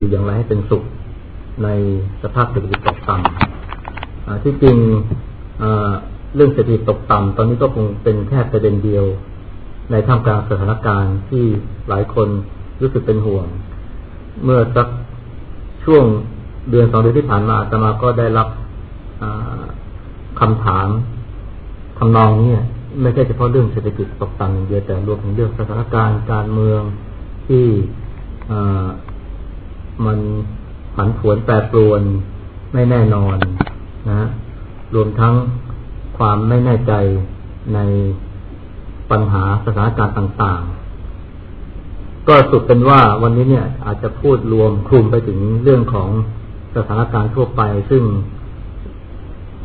อยู่อย่างไรให้เป็นสุขในสภาพเศรษฐกิจตกต่ำที่จริงเรื่องเศรษฐกิจตกต่ำตอนนี้ก็คงเป็นแค่ประเด็นเดียว ในท่ามกลางสถานการณ์ที่หลายคนรู้สึกเป็นห่วง เมื่อสักช่วงเดือนสองเดือนที่ผ่านมาอาตมาก็ได้รับคำถามทำนองนี้ไม่ใช่เฉพาะเรื่องเศรษฐกิจตกต่ำอย่างเดียวแต่รวมถึงเรื่องสถานการณ์การเมืองที่ มันผันผวนแปรปรวนไม่แน่นอนนะ รวมทั้งความไม่แน่ใจในปัญหาสถานการณ์ต่างๆ ก็สุดเป็นว่าวันนี้เนี่ย อาจจะพูดรวมคลุมไปถึงเรื่องของสถานการณ์ทั่วไป ซึ่ง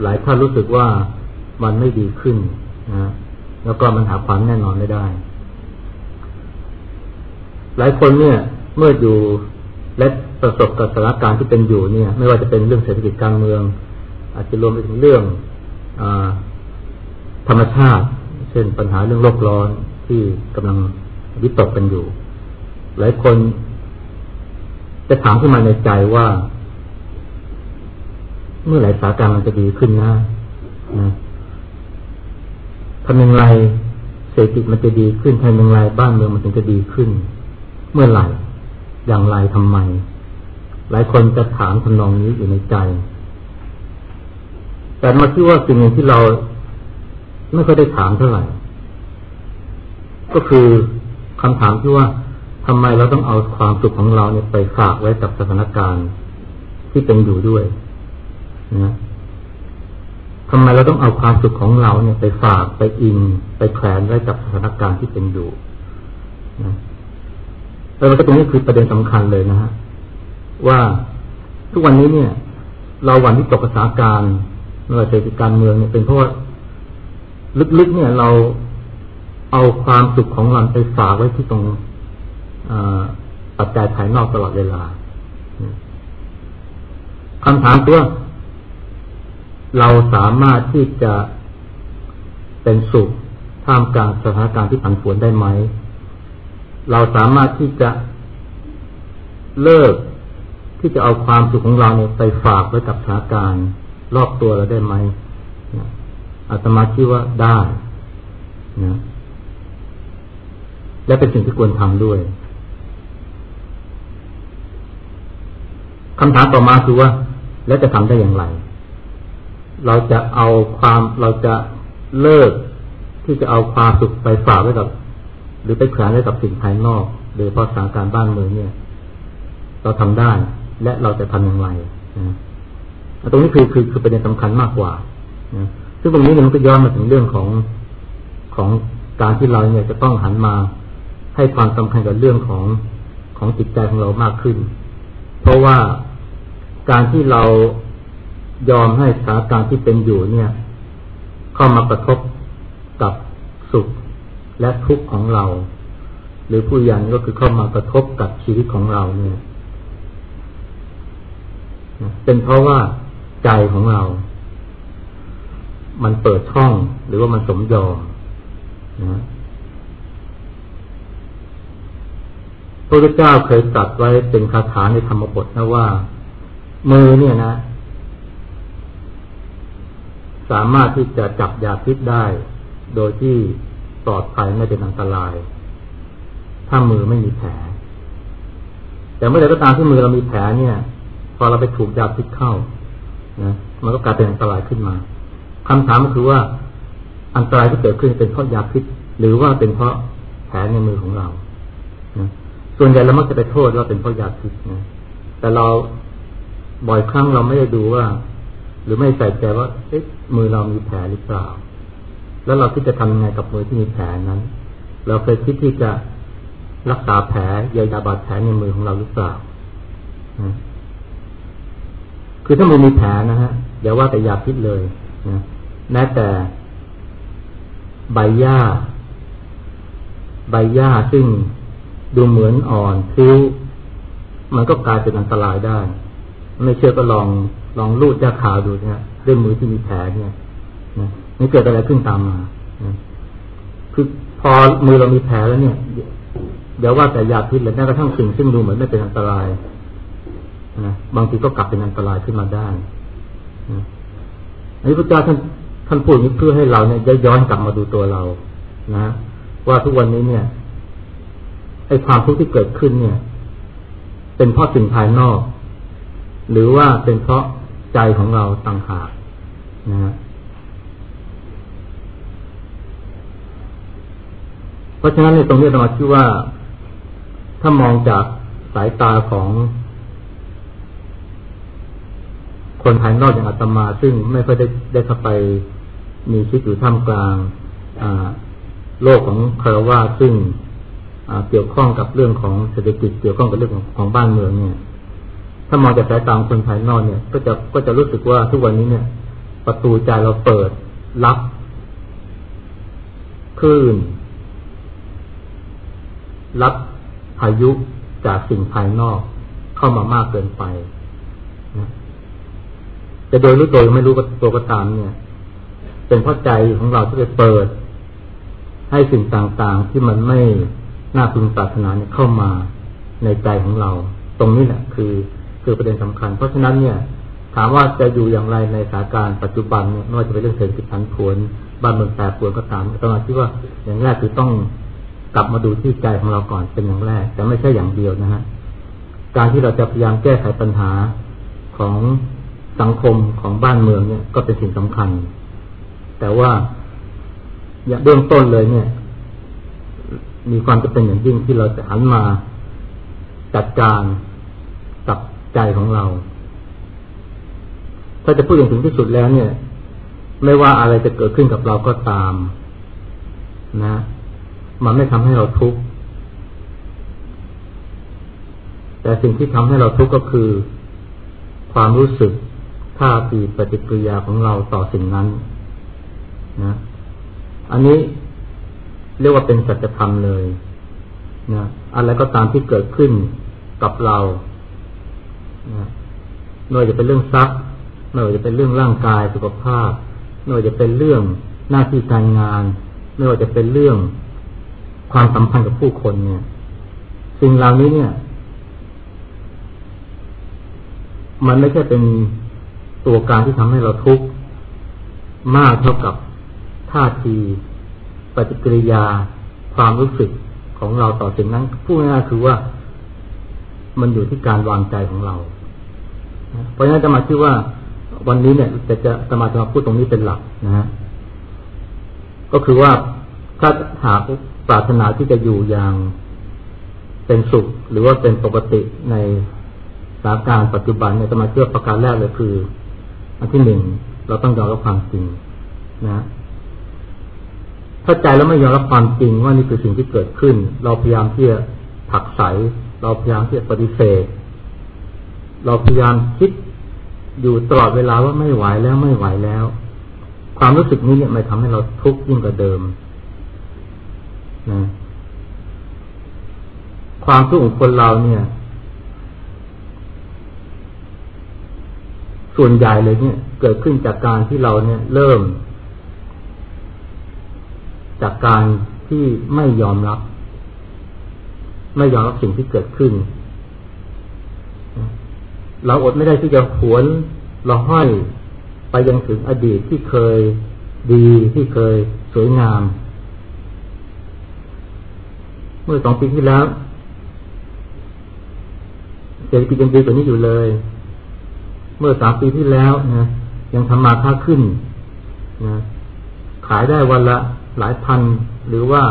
หลายท่านรู้สึกว่ามันไม่ดีขึ้นนะแล้วก็มันหาความแน่นอนไม่ได้ หลายคนเนี่ย เมื่ออยู่ และประสบกับสถานการณ์ที่เป็นอยู่เนี่ย ไม่ว่าจะเป็นเรื่องเศรษฐกิจการเมือง อาจจะรวมไปถึงเรื่องอธรรมชาติ เช่นปัญหาเรื่องโลกร้อนที่กำลังวิตกกันอยู่ หลายคนจะถามขึ้นมาในใจว่า เมื่อไหร่สถานการณ์มันจะดีขึ้นนะนะทำอยังไงเศรษฐกิจมันจะดีขึ้นทำอยังไงบ้านเมืองมันถึงจะดีขึ้น เมื่อไหร่ อย่างไรทำไม หลายคนจะถามทำนองนี้อยู่ในใจ แต่มาที่ว่าสิ่งหนึ่งที่เราไม่ค่อยได้ถามเท่าไหร่ ก็คือคำถามที่ว่าทำไมเราต้องเอาความสุขของเราเนี่ยไปฝากไว้กับสถานการณ์ที่เป็นอยู่ด้วยนะทำไมเราต้องเอาความสุขของเราเนี่ยไปฝากไปอิงไปแขวนไว้กับสถานการณ์ที่เป็นอยู่นะ แล้วก็ตรงนี้คือประเด็นสำคัญเลยนะฮะว่าทุกวันนี้เนี่ย เราหวั่นที่ตกกระสาการไม่ว่าเศรษฐกิจการเมืองเนี่ยเป็นเพราะว่าลึกๆเนี่ยเราเอาความสุขของเราไปฝากไว้ที่ตรงปัจจัยภายนอกตลอดเวลาคำถามตัวเราสามารถที่จะเป็นสุขท่ามกลางสถานการณ์ที่ผันผวนได้ไหม เราสามารถที่จะเลิกที่จะเอาความสุขของเราเนี่ยไปฝากไว้กับสถานการณ์รอบตัวเราได้ไหมอาตมาคิดว่าได้นะและเป็นสิ่งที่ควรทำด้วยคำถามต่อมาคือว่า แล้วจะทำได้อย่างไร เราจะเอาความเราจะเลิกที่จะเอาความสุขไปฝากไว้กับ หรือไปแขวนไว้กับสิ่งภายนอก โดยเพราะสถานการณ์บ้านเมืองเนี่ย เราทำได้และเราจะทำอย่างไรนะตรงนี้คือคือคือประเด็นสำคัญมากกว่านะซึ่งตรงนี้มันก็ย้อนมาถึงเรื่องของของการที่เราเนี่ยจะต้องหันมาให้ความสำคัญกับเรื่องของของจิตใจของเรามากขึ้น เพราะว่าการที่เรายอมให้สถานการณ์ที่เป็นอยู่เนี่ย เข้ามากระทบกับสุข และทุกข์ของเรา หรือผู้ยันก็คือเข้ามากระทบกับชีวิตของเราเนี่ยเป็นเพราะว่าใจของเรา มันเปิดช่องหรือว่ามันสมยอมนะพระพุทธเจ้าเคยตรัสไว้เป็นคาถาในธรรมบทนะว่า มือเนี่ยนะ สามารถที่จะจับยาพิษได้ โดยที่ ปลอดภัยไม่เป็นอันตราย ถ้ามือไม่มีแผล แต่เมื่อใดก็ตามที่มือเรามีแผลเนี่ย พอเราไปถูกยาพิษเข้านะมันก็กลายเป็นอันตรายขึ้นมาคำถามก็คือว่า อันตรายที่เกิดขึ้นเป็นเพราะยาพิษ หรือว่าเป็นเพราะแผลในมือของเรานะส่วนใหญ่เรามักจะไปโทษว่าเป็นเพราะยาพิษนะแต่เราบ่อยครั้งเราไม่ได้ดูว่า หรือไม่ใส่ใจว่าเอ๊ะมือเรามีแผลหรือเปล่า แล้วเราคิดจะทำยังไงกับมือที่มีแผลนั้น เราเคยคิดที่จะรักษาแผลเยียวยาบาดแผลในมือของเราหรือเปล่าคือถ้ามือมีแผลนะฮะอย่าว่าแต่ยาพิษเลยนะแม้แต่ใบหญ้า ใบหญ้าซึ่งดูเหมือนอ่อนคิ้วมันก็กลายเป็นอันตรายได้ ไม่เชื่อก็ลองลองรูดหญ้าขาวดูนะด้วยมือที่มีแผลเนี่ยนะ นี่เกิดอะไรขึ้นตามมาคือพอมือเรามีแผลแล้วเนี่ย เดี๋ยวว่าแต่ยาพิษหรือแม้กระทั่งสิ่งซึ่งดูเหมือนไม่เป็นอันตรายนะบางทีก็กลับเป็นอันตรายขึ้นมาได้นะอันนี้พระเจ้าท่านท่านพูดนี้เพื่อให้เราเนี่ยย้อนกลับมาดูตัวเรา นะ ว่าทุกวันนี้เนี่ยไอ้ความทุกข์ที่เกิดขึ้นเนี่ย เป็นเพราะสิ่งภายนอก หรือว่าเป็นเพราะใจของเราต่างหากนะฮะ เพราะฉะนั้นในตรงนี้เราคิดว่า ถ้ามองจากสายตาของ คนภายนอกอย่างอาตมา ซึ่งไม่ค่อยได้ได้เข้าไปมีชีวิตอยู่ท่ามกลางโลกของคารวาซึ่งเกี่ยวข้องกับเรื่องของเศรษฐกิจเกี่ยวข้องกับเรื่องของของบ้านเมืองเนี่ย ถ้ามองจากสายตาคนภายนอกเนี่ย ก็จะก็จะรู้สึกว่าทุกวันนี้เนี่ย ประตูใจเราเปิดรับคลื่น รับพายุจากสิ่งภายนอกเข้ามามากเกินไปนะแต่โดยรู้ตัวไม่รู้ตัวก็ตามเนี่ย เป็นเพราะใจของเราที่ไปเปิด ให้สิ่งต่างๆที่มันไม่น่าพึงปรารถนาเนี่ยเข้ามาในใจของเรา ตรงนี้แหละคือคือประเด็นสำคัญ เพราะฉะนั้นเนี่ย ถามว่าจะอยู่อย่างไรในสถานการณ์ปัจจุบันเนี่ยไม่ว่าจะเป็นเรื่องเศรษฐกิจผันผวนบ้านเมืองแปรปรวนก็ตามตมาคิดว่าอย่างแรกคือต้อง กลับมาดูที่ใจของเราก่อนเป็นอย่างแรก แต่ไม่ใช่อย่างเดียวนะฮะการที่เราจะพยายามแก้ไขปัญหาของสังคมของบ้านเมืองเนี่ยก็เป็นสิ่งสำคัญ แต่ว่าอย่างเบื้องต้นเลยเนี่ย มีความจะเป็นอย่างยิ่งที่เราจะหันมาจัดการกับใจของเรา ถ้าจะพูดอย่างถึงที่สุดแล้วเนี่ย ไม่ว่าอะไรจะเกิดขึ้นกับเราก็ตาม นะ มันไม่ทำให้เราทุกข์แต่สิ่งที่ทำให้เราทุกข์ก็คือ ความรู้สึกท่าทีปฏิกิริยาของเราต่อสิ่งนั้นนะอันนี้เรียกว่าเป็นสัจธรรมเลยนะอะไรก็ตามที่เกิดขึ้นกับเรานะไม่ว่าจะเป็นเรื่องทรัพย์ไม่ว่าจะเป็นเรื่องร่างกายสุขภาพไม่ว่าจะเป็นเรื่องหน้าที่การงาน ไม่ว่าจะเป็นเรื่อง ความสัมพันธ์กับผู้คนเนี่ยสิ่งเหล่านี้เนี่ย มันไม่ใช่เป็นตัวการที่ทำให้เราทุกข์มากเท่ากับท่าที ปฏิกิริยา ความรู้สึกของเราต่อสิ่งนั้นพูดง่ายๆคือว่ามันอยู่ที่การวางใจของเรา เพราะฉะนั้นจะมาคิดว่าวันนี้เนี่ยจะจะจะมาจะมาพูดตรงนี้เป็นหลักนะฮะก็คือว่าถ้าหาก ปรารถนาที่จะอยู่อย่างเป็นสุข หรือว่าเป็นปกติในสถานการณ์ปัจจุบันเนี่ยจะมาเชื่อประการแรกเลยคือ อันที่หนึ่งเราต้องยอมรับความจริงนะถ้าใจแล้วไม่ยอมรับความจริงว่านี่คือสิ่งที่เกิดขึ้น เราพยายามที่จะผักใสเราพยายามที่จะปฏิเสธ เราพยายามคิดอยู่ตลอดเวลาว่าไม่ไหวแล้วไม่ไหวแล้ว ความรู้สึกนี้เนี่ยมันทำให้เราทุกข์ยิ่งกว่าเดิม ความทุกข์ของคนเราเนี่ย ส่วนใหญ่เลยเนี่ย เกิดขึ้นจากการที่เราเนี่ย เริ่ม จากการที่ไม่ยอมรับ ไม่ยอมรับสิ่งที่เกิดขึ้น เราอดไม่ได้ที่จะหวนเราห้อยไปยังถึงอดีตที่เคยดีที่เคยสวยงาม เมื่อสองปีที่แล้วเศรษฐกิจยังดีกว่านี้อยู่เลย เมื่อสามปีที่แล้วนะยังทำมาค่าขึ้นนะขายได้วันละหลายพัน หรือว่า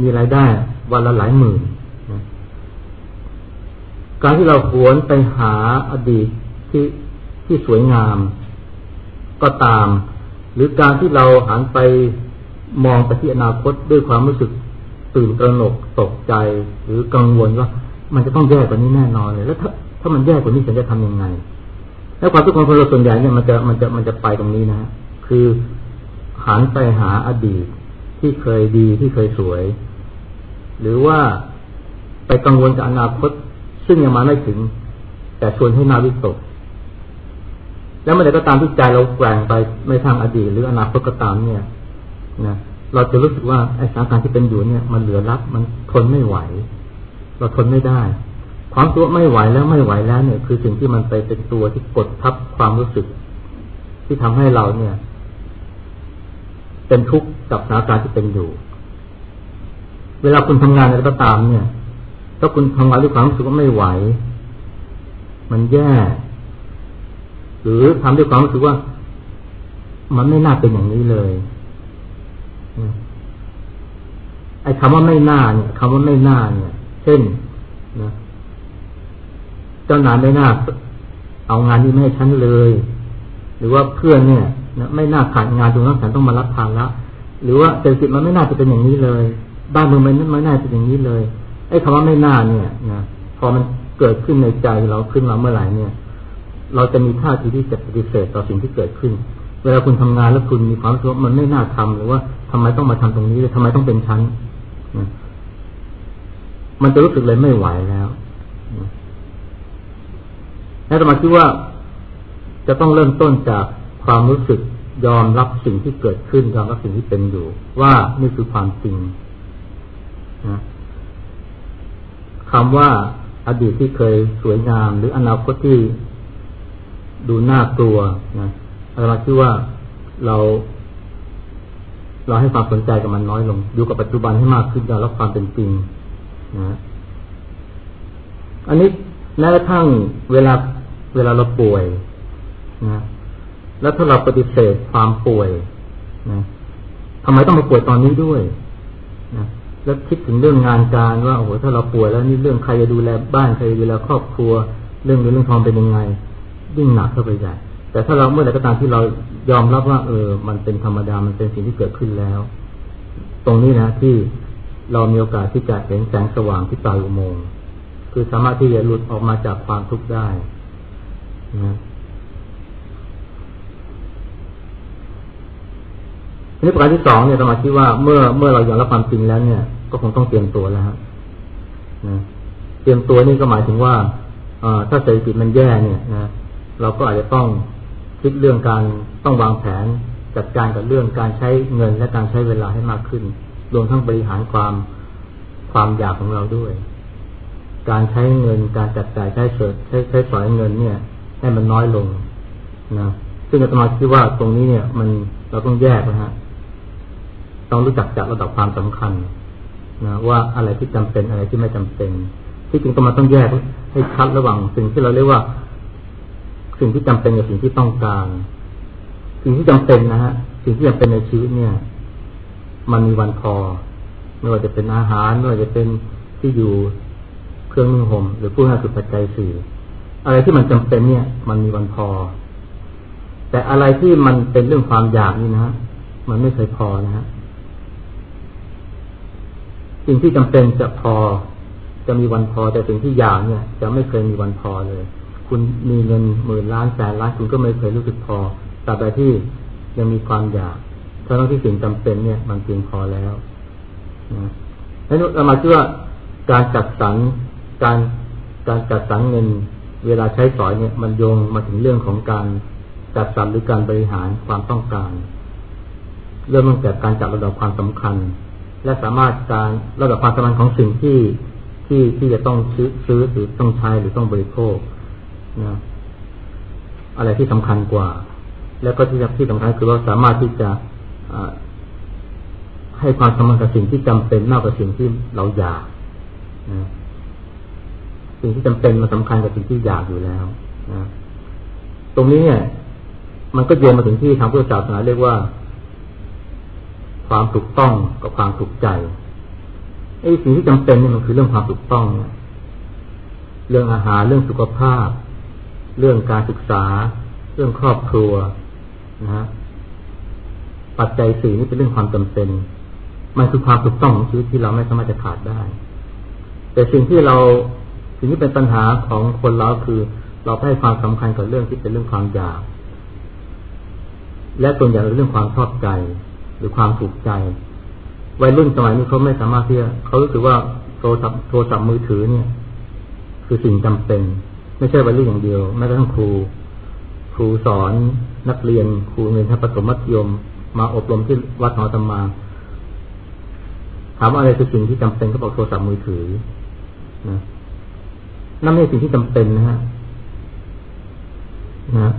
มีรายได้วันละหลายหมื่นนะการที่เราหวนไปหาอดีตที่ที่สวยงาม ก็ตาม หรือการที่เราหันไปมองไปที่อนาคตด้วยความรู้สึก ตื่นตระหนกตกใจ หรือกังวลว่ามันจะต้องแย่กว่านี้แน่นอนเลย แล้วถ้าถ้ามันแย่กว่านี้ฉันจะทํำยังไง แล้วความทุกข์ของคนเราส่วนใหญ่เนี่ยมันจะมันจะมันจะไปตรงนี้นะคือหันไปหาอดีตที่เคยดีที่เคยสวย หรือว่าไปกังวลกับอนาคต ซึ่งยังมาไม่ถึง แต่ชวนให้นาวิตก แล้วเมื่อใดก็ตามที่ใจเราแกว่งไปไม่ทางอดีต หรืออนาคตก็ตามเนี่ย นะ เราจะรู้สึกว่าไอ้สถานการณ์ที่เป็นอยู่เนี่ย มันเหลือรับมันทนไม่ไหว เราทนไม่ได้ ความตัวไม่ไหวแล้วไม่ไหวแล้วเนี่ย คือสิ่งที่มันไปเป็นตัวที่กดทับความรู้สึก ที่ทำให้เราเนี่ย เป็นทุกข์กับสถานการณ์ที่เป็นอยู่ เวลาคุณทำงานอะไรก็ตามเนี่ย ถ้าคุณทำงานด้วยความรู้สึกว่าไม่ไหว มันแย่ หรือทำด้วยความรู้สึกว่า มันไม่น่าเป็นอย่างนี้เลย ไอ้คำว่าไม่น่าเนี่ยคำว่าไม่น่าเนี่ย เช่นนะเจ้านายไม่น่า เอางานนี้ไม่ให้ฉันเลย หรือว่าเพื่อนเนี่ยนะไม่น่าขาดงานตรงนั้นฉันต้องมารับภาระหรือว่าเศรษฐกิจมันไม่น่าจะเป็นอย่างนี้เลย บ้านเมืองมันไม่น่าจะเป็นอย่างนี้เลย ไอ้คำว่าไม่น่าเนี่ยนะพอมันเกิดขึ้นในใจเราขึ้นมาเมื่อไหร่เนี่ย เราจะมีท่าทีที่จะปฏิเสธต่อสิ่งที่เกิดขึ้น เวลาคุณทำงานแล้วคุณมีความรู้สึกมันไม่น่าทำหรือว่า ทำไมต้องมาทำตรงนี้ทำไมต้องเป็นชั้นมันจะรู้สึกเลยไม่ไหวแล้วแล้วมาคิดว่า จะต้องเริ่มต้นจากความรู้สึกยอมรับสิ่งที่เกิดขึ้นยอมรับสิ่งที่เป็นอยู่ ว่านี่คือความจริงนะคำว่าอดีตที่เคยสวยงาม หรืออนาคตที่ดูน่ากลัวนะอาตมาคิดว่าเรา เราให้ความสนใจกับมันน้อยลง อยู่กับปัจจุบันให้มากขึ้นยอมรับความเป็นจริงนะอันนี้แม้กระทั่งเวลาเวลาเราป่วยนะแล้วถ้าเราปฏิเสธความป่วยนะทำไมต้องมาป่วยตอนนี้ด้วยนะแล้วคิดถึงเรื่องงานการว่าโอ้โหถ้าเราป่วยแล้วนี่เรื่องใครจะดูแลบ้านใครจะดูแลครอบครัว เรื่องเงินเรื่องทองเป็นยังไงยิ่งหนักเข้าไปใหญ่ แต่ถ้าเราเมื่อไหร่ก็ตามที่เรายอมรับว่า เออ มันเป็นธรรมดามันเป็นสิ่งที่เกิดขึ้นแล้ว ตรงนี้นะที่เรามีโอกาสที่จะเห็นแสงสว่างที่ปลายอุโมงค์คือสามารถที่จะหลุดออกมาจากความทุกข์ได้นะนี่ประการที่สองเนี่ยสมาธิว่าเมื่อเมื่อเรายอมรับความจริงแล้วเนี่ย ก็คงต้องเตรียมตัวแล้วฮะนะเตรียมตัวนี่ก็หมายถึงว่าอถ้าเศรษฐกิจมันแย่เนี่ยนะเราก็อาจจะต้อง คิดเรื่องการต้องวางแผนจัดการกับเรื่องการใช้เงินและการใช้เวลาให้มากขึ้น รวมทั้งบริหารความความอยากของเราด้วย การใช้เงินการจัดจ่ายใช้เสดใช้ใช้สอยเงินเนี่ย ให้มันน้อยลงนะซึ่งอาตมาคิดว่าตรงนี้เนี่ย มันเราต้องแยกนะฮะต้องรู้จักจัดระดับความสำคัญนะว่าอะไรที่จำเป็นอะไรที่ไม่จำเป็น ที่จริงต้องมาต้องแยกให้ชัดระหว่างสิ่งที่เราเรียกว่า สิ่งที่จำเป็นกับสิ่งที่ต้องการ สิ่งที่จำเป็นนะฮะสิ่งที่จำเป็นในชีวิตเนี่ย มันมีวันพอไม่ว่าจะเป็นอาหารไม่ว่าจะเป็นที่อยู่เครื่องนุ่งห่มหรือผู้ให้สุปัจจัยสี่อะไรที่มันจำเป็นเนี่ย มันมีวันพอ แต่อะไรที่มันเป็นเรื่องความอยากนี่นะฮะมันไม่เคยพอนะฮะสิ่งที่จำเป็นจะพอ จะมีวันพอ แต่สิ่งที่อยากเนี่ย จะไม่เคยมีวันพอเลย คุณมีเงินหมื่นล้านแสนล้านคุณก็ไม่เคยรู้สึกพอแต่ใดที่ยังมีความอยากเพราะที่สิ่งจำเป็นเนี่ย มันเพียงพอแล้วนะแล้วเรามาเชื่อการจัดสรรการการจัดสรรเงิน เวลาใช้สอยเนี่ย มันโยงมาถึงเรื่องของการจัดสรรหรือการบริหารความต้องการเริ่มตั้งแต่การจัดระดับความสำคัญ และสามารถการระดับความสำคัญของสิ่งที่ที่ที่จะต้องซื้อซื้อหรือต้องใช้หรือต้องบริโภค นะอะไรที่สำคัญกว่า แล้วก็ที่ที่สำคัญคือเราสามารถที่จะให้ความสำคัญกับสิ่งที่จำเป็นมากกว่าสิ่งที่เราอยากนะสิ่งที่จำเป็นมันสาคัญกับสิ่งที่อยากอยู่แล้วนะตรงนี้เนี่ย มันก็โยงมาถึงที่ทางพุทธศาสนาเรียกว่า ความถูกต้องกับความถูกใจไอ้สิ่งที่จำเป็นนี่มันคือเรื่องความถูกต้องเนี่ยเรื่องอาหารเรื่องสุขภาพ เรื่องการศึกษา เรื่องครอบครัวนะฮะปัจจัยสี่นี่เป็นเรื่องความจำเป็น มันคือความถูกต้องของชีวิตที่เราไม่สามารถจะขาดได้ แต่สิ่งที่เราสิ่งที่เป็นปัญหาของคนเราคือเราให้ความสำคัญกับเรื่องที่เป็นเรื่องความอยาก และส่วนใหญ่เป็นเรื่องความชอบใจ หรือความถูกใจ วัยรุ่นสมัยนี้เขาไม่สามารถที่จะเขารู้สึกว่าโทรศัพท์โทรศัพท์มือถือเนี่ย คือสิ่งจำเป็น ไม่ใช่วัยรุ่นอย่างเดียวแม้กระทั่งครู ครูสอนนักเรียน ครูเรียนชั้นประถมมัธยม มาอบรมที่วัดหอธรรมา ถามว่าอะไรคือสิ่งที่จำเป็นเขาบอกโทรศัพท์มือถือนะนั่นไม่ใช่สิ่งที่จำเป็นนะฮะนะ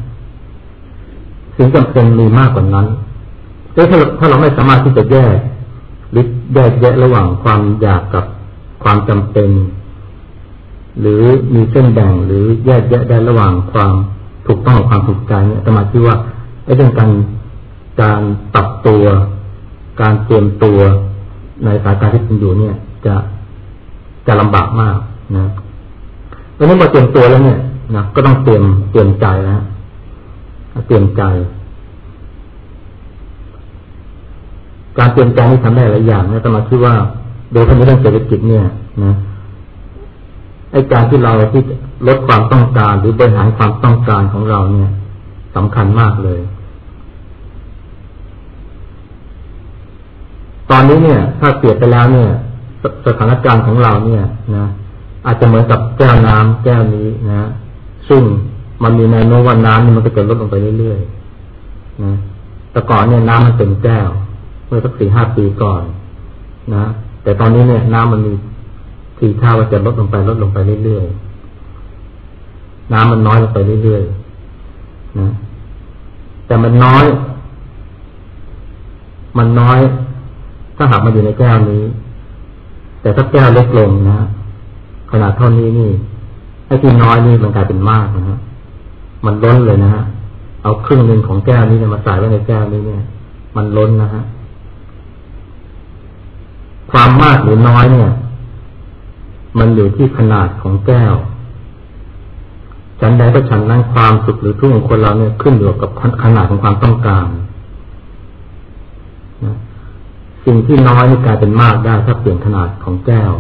สิ่งจำเป็นมีมากกว่านั้นถ้าถ้าเราไม่สามารถที่จะแยกหรือแยกแยะระหว่างความอยากกับความจำเป็น หรือมีเส้นแบ่งหรือแยกแยะได้ระหว่างความถูกต้องกับความถูกใจเนี่ยสมาธิว่าไอ้เรื่องการการปรับตัว การเตรียมตัวในสถานการณ์ที่เป็นอยู่เนี่ย จะจะลำบากมากนะเพราะนั้นพอเตรียมตัวแล้วเนี่ยนะก็ต้องเตรียมเตรียมใจนะเตรียมใจ การเตรียมใจนี่ทำได้หลายอย่างนะสมาธิว่าโดยเฉพาะเรื่องเศรษฐกิจเนี่ย นะ ไอ้การที่เราที่ลดความต้องการหรือบริหารความต้องการของเราเนี่ยสำคัญมากเลย ตอนนี้เนี่ย ถ้าเปรียบไปแล้วเนี่ยสสถานการณ์ของเราเนี่ยนะอาจจะเหมือนกับแก้วน้ำแก้วนี้นะซึ่งมันมีแนวโน้มว่าน้ำมันก็จะลดลงไปเรื่อยๆนะแต่ก่อนเนี่ยน้ำมันเต็มแก้วเมื่อสักสี่ห้าปีก่อน นะแต่ตอนนี้เนี่ย น้ำมันมี ทีท่าว่าจะลดลงไปลดลงไปเรื่อยๆน้ำมันน้อยลงไปเรื่อยๆนะแต่มันน้อย มันน้อย ถ้าหากมันอยู่ในแก้วนี้ แต่ถ้าแก้วเล็กลงนะขนาดเท่านี้นี่ไอ้ที่น้อยนี่มันกลายเป็นมากนะฮะมันล้นเลยนะฮะเอาครึ่งหนึ่งของแก้วนี้เนี่ยมาใส่ไว้ในแก้วนี้เนี่ย มันล้นนะฮะความมากหรือน้อยเนี่ย มันอยู่ที่ขนาดของแก้วฉันใดก็ฉันนั้นความสุขหรือทุกข์ของคนเราเนี่ยขึ้นอยู่กับขนาดของความต้องการนะสิ่งที่น้อยนี่กลายเป็นมากได้ถ้าเปลี่ยนขนาดของแก้ว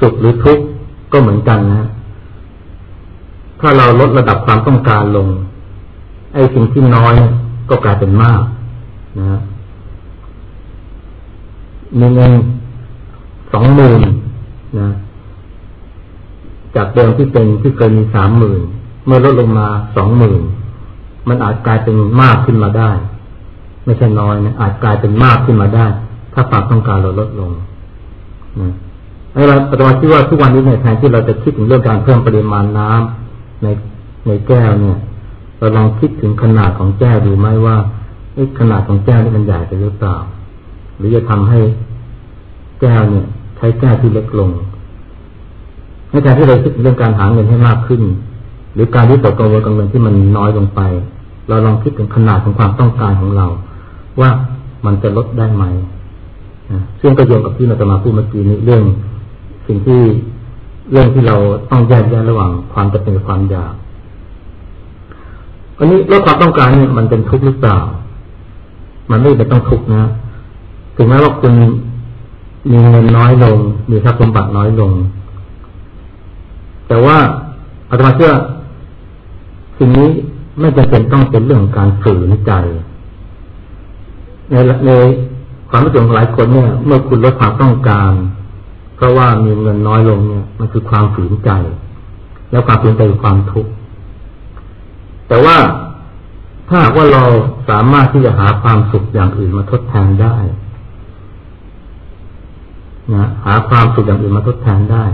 สุขหรือทุกข์ก็เหมือนกันนะ ถ้าเราลดระดับความต้องการลง ไอ้สิ่งที่น้อยก็กลายเป็นมาก นะมีเงินสองหมื่น นะ จากเดิมที่เป็นที่เคยมีสามหมื่นเมื่อลดลงมาสองหมื่นมันอาจกลายเป็นมากขึ้นมาได้ ไม่ใช่น้อยนะอาจกลายเป็นมากขึ้นมาได้ ถ้าความต้องการเราลดลงนะไอ้เราปฏิวัติที่ว่าทุกวันนี้ในแทนที่เราจะคิดถึงเรื่องการเพิ่มปริมาณน้ำในในแก้วเนี่ยเราลองคิดถึงขนาดของแก้วดูไหมว่าขนาดของแก้วนี่มันใหญ่ไปหรือเปล่า หรือจะทำให้แก้วเนี่ย ใช้แก้ที่เล็กลงในการที่เราคิดเรื่องการหาเงินให้มากขึ้น หรือการที่ตกกังวลกังวลที่มันน้อยลงไป เราลองคิดถึงขนาดของความต้องการของเรา ว่ามันจะลดได้ไหมซึ่งก็โยงกับที่เราจะมาพูดเมื่อกี้นี้เรื่อง สิ่งที่เรื่องที่เราต้องแยกแยะระหว่างความจะเป็นกับความอยากอันนี้ลดความต้องการเนี่ยมันเป็นทุกข์หรือเปล่า มันไม่เป็นต้องทุกข์นะ ถึงแม้ว่าคุณ มีเงินน้อยลง มีทรัพย์สมบัติน้อยลง แต่ว่าอาตมาเชื่อสิ่งนี้ไม่จำเป็นต้องเป็นเรื่องการฝืนใจ ในในความรู้สึกของหลายคนเนี่ย เมื่อคุณลดความต้องการ เพราะว่ามีเงินน้อยลงเนี่ย มันคือความฝืนใจ แล้วความฝืนใจคือความทุกข์แต่ว่าถ้าว่าเราสามารถที่จะหาความสุขอย่างอื่นมาทดแทนได้ นะหาความสุขอย่างอื่นมาทดแทนได้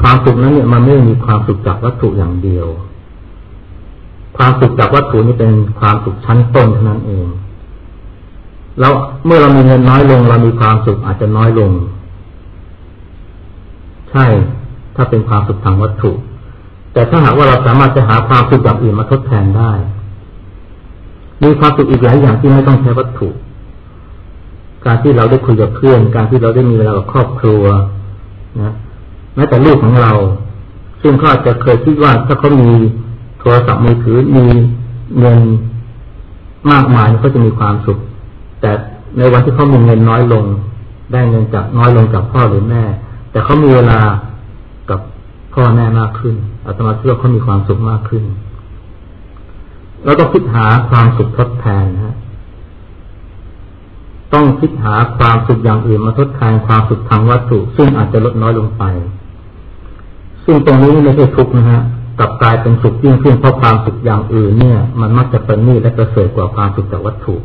ความสุขนั้นเนี่ยมันไม่มีความสุขจากวัตถุอย่างเดียว ความสุขจากวัตถุนี่เป็นความสุขชั้นต้นเท่านั้นเอง แล้วเมื่อเรามีเงินน้อยลง เรามีความสุขอาจจะน้อยลง ใช่ ถ้าเป็นความสุขทางวัตถุ แต่ถ้าหากว่าเราสามารถจะหาความสุขอย่างอื่นมาทดแทนได้ มีความสุขอีกหลายอย่างที่ไม่ต้องใช้วัตถุ การที่เราได้คุยกับเพื่อน การที่เราได้มีเวลากับครอบครัวนะแม้แต่ลูกของเรา ซึ่งเขาอาจจะเคยคิดว่าถ้าเขามีโทรศัพท์มือถือมีเงินมากมายเขาจะมีความสุข แต่ในวันที่เขามีเงินน้อยลง ได้เงินจากน้อยลงจากพ่อหรือแม่ แต่เขามีเวลากับพ่อแม่มากขึ้นอาตมาเชื่อเขามีความสุขมากขึ้น แล้วก็คิดหาความสุขทดแทนนะ ต้องคิดหาความสุขอย่างอื่นมาทดแทนความสุขทางวัตถุ ซึ่งอาจจะลดน้อยลงไป ซึ่งตรงนี้ไม่ใช่ทุกนะฮะกลับกลายเป็นสุขยิ่งขึ้นเพราะความสุขอย่างอื่นเนี่ย มันมักจะเป็นนี่และประเสริฐกว่าความสุขจากวัตถุ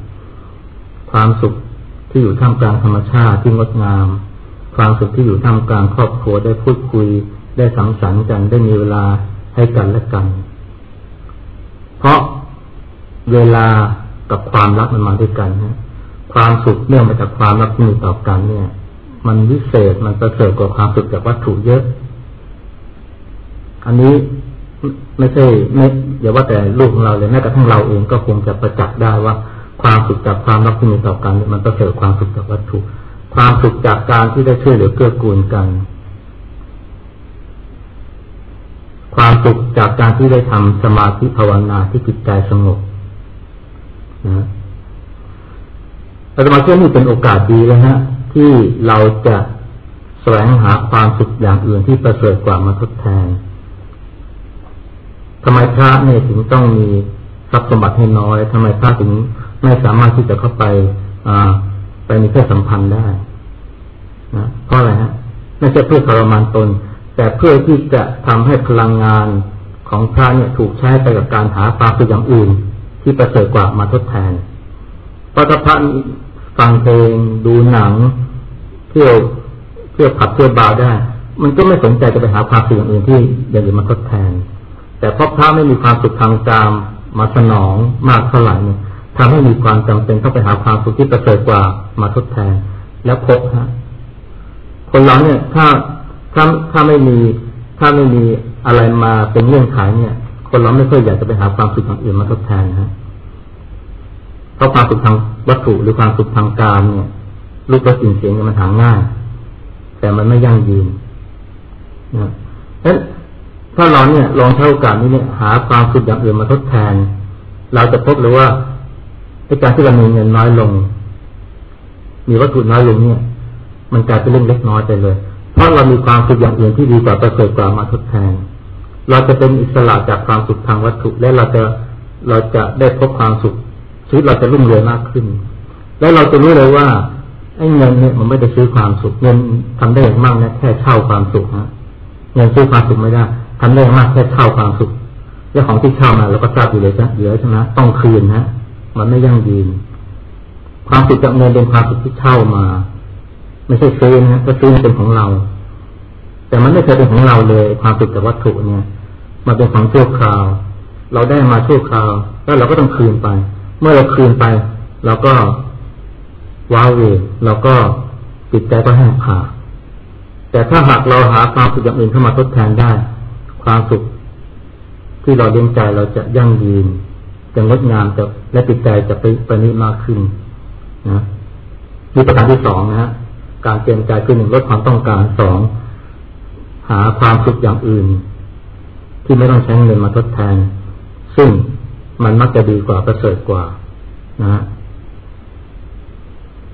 ความสุขที่อยู่ท่ามกลางธรรมชาติที่งดงาม ความสุขที่อยู่ท่ามกลางครอบครัวได้พูดคุย ได้สังสรรค์กันได้มีเวลาให้กันและกัน เพราะเวลากับความรักมันมาด้วยกันนะ ความสุขเนื่องมาจากความรักที่มีต่อกันเนี่ย มันวิเศษมันประเสริฐกว่าความสุขจากวัตถุเยอะ อันนี้ไม่ใช่ไม่อย่าว่าแต่ลูกของเราเลยแม้กระทั่งเราเองก็คงจะประจักษ์ได้ว่า ความสุขจากความรักที่มีต่อกันมันประเสริฐความสุขจากวัตถุ ความสุขจากการที่ได้ช่วยเหลือเกื้อกูลกัน ความสุขจากการที่ได้ทำสมาธิภาวนาที่จิตใจสงบนะ อาตมาเชื่อนี่เป็นโอกาสดีเลยฮะที่เราจะแสวงหาความสุขอย่างอื่นที่ประเสริฐกว่ามาทดแทนทำไมพระเนี่ยถึงต้องมีทรัพย์สมบัติให้น้อยทำไมพระถึงไม่สามารถที่จะเข้าไปไปมีเพศสัมพันธ์ได้นะเพราะอะไรฮะไม่ใช่เพื่อทรมานตน แต่เพื่อที่จะทำให้พลังงานของพระเนี่ยถูกใช้ไปกับการหาความสุขอย่างอื่น ที่ประเสริฐกว่ามาทดแทนพระพระ ฟังเพลง ดูหนัง เที่ยวเที่ยวผับเที่ยวบาร์ได้ มันก็ไม่สนใจจะไปหาความสุขอย่างอื่นที่อย่างอื่นมาทดแทน แต่เพราะพระไม่มีความสุขทางกามมาสนองมากเท่าไหร่เนี่ยทำให้มีความจำเป็นต้องไปหาความสุขที่ประเสริฐกว่ามาทดแทน แล้วพบฮะคนเราเนี่ย ถ้าถ้าถ้าไม่มี ถ้าไม่มีอะไรมาเป็นเงื่อนไขเนี่ย คนเราไม่ค่อยอยากจะไปหาความสุขทางอื่นมาทดแทนฮะ เพราะความสุขทางวัตถุหรือความสุขทางกามเนี่ยรูปรสสิ่งเสียงมันหาง่าย แต่มันไม่ยั่งยืนนะฉะนั้นถ้าเราเนี่ยลองใช้โอกาสนี้เนี่ยหาความสุขอย่างอื่นมาทดแทน เราจะพบเลยว่าในการที่เรามีเงินน้อยลง มีวัตถุน้อยลงเนี่ย มันกลายเป็นเรื่องเล็กน้อยไปเลย เพราะเรามีความสุขอย่างอื่นที่ดีกว่าประเสริฐกว่ามาทดแทน เราจะเป็นอิสระจากความสุขทางวัตถุ และเราจะเราจะได้พบความสุข ชีวิตเราจะรุ่งเรืองมากขึ้น และเราจะรู้เลยว่าไอ้เงินเนี่ยมันไม่ได้ซื้อความสุขเงินทำได้อย่างมากนะแค่เช่าความสุขฮะเงินซื้อความสุขไม่ได้ทำได้มากแค่เช่าความสุขเรื่องของที่เช่ามาเราก็ทราบอยู่เลยจ้ะเยอะใช่ไหมต้องคืนฮะมันไม่ยั่งยืน ความสุขจากเงินเป็นความสุขที่เช่ามา ไม่ใช่ซื้อนะก็ซื้อเป็นของเรา แต่มันไม่เคยเป็นของเราเลย ความสุขจากวัตถุเนี่ย มันเป็นของชั่วคราว เราได้มาชั่วคราว แล้วเราก็ต้องคืนไป เมื่อเราคืนไปเราก็ว้าเวเราก็จิตใจก็แห้งผาแต่ถ้าหากเราหาความสุขอย่างอื่นเข้ามาทดแทนได้ ความสุขที่เราเลี้ยงใจเราจะยั่งยืนจะงดงามจะและจิตใจจะไปประณีตมากขึ้นนะมีประการที่สองนะฮะการเตรียมใจคือหนึ่งลดความต้องการสองหาความสุขอย่างอื่น ที่ไม่ต้องใช้เงินมาทดแทน ซึ่ง มันมักจะดีกว่าประเสริฐกว่า นะฮะ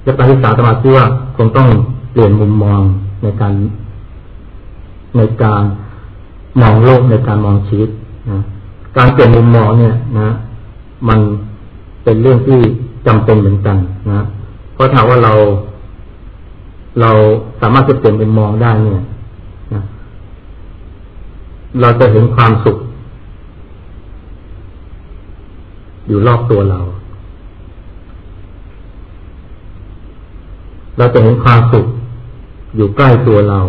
และการที่สามสมาธิว่าคงต้องเปลี่ยนมุมมองในการในการมองโลกในการมองชีวิตนะการเปลี่ยนมุมมองเนี่ยนะ มันเป็นเรื่องที่จำเป็นเหมือนกันนะเพราะถ้าว่าเรา เราสามารถจะเปลี่ยนมุมมองได้เนี่ยนะเราจะเห็นความสุข อยู่รอบตัวเรา เราจะเห็นความสุขอยู่ใกล้ตัวเรา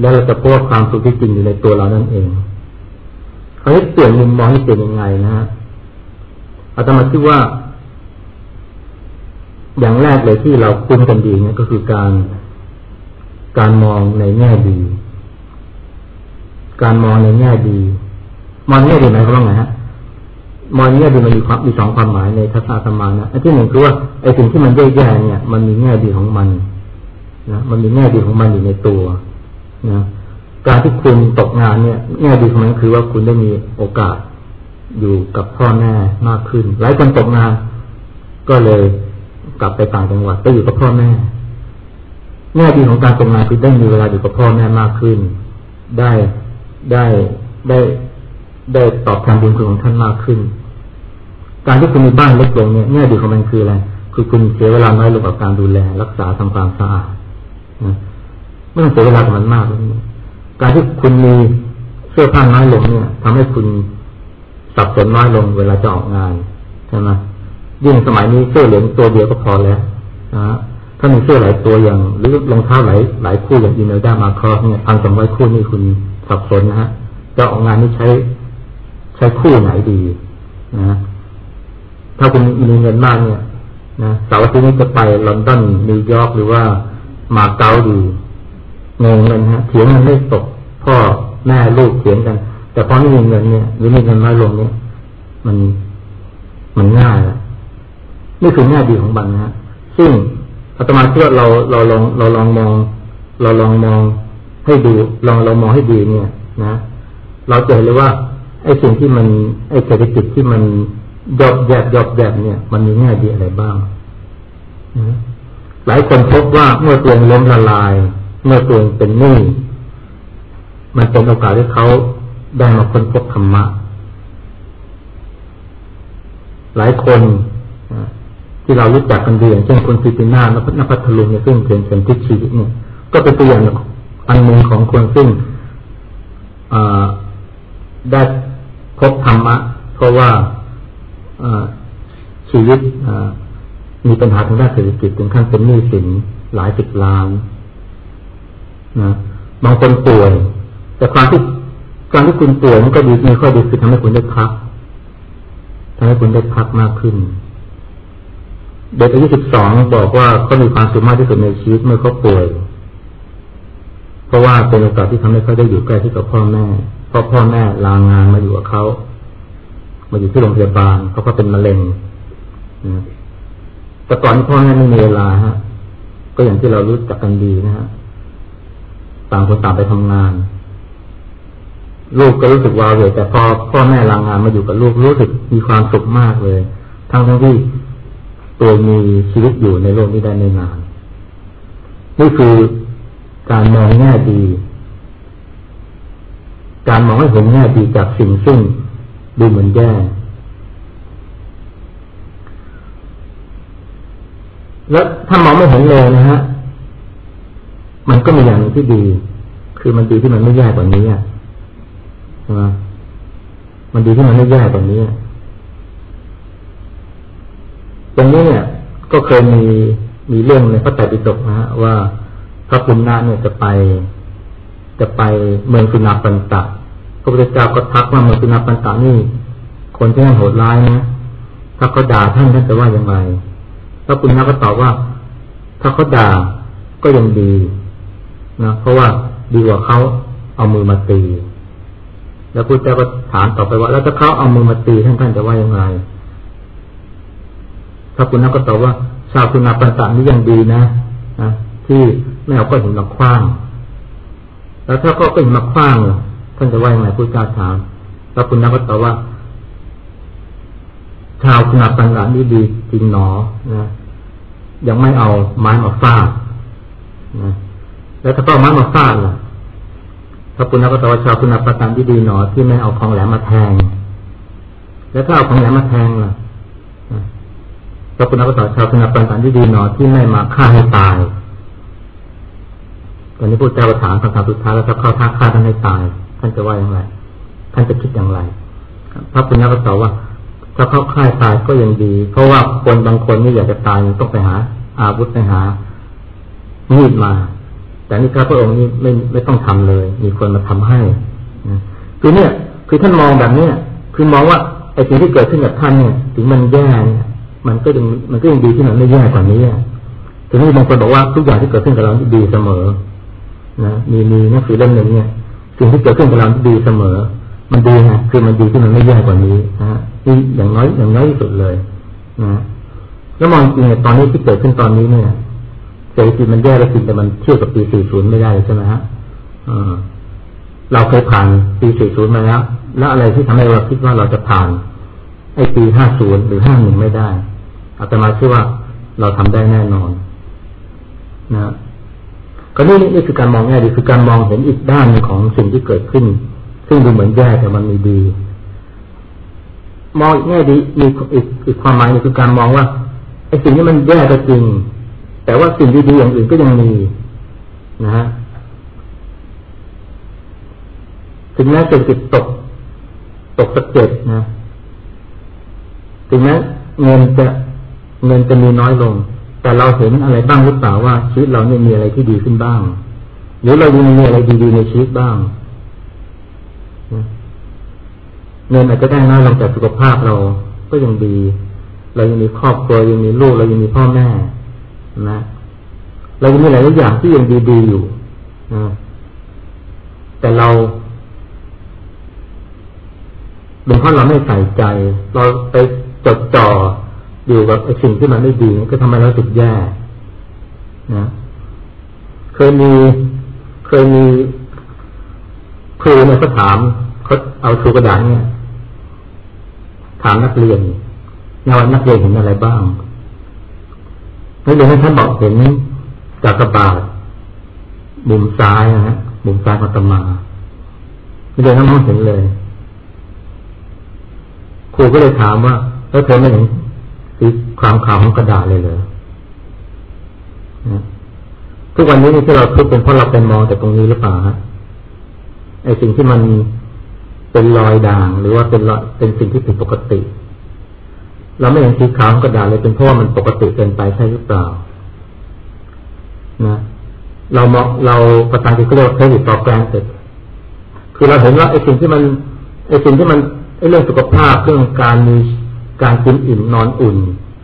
แล้วเราจะพบว่าความสุขที่จริงอยู่ในตัวเรานั่นเองเขาให้เปลี่ยนมุมมองให้เป็นยังไงนะฮะอาตมาคิดว่า อย่างแรกเลยที่เราคุ้นกันดีเนี่ยก็คือการการมองในแง่ดี การมองในแง่ดี มองแง่ดีหมายความว่าไงฮะ มองแง่ดีมันมีความมีสองความหมายในทัศนธรรมานะอันที่หนึ่งคือว่าไอ้สิ่งที่มันแย่ๆเนี่ย มันมีแง่ดีของมันนะมันมีแง่ดีของมันอยู่ในตัวนะการที่คุณตกงานเนี่ยแง่ดีของมันคือว่าคุณได้มีโอกาสอยู่กับพ่อแม่มากขึ้นหลายคนตกงาน ก็เลยกลับไปต่างจังหวัดไปอยู่กับพ่อแม่แง่ดีของการตกงานคือได้มีเวลาอยู่กับพ่อแม่มากขึ้น ได้ได้ได้ ได้ตอบแทนบุญคุณของท่านมากขึ้น การที่คุณมีบ้านเล็กลงเนี่ยแง่ดีของมันคืออะไร คือคุณเสียเวลาน้อยลงกับการดูแล รักษาทำความสะอาดนะไม่ต้องเสียเวลากับมันมากเลยการที่คุณมีเสื้อผ้าน้อยลงเนี่ยทำให้คุณสับสนน้อยลงเวลาจะออกงานใช่ไหมยิ่งสมัยนี้เสื้อเหลืองตัวเดียวก็พอแล้วนะถ้ามีเสื้อหลายตัวอย่างหรือรองเท้าหลายหลายคู่อย่างอินเนอร์ด้ามาคอสเนี่ยพันสองร้อยคู่นี่คุณสับสนนะฮะจะออกงานนี้ใช้ ใช้คู่ไหนดีนะถ้าคุณมีเงินมากเนี่ยนะเสาร์อาทิตย์นี้จะไปลอนดอนนิวยอร์กหรือว่ามาเก๊าดีงงเลยฮะเถียงมันไม่ตกพ่อแม่ลูกเถียงกัน แต่พอไม่มีเงินเนี่ยหรือมีเงินน้อยลงเนี่ย มันมันง่ายละนี่คือแง่ดีของบันนะซึ่งอาตมาเชื่อเราเราลองเราลองมอง เราลองมองให้ดูลองเรามองให้ดีเนี่ย นะ เราจะเห็นเลยว่า ไอ้สิ่งที่มันไอ้เศรษฐกิจที่มันยอบแยบยอบแยบเนี่ย มันมีแง่ดีอะไรบ้างหลายคนพบว่าเมื่อตัวเองล้มละลาย เมื่อตัวเองเป็นหนี้มันเป็นโอกาสที่เขาได้มาค้นพบธรรมะ หลายคนที่เรารู้จักกันดีอย่างเช่นคุณฟิติน่านนพัทลุงเนี่ยซึ่งเป็นเป็นทิศชีวิตเนี่ย ก็เป็นตัวอย่างอันหนึ่งของคนซึ่งได้ พบธรรมะ เพราะว่าชีวิตมีปัญหาทางด้านเศรษฐกิจถึงขั้นเป็นหนี้สินหลายสิบล้านนะบางคนป่วย แต่ความที่การที่คุณป่วยมันก็ดีมีข้อดีคือทำให้คุณได้พักทำให้คุณได้พักมากขึ้น เด็กอายุสิบสองบอกว่าเขามีความสุขมากที่สุดในชีวิตเมื่อเขาป่วย เพราะว่าเป็นโอกาสที่ทำให้เขาได้อยู่ใกล้ที่กับพ่อแม่ เพราะพ่อแม่ลางงานมาอยู่กับเขามาอยู่ที่โรงพยาบาลเขาก็เป็นมะเร็งนะแต่ก่อนพ่อแม่ไม่มีเวลาฮะ ก็อย่างที่เรารู้จักกันดีนะฮะต่างคนต่างไปทำงาน ลูกก็รู้สึกว้าเหวแต่พอพ่อแม่ลางงานมาอยู่กับลูกรู้สึกมีความสุขมากเลย ทั้งทั้งที่ตัวมีชีวิตอยู่ในโลกนี้ได้ไม่นาน นี่คือการมองแง่ดี การมองให้เห็นแง่ดีจากสิ่งซึ่งดูเหมือนแย่แล้วถ้ามองไม่เห็นเลยนะฮะ มันก็มีอย่างที่ดี คือมันดีที่มันไม่แย่กว่านี้อะใช่ไหมมันดีที่มันไม่แย่กว่านี้ตรงนี้เนี่ย ก็เคยมีมีเรื่องในพระไตรปิฎกนะฮะว่าพระคุณนาเนี่ยจะไป จะไปเมืองสุนาปันตะ ระพุทธเจ้าก็ทักว่ามือสุนาปันตะนี่คนที่นั่นโหดร้ายนะ ถ้าเขาด่าท่านท่านจะว่าอย่างไรพระคุณนาก็ตอบว่า ถ้าเขาด่าก็ยังดีนะเพราะว่าดีกว่าเขาเอามือมาตี แล้วพระเจ้าก็ถามต่อไปว่า แล้วถ้าเขาเอามือมาตีท่านท่านจะว่ายังไงพระคุณนาก็ตอบว่า ชาวคุณนาปัญจานี้ยังดีนะนะที่ไม่เอาก็เห็นมาคว้าง แล้วถ้าก็เห็นมาคว้าง ท่านจะว่ายังไงพระเจ้าถามพระคุณนาก็ตอบว่า ชาวคุณปัญญานี่ดีจริงหนอนะยังไม่เอาไม้มาฟาดนะแล้วถ้าเอาไม้มาฟาดล่ะพระคุณนักก็ตอบว่าชาวคุณปัญญาที่ดีหนอที่ไม่เอาของแหลมมาแทง แล้วถ้าเอาของแหลมมาแทงล่ะพระคุณก็ตว่าชาวคุณปัญญาที่ดีหนอที่ไม่มาฆ่าให้ตายตอนนี้พูดเจ้าถามคำถามสุดท้ายแล้วถ้าเข้าท่าฆ่าท่านให้ตายานจะว่าอย่างไรท่านจะคิดอย่างไรพระคุณก็ตอบว่าถ้าเขาฆ่าตายก็ยังดี เพราะว่าคนบางคนนี่อยากจะตายต้องไปหา อาวุธไปหามีดมา แต่นี่ข้าพระองค์นี่ไม่ไม่ต้องทำเลย มีคนมาทำให้นะคือเนี่ย คือท่านมองแบบเนี้ยคือมองว่าไอ้สิ่งที่เกิดขึ้นกับท่านเนี่ย ถึงมันแย่เนี่ยมันก็ยังมันก็ยังดีที่มันไม่แย่กว่านี้ถึงนี้บางคนบอกว่าทุกอย่างที่เกิดขึ้นกับเราดีเสมอนะมีมีหนังสือเล่มหนึ่งเนี่ย สิ่งที่เกิดขึ้นกับเราดีเสมอ มันดีนะคือมันดีที่มันไม่แย่กว่านี้นะนี่อย่างน้อยอย่างน้อยที่สุดเลยนะแล้วมองจริงตอนนี้ที่เกิดขึ้นตอนนี้เนี่ยเศรษฐกิจมันแย่แล้วสิแต่มันเทียบกับปี 40 ไม่ได้ใช่ไหมฮะเราเคยผ่านปี 40 มาแล้ว แล้วอะไรที่ทำให้เราคิดว่าเราจะผ่านไอ้ปี 50 หรือ 51 ไม่ได้อาตมาเชื่อว่าเราทำได้แน่นอน นะ ก็นี่นี่คือการมองแง่ดีคือการมองเห็นอีกด้านของสิ่งที่เกิดขึ้น ซึ่งดูเหมือนแย่แต่มันมีดี มองอีกแง่ดีมีอีกอีกความหมายคือการมองว่าไอ้สิ่งนี้มันแย่ก็จริง แต่ว่าสิ่งดีๆอย่างอื่นก็ยังมีนะฮะถึงแม้เศรษฐกิจตก ตกสะเก็ดนะ ถึงแม้เงินจะเงินจะมีน้อยลง แต่เราเห็นอะไรบ้างหรือเปล่าว่าชีวิตเราเนี่ยมีอะไรที่ดีขึ้นบ้าง หรือเรายังมีอะไรดีๆในชีวิตบ้างเงินอาจจะได้น้อยลงจากสุขภาพเราก็ยังดี เรายังมีครอบครัวยังมีลูกเรายังมีพ่อแม่นะเรายังมีหลายอย่างที่ยังดีๆอยู่นะแต่เราเป็นเพราะเราไม่ใส่ใจ เราไปจดจ่อ อยู่กับสิ่งที่มันไม่ดีก็ทำให้เราติดแย่นะเคยมีเคยมีครูเนี่ยเขาถามเขาเอาชูกระดาษเนี่ย ถามนักเรียนในว่านักเรียนเห็นอะไรบ้างนักเรียนท่านบอกเห็นจากกระบาดมุมซ้ายนะฮะมุมซ้ายของตมาไม่ได้ทั้งมองเห็นเลยครูก็เลยถามว่าแล้วเธอไม่เห็น สีความขาวของกระดาษเลยเหรอทุกวันนี้ที่เราทุกเป็นเพราะเราเป็นมองแต่ตรงนี้หรือเปล่าฮะไอสิ่งที่มันเป็นรอยด่าง หรือว่าเป็นเป็นสิ่งที่ผิดปกติ เราไม่เห็นสีขาวของกระดาษเลยเป็นเพราะว่ามันปกติเกินไปใช่หรือเปล่า นะเรามองเราประธานที่เรียกว่า credit for granted คือเราเห็นว่าไอสิ่งที่มันไอสิ่งที่มันไอเรื่องสุขภาพเรื่องการมี การกินอิ่มนอนอุ่น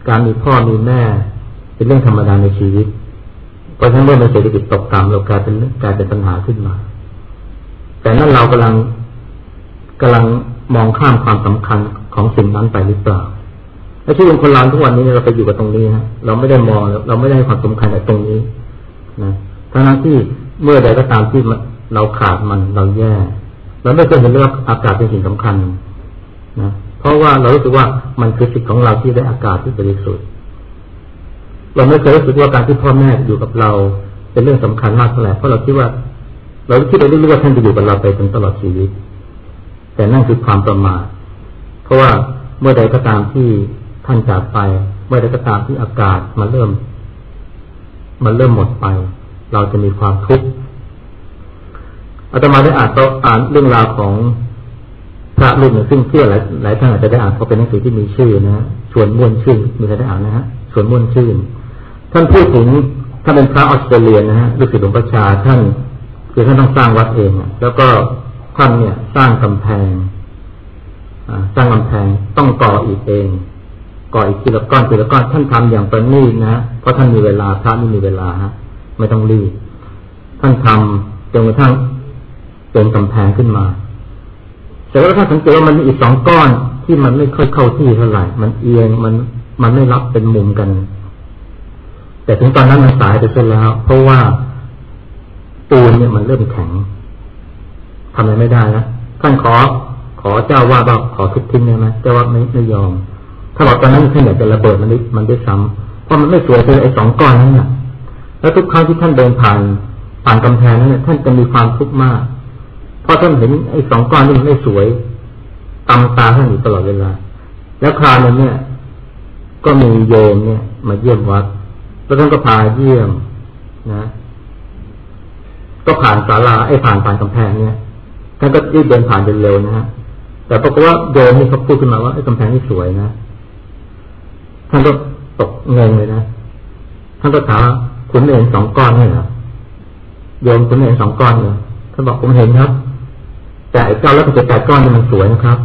การมีพ่อมีแม่ เป็นเรื่องธรรมดาในชีวิต เพราะฉะนั้นเมื่อมันเศรษฐกิจตกต่ำเรากลายเป็นกลายเป็นปัญหาขึ้นมา แต่นั่นเรากำลังกำลังมองข้ามความสำคัญของสิ่งนั้นไปหรือเปล่าและที่คนเราทุกวันนี้เราไปอยู่กับตรงนี้ฮะเราไม่ได้มองเราไม่ได้ให้ความสำคัญกับตรงนี้นะทั้งนั้นที่เมื่อใดก็ตามที่เราขาดมันเราแย่เราไม่เคยเห็นเรื่องอากาศเป็นสิ่งสำคัญนะ เพราะว่าเรารู้สึกว่ามันคือสิทธิ์ของเราที่ได้อากาศที่บริสุทธิ์เราไม่เคยรู้สึกว่าการที่พ่อแม่อยู่กับเรา เป็นเรื่องสำคัญมากเท่าไหร่เพราะเราคิดว่า เราคิดไปเรื่อยๆว่าท่านจะอยู่กับเราไปจนตลอดชีวิต แต่นั่นคือความประมาทเพราะว่าเมื่อใดก็ตามที่ท่านจากไป เมื่อใดก็ตามที่อากาศมันเริ่ม มันเริ่มหมดไป เราจะมีความทุกข์อาตมาได้อ่านต่ออ่านเรื่องราวของ พระรูปหนึ่งซึ่งเชื่อหลายหลายท่านอาจจะได้อ่านเพราะเป็นหนังสือที่มีชื่อนะชวนม่วนชื่นมีใครได้อ่านนะฮะชวนม่วนชื่น ท่านพูดถึงท่านเป็นพระออสเตรเลียนะฮะลูกศิษย์หลวงพ่อชาท่านคือท่านต้องสร้างวัดเองแล้วก็ท่านเนี่ยสร้างกำแพงสร้างกำแพงต้องก่ออีกเอง ก่ออีกทีละก้อนทีละก้อนท่านทำอย่างประณีตนะเพราะท่านมีเวลาพระไม่มีเวลาฮะไม่ต้องรีบท่านทำจนกระทั่งเป็นกำแพงขึ้นมา แต่ว่าถ้าสังเกตว่ามันมีอีกสองก้อนที่มันไม่ค่อยเข้าที่เท่าไหร่ มันเอียงมันมันไม่รับเป็นมุมกัน แต่ถึงตอนนั้นมันสายไปเสียแล้ว เพราะว่าปูนเนี่ยมันเริ่มแข็งทำอะไรไม่ได้นะท่านขอ ขอเจ้าว่าว่าขอทุบทิ้งได้ไหมเจ้าว่าไม่ไม่ยอม ถ้าบอกตอนนั้นท่านอยากจะระเบิดมันได้มันได้ซ้ำเพราะมันไม่สวยเลยไอ้สองก้อนนั้นเนี่ยแล้วทุกครั้งที่ท่านเดินผ่านผ่านกำแพงนั้นท่านจะมีความทุกข์มาก เพราะท่านเห็นไอ้สองก้อนนี้มันไม่สวยตำตาท่านอยู่ตลอดเวลา แล้วคราวนั้นเนี่ย ก็มีโยมเนี่ย มาเยี่ยมวัด แล้วท่านก็พาเยี่ยมนะ ก็ผ่านศาลาไอ้ผ่านผ่านกำแพงเนี่ยท่านก็รีบเดินผ่านเร็วนะฮะแต่ปรากฏว่าโยมนี่เขาพูดขึ้นมาว่าไอ้กำแพงนี่สวยนะท่านก็ตกเงงเลยนะท่านก็ถามคุณเห็นสองก้อนนี่เหรอโยมคุณเห็นสองก้อนเลยท่านบอกผมเห็นครับ แต่เก้าแล้วก็จะแปดก้อนนี่มันสวยนะครับ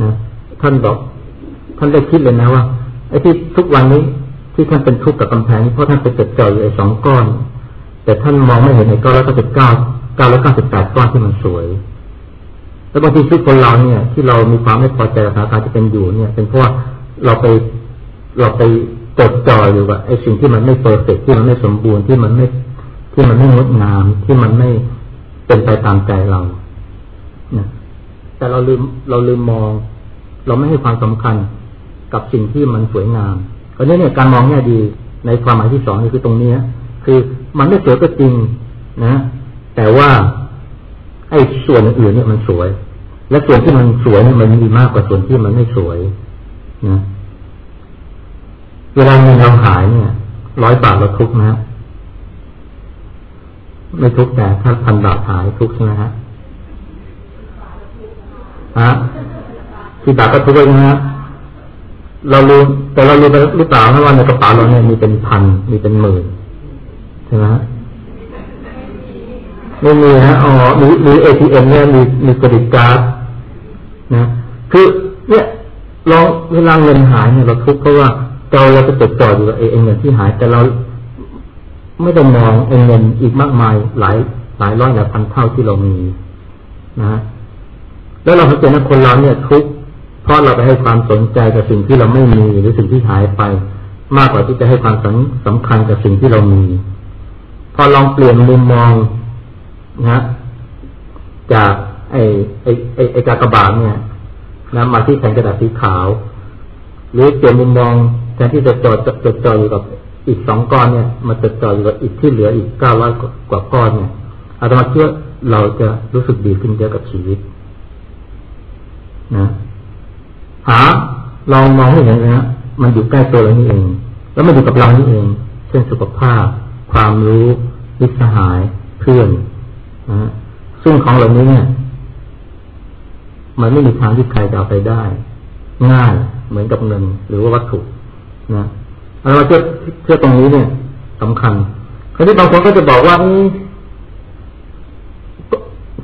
นะท่านบอก ท่านได้คิดเลยนะว่าไอ้ที่ทุกวันนี้ที่ท่านเป็นทุกข์กับกำแพงเพราะท่านไปจดจ่ออยู่ไอ้สองก้อน แต่ท่านมองไม่เห็นไอ้ก้อนแล้วก็เก้าเก้าแล้วเก้าสิบแปดก้อนที่มันสวยแล้วบางทีชีวิตคนเราเนี่ย ที่เรามีความไม่พอใจกับสถานการณ์ที่เป็นอยู่เนี่ย เป็นเพราะว่าเราไปเราไปจดจ่ออยู่กับไอ้สิ่งที่มันไม่เปิดเสร็จที่มันไม่สมบูรณ์ที่มันไม่ที่มันไม่งดงามที่มันไม่เป็นไปตามใจเรา แต่เราลืมเราลืมมอง เราไม่ให้ความสำคัญกับสิ่งที่มันสวยงามเพราะนี้เนี่ยการมองแง่ดีในความหมายที่สองนี่คือตรงนี้คือมันไม่สวยก็จริงนะ แต่ว่าไอ้ส่วนอื่นเนี่ยมันสวย และส่วนที่มันสวยเนี่ยมันมีมากกว่าส่วนที่มันไม่สวยนะเวลาเงินเราหายเนี่ยร้อยบาทเราทุกนะไม่ทุกแต่ถ้าพันบาทหายทุกใช่ไหมฮะ ฮะที่บาทก็ทุกเลยนะฮะเรารู้แต่เรารู้ไปหรือเปล่าว่าในกระเป๋าเราเนี่ยมีเป็นพันมีเป็นหมื่นใช่ไหมไม่มีฮะอ๋อหรือหรือเอทีเอ็มเนี่ยมีมีกระดิกการ์ดนะคือเนี่ยลองเวลาเงินหายเนี่ยเราทุกข์เพราะว่าเราเราจะจดจ่ออยู่กับเองเงินที่หายแต่เราไม่ได้มองเองเงินอีกมากมายหลายหลายร้อยหลายพันเท่าที่เรามีนะ แล้วเราสังเห็นว่าคนเราเนี่ยทุกข์เพราะเราไปให้ความสนใจกับสิ่งที่เราไม่มีหรือสิ่งที่หายไป มากกว่าที่จะให้ความสำคัญกับสิ่งที่เรามี พอลองเปลี่ยนมุมมองนะจากไอ้ไอ้ไอ้ไอ้กากบาทเนี่ยนะมาที่แผ่นกระดาษสีขาว หรือเปลี่ยนมุมมองแทนที่จะจดจดจ่ออยู่กับอีกสองก้อนเนี่ยมาจดจ่ออยู่กับอีกที่เหลืออีกเก้าร้อยกว่าก้อนเนี่ยอาตมาเชื่อเราจะรู้สึกดีขึ้นเยอะกับชีวิต นะหาลองมองให้เห็นนะมันอยู่ใกล้ตัวเรานี่เอง แล้วมันอยู่กับเรานี่เอง เช่นสุขภาพ ความรู้วิสหาย เพื่อนนะซึ่งของเหล่านี้เนี่ย มันไม่มีทางที่ใครจะเอาไปได้ ง่ายเหมือนกับเงิน หรือว่าวัตถุนะเราเชื่อเชื่อตรงนี้เนี่ยสำคัญคราวนี้บางคนก็จะบอกว่า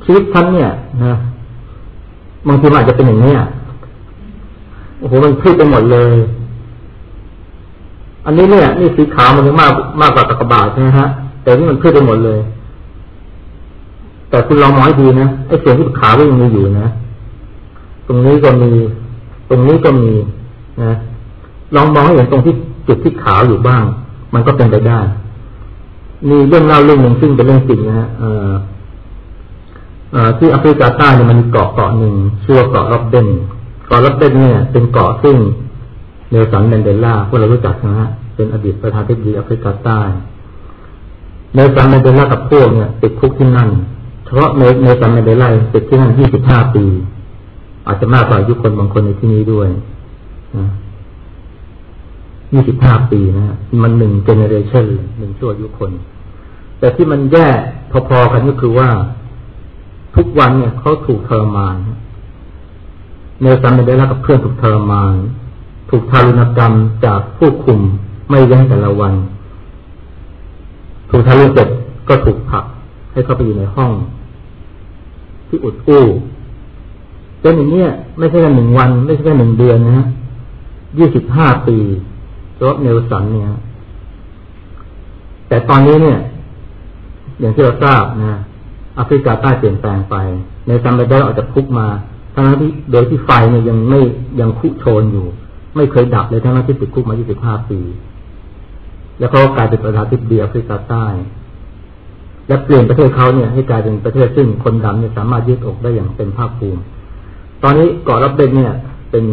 ชีวิตฉันเนี่ยนะ บางทีมันอาจจะเป็นอย่างนี้โอ้โหมันพืชไปหมดเลย อันนี้เนี่ย นี่สีขาวมันยังมากมากกว่าตะกบาใช่ไหมฮะ แต่นี่มันพืชไปหมดเลย แต่คุณลองมองให้ดีนะไอ้ส่วนที่ขาวก็ยังมีอยู่นะตรงนี้ก็มี ตรงนี้ก็มีนะลองมองให้เห็นตรงที่จุดที่ขาวอยู่บ้าง มันก็เป็นไปได้ มีเรื่องเล่าเรื่องหนึ่งซึ่งเป็นเรื่องจริงนะฮะ ที่แอฟริกาใต้เนี่ยมันมีเกาะเกาะหนึ่งชื่อว่าเกาะร็อบเบนเกาะร็อบเบนเนี่ย เป็นเกาะซึ่งเนลสันแมนเดลาพวกเรารู้จักนะฮะเป็นอดีตประธานาธิบดีแอฟริกาใต้เนลสันแมนเดลากับพวกเนี่ยติดคุกที่นั่นเฉพาะเนลสันแมนเดลาติดที่นั่นยี่สิบห้าปี อาจจะมากกว่ายุคนบางคนในที่นี้ด้วยยี่สิบห้าปีนะฮะมันหนึ่ง generation หนึ่งชั่วยุคน แต่ที่มันแย่พอๆกันก็คือว่า ทุกวันเนี่ยเขาถูกทรมานเนลสันเมเดลากับเพื่อนถูกทรมาน ถูกทารุณกรรมจากผู้คุมไม่ยั้งแต่ละวัน ถูกทารุณเสร็จก็ถูกผัก ให้เข้าไปอยู่ในห้อง ที่อุดอู้เป็นอย่างนี้ไม่ใช่แค่หนึ่งวัน ไม่ใช่แค่หนึ่งเดือนนะฮะยี่สิบห้าปีเพราะเนลสันเนี่ย แต่ตอนนี้เนี่ย อย่างที่เราทราบนะ แอฟริกาใต้เปลี่ยนแปลงไป เนลสันแมนเดลาออกจากคุกมาทั้งที่โดยที่ไฟเนี่ยยังไม่ยังคุโชนอยู่ ไม่เคยดับเลยทั้งที่ติดคุกมา25ปี แล้วเขากลายเป็นประธานาธิบดีแอฟริกาใต้ และเปลี่ยนประเทศเขาเนี่ยให้กลายเป็นประเทศซึ่งคนดำเนี่ยสามารถยืดอกได้อย่างเป็นภาคภูมิ ตอนนี้เกาะรับเบนเนี่ย เป็น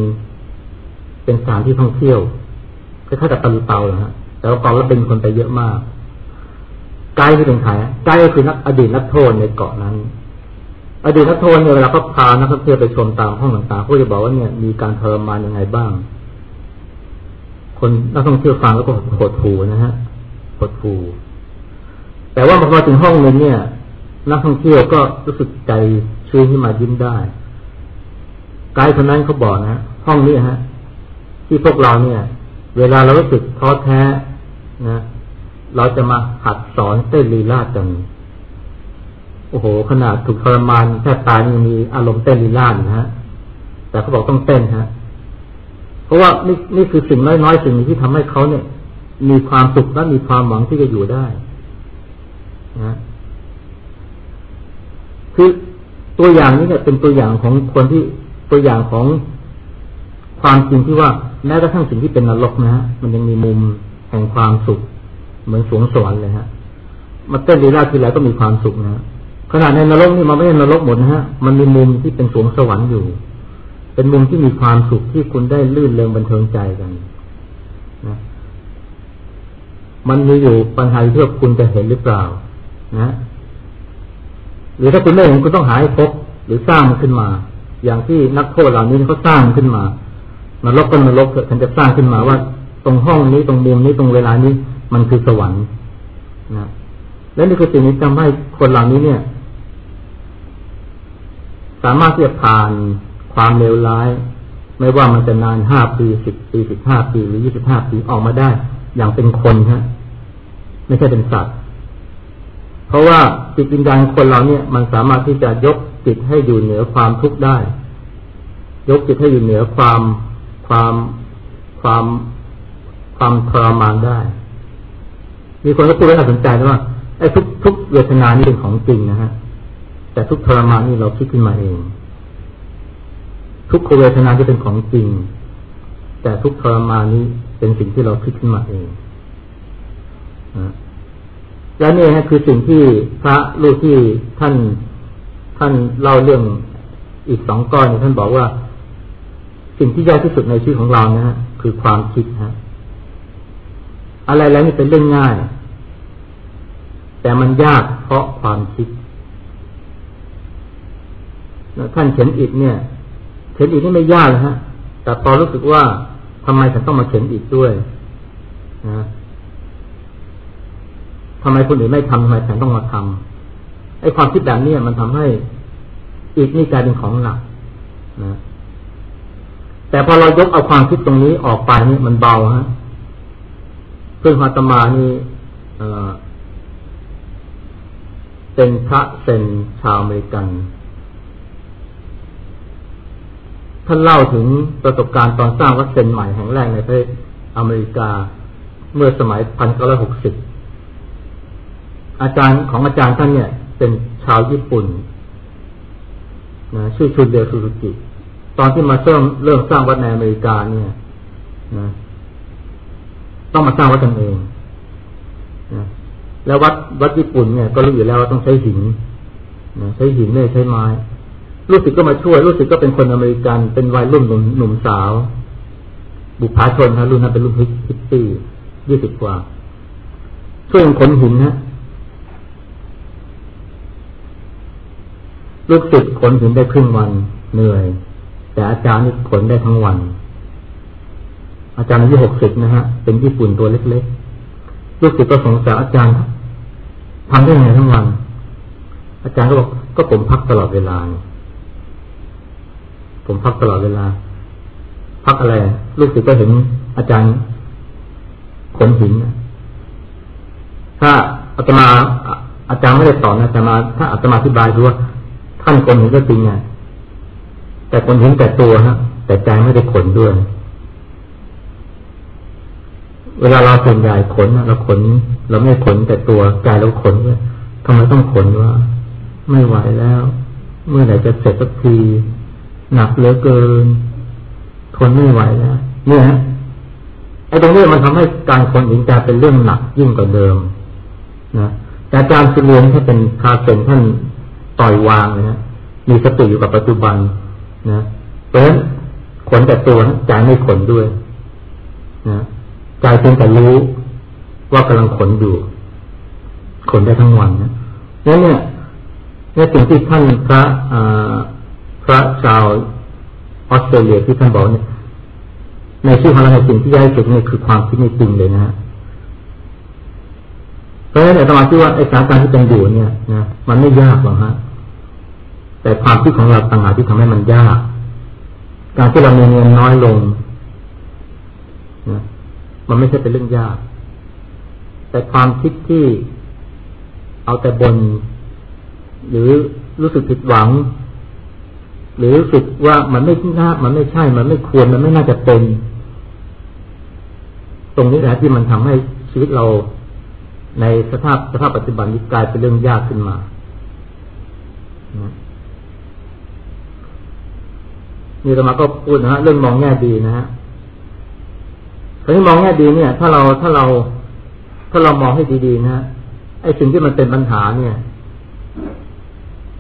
เป็นสถานที่ท่องเที่ยวคล้ายๆกับตะลุเตานะฮะแต่ว่าเกาะรับเบนคนไปเยอะมาก ไกด์ที่เป็นใครไกด์ก็คือนักอดีตนักโทษในเกาะนั้น อดีตนักโทษเนี่ยเวลาเขาพานักท่องเที่ยวไปชมตามห้องต่างๆเขาจะบอกว่าเนี่ยมีการทรมานยังไงบ้าง คนนักท่องเที่ยวฟังแล้วก็หดหูนะฮะหดหูแต่ว่าพอถึงห้องนึงเนี่ย นักท่องเที่ยวก็รู้สึกใจชื้นขึ้นมายิ้มได้ไกด์คนนั้นเขาบอกนะห้องนี้ฮะ ที่พวกเราเนี่ย เวลาเรารู้สึกท้อแท้นะ เราจะมาหัดสอนเต้นลีลาดกันโอ้โห ขนาดถูกทรมานแทบตายยังมีอารมณ์เต้นลีลาดนะฮะแต่เขาบอกต้องเต้นฮะ เพราะว่านี่นี่คือสิ่งน้อยๆสิ่งที่ทำให้เขาเนี่ย มีความสุขและมีความหวังที่จะอยู่ได้นะคือตัวอย่างนี้เนี่ยเป็นตัวอย่างของคนที่ตัวอย่างของความจริงที่ว่าแม้กระทั่งสิ่งที่เป็นนรกนะฮะมันยังมีมุมแห่งความสุข เหมือนสวงสวรรค์เลยฮะมาเต้นลีลาทีไรก็มีความสุขนะขนาดในนรกนี่มันไม่ใช่นรกหมดนะฮะมันมีมุมที่เป็นสวงสวรรค์อยู่ เป็นมุมที่มีความสุขที่คุณได้ลื่นเริงบันเทิงใจกันนะมันมีอยู่ปัญหาที่คุณจะเห็นหรือเปล่า นะหรือถ้าคุณไม่เห็นคุณต้องหาให้พบหรือสร้างมันขึ้นมา อย่างที่นักโทษเหล่านี้เขาสร้างขึ้นมานรกก็นรกเถอะฉันจะสร้างขึ้นมาว่า ตรงห้องนี้ตรงมุมนี้ตรงเวลานี้ มันคือสวรรค์นะและนี่คือสิ่งที่ทำให้คนเหล่านี้เนี่ย สามารถที่จะผ่านความเลวร้าย ไม่ว่ามันจะนานห้าปีสิบปีสิบห้าปีหรือยี่สิบห้าปีออกมาได้ อย่างเป็นคนฮะไม่ใช่เป็นสัตว์ เพราะว่าจิตวิญญาณคนเราเนี่ย มันสามารถที่จะยกจิตให้อยู่เหนือความทุกข์ได้ ยกจิตให้อยู่เหนือความความความความทรมานได้ มีคนก็พูดไว้น่าสนใจว่าไอ้ทุกทุกเวทนานี่เป็นของจริงนะฮะแต่ทุกทรมานนี่เราคิดขึ้นมาเอง ทุกเวทนาที่เป็นของจริง แต่ทุกทรมานนี้เป็นสิ่งที่เราคิดขึ้นมาเองนะและนี่ฮะคือสิ่งที่พระลูกที่ท่านท่านเล่าเรื่องอีกสองก้อนท่านบอกว่า สิ่งที่ยากที่สุดในชีวิตของเรานะฮะคือความคิดฮะ อะไรแล้วนี่เป็นเรื่องง่าย แต่มันยากเพราะความคิดท่านเขียนอิฐเนี่ย เขียนอิฐนี่ไม่ยากนะฮะ แต่พอรู้สึกว่าทำไมฉันต้องมาเขียนอิฐด้วยนะทำไมคนอื่นไม่ทำทำไมฉันต้องมาทำไอ้ความคิดแบบนี้มันทำให้อิฐนี่กลายเป็นของหนักนะแต่พอเรายกเอาความคิดตรงนี้ออกไปนี่มันเบาฮะ ซึ่งฮาตมานี่เป็นพระเซนชาวอเมริกัน ท่านเล่าถึงประสบการณ์ตอนสร้างวัดเซนใหม่แห่งแรกในประเทศอเมริกาเมื่อสมัยพันเก้าร้อยหกสิบอาจารย์ของอาจารย์ท่านเนี่ย เป็นชาวญี่ปุ่นนะชื่อชุนเดียสุรุกิ ตอนที่มาเริ่มเริ่มสร้างวัดในอเมริกาเนี่ยนะ ต้องมาสร้างวัดกันเองนะแล้ววัดวัดญี่ปุ่นเนี่ยก็รู้อยู่แล้วว่าต้องใช้หินนะใช้หินไม่ใช้ไม้ลูกศิษย์ก็มาช่วยลูกศิษย์ก็เป็นคนอเมริกัน เป็นวัยรุ่นหนุ่มหนุ่มสาว บุพาชนนะรุ่นนั้นเป็นรุ่นฮิปปี้ยี่สิบกว่า ช่วยขนหินนะลูกศิษย์ขนหินได้ครึ่งวันเหนื่อย แต่อาจารย์นี่ขนได้ทั้งวัน อาจารย์อายุหกสิบนะฮะ เป็นญี่ปุ่นตัวเล็กๆลูกศิษย์ก็สงสัยอาจารย์ทำได้ไงทั้งวัน อาจารย์ก็บอกก็ผมพักตลอดเวลา ผมพักตลอดเวลา พักอะไร ลูกศิษย์ก็เห็นอาจารย์ขนหินถ้าอาตมาอาจารย์ไม่ได้สอนอาตมา ถ้าอาตมาอธิบายดูว่าท่านขนหินก็จริงไงแต่ขนหินแต่ตัวฮะ แต่ใจไม่ได้ขนด้วย เวลาเราส่วนใหญ่ขนเราขน เราไม่ขนแต่ตัวกายเราขนเนี่ยทำไมต้องขนว่า ไม่ไหวแล้ว เมื่อไหร่จะเสร็จสักที หนักเหลือเกินทนไม่ไหวแล้วเนี่ยไอ้ตรงนี้มันทำให้การขนหินกาเป็นเรื่องหนักยิ่งกว่าเดิมนะแต่อาจารย์สุเรียนถ้าเป็นคาเซนท่านต่อยวางเลยนะมีสติอยู่กับปัจจุบันนะเพราะฉะนั้นขนแต่ตัวใจไม่ขนด้วยนะ ใจเพียงแต่รู้ว่ากำลังขนอยู่ ขนได้ทั้งวันนะนั่นเนี่ยนี่สิ่งที่ท่านพระพระชาวออสเตรเลียที่ท่านบอกเนี่ยในชื่อของเราในสิ่งที่ยากที่สุดนี่คือความคิดในจริงเลยนะฮะเพราะฉะนั้นแต่ตมาคิดว่าไอ้สถานการณ์ที่เป็นอยู่เนี่ยนะมันไม่ยากหรอกฮะแต่ความคิดของเราต่างหากที่ทำให้มันยาก การที่เรามีเงินน้อยลง มันไม่ใช่เป็นเรื่องยาก แต่ความคิดที่เอาแต่บน หรือรู้สึกผิดหวัง หรือรู้สึกว่ามันไม่น่ามันไม่ใช่ มันไม่ควรมันไม่น่าจะเป็น ตรงนี้แหละที่มันทำให้ชีวิตเรา ในสภาพสภาพปัจจุบันนี้กลายเป็นเรื่องยากขึ้นมานี่เรามาก็พูดนะฮะเรื่องมองแง่ดีนะฮะ ถ้าที่มองแง่ดีเนี่ย ถ้าเราถ้าเราถ้าเรามองให้ดีๆนะไอ้สิ่งที่มันเป็นปัญหาเนี่ย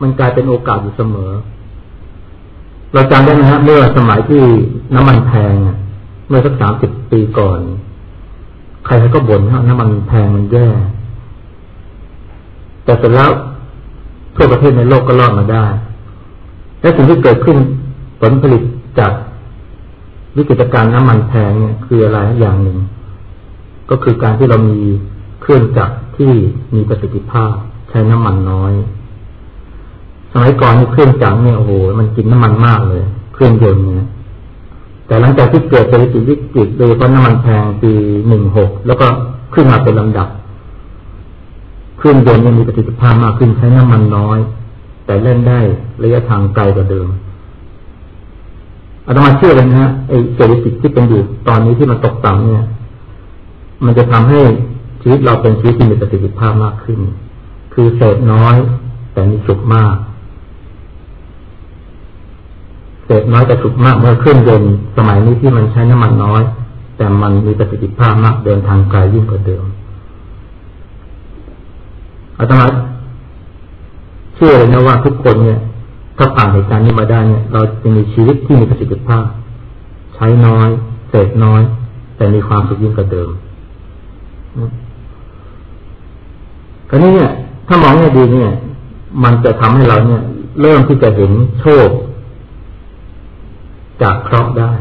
มันกลายเป็นโอกาสอยู่เสมอ เราจำได้ไหมฮะเมื่อสมัยที่น้ำมันแพงเมื่อสักสามสิบปีก่อน ใครๆก็บ่นว่าน้ำมันแพงมันแย่ แต่เสร็จแล้วทั่วประเทศในโลกก็รอดมาได้ และสิ่งที่เกิดขึ้นผลผลิตจาก วิกฤตการณ์น้ำมันแพงเนี่ยคืออะไรอย่างหนึ่ง ก็คือการที่เรามีเครื่องจักรที่มีประสิทธิภาพ ใช้น้ำมันน้อย สมัยก่อนเครื่องจักรเนี่ยโอ้โหมันกินน้ำมันมากเลย เครื่องยนต์เนี่ยแต่หลังจากที่เกิดเศรษฐกิจวิกฤตโดยเพราะน้ำมันแพงปีหนึ่งหกแล้วก็ขึ้นมาเป็นลำดับ เครื่องยนต์มีประสิทธิภาพมากขึ้นใช้น้ำมันน้อย แต่เล่นได้ระยะทางไกลกว่าเดิม อาตมาเชื่อเลยนะไอ้เศรษฐกิจที่เป็นอยู่ตอนนี้ที่มันตกต่ำเนี่ย มันจะทำให้ชีวิตเราเป็นชีวิตที่มีประสิทธิภาพมากขึ้น คือเสพน้อย แต่มีสุขมากเสพน้อยแต่สุขมากเมื่อเครื่องยนต์สมัยนี้ที่มันใช้น้ำมันน้อย แต่มันมีประสิทธิภาพมากเดินทางไกลยิ่งกว่าเดิมอาตมาเชื่อเลยนะว่าทุกคนเนี่ย ถ้าผ่านเหตุการณ์นี้มาได้เนี่ย เราจะมีชีวิตที่มีประสิทธิภาพ ใช้น้อยเสพน้อย แต่มีความสุขยิ่งกว่าเดิมคราวนี้เนี่ย ถ้ามองให้ดีเนี่ย มันจะทำให้เราเนี่ย เริ่มที่จะเห็นโชค จากเคราะห์ได้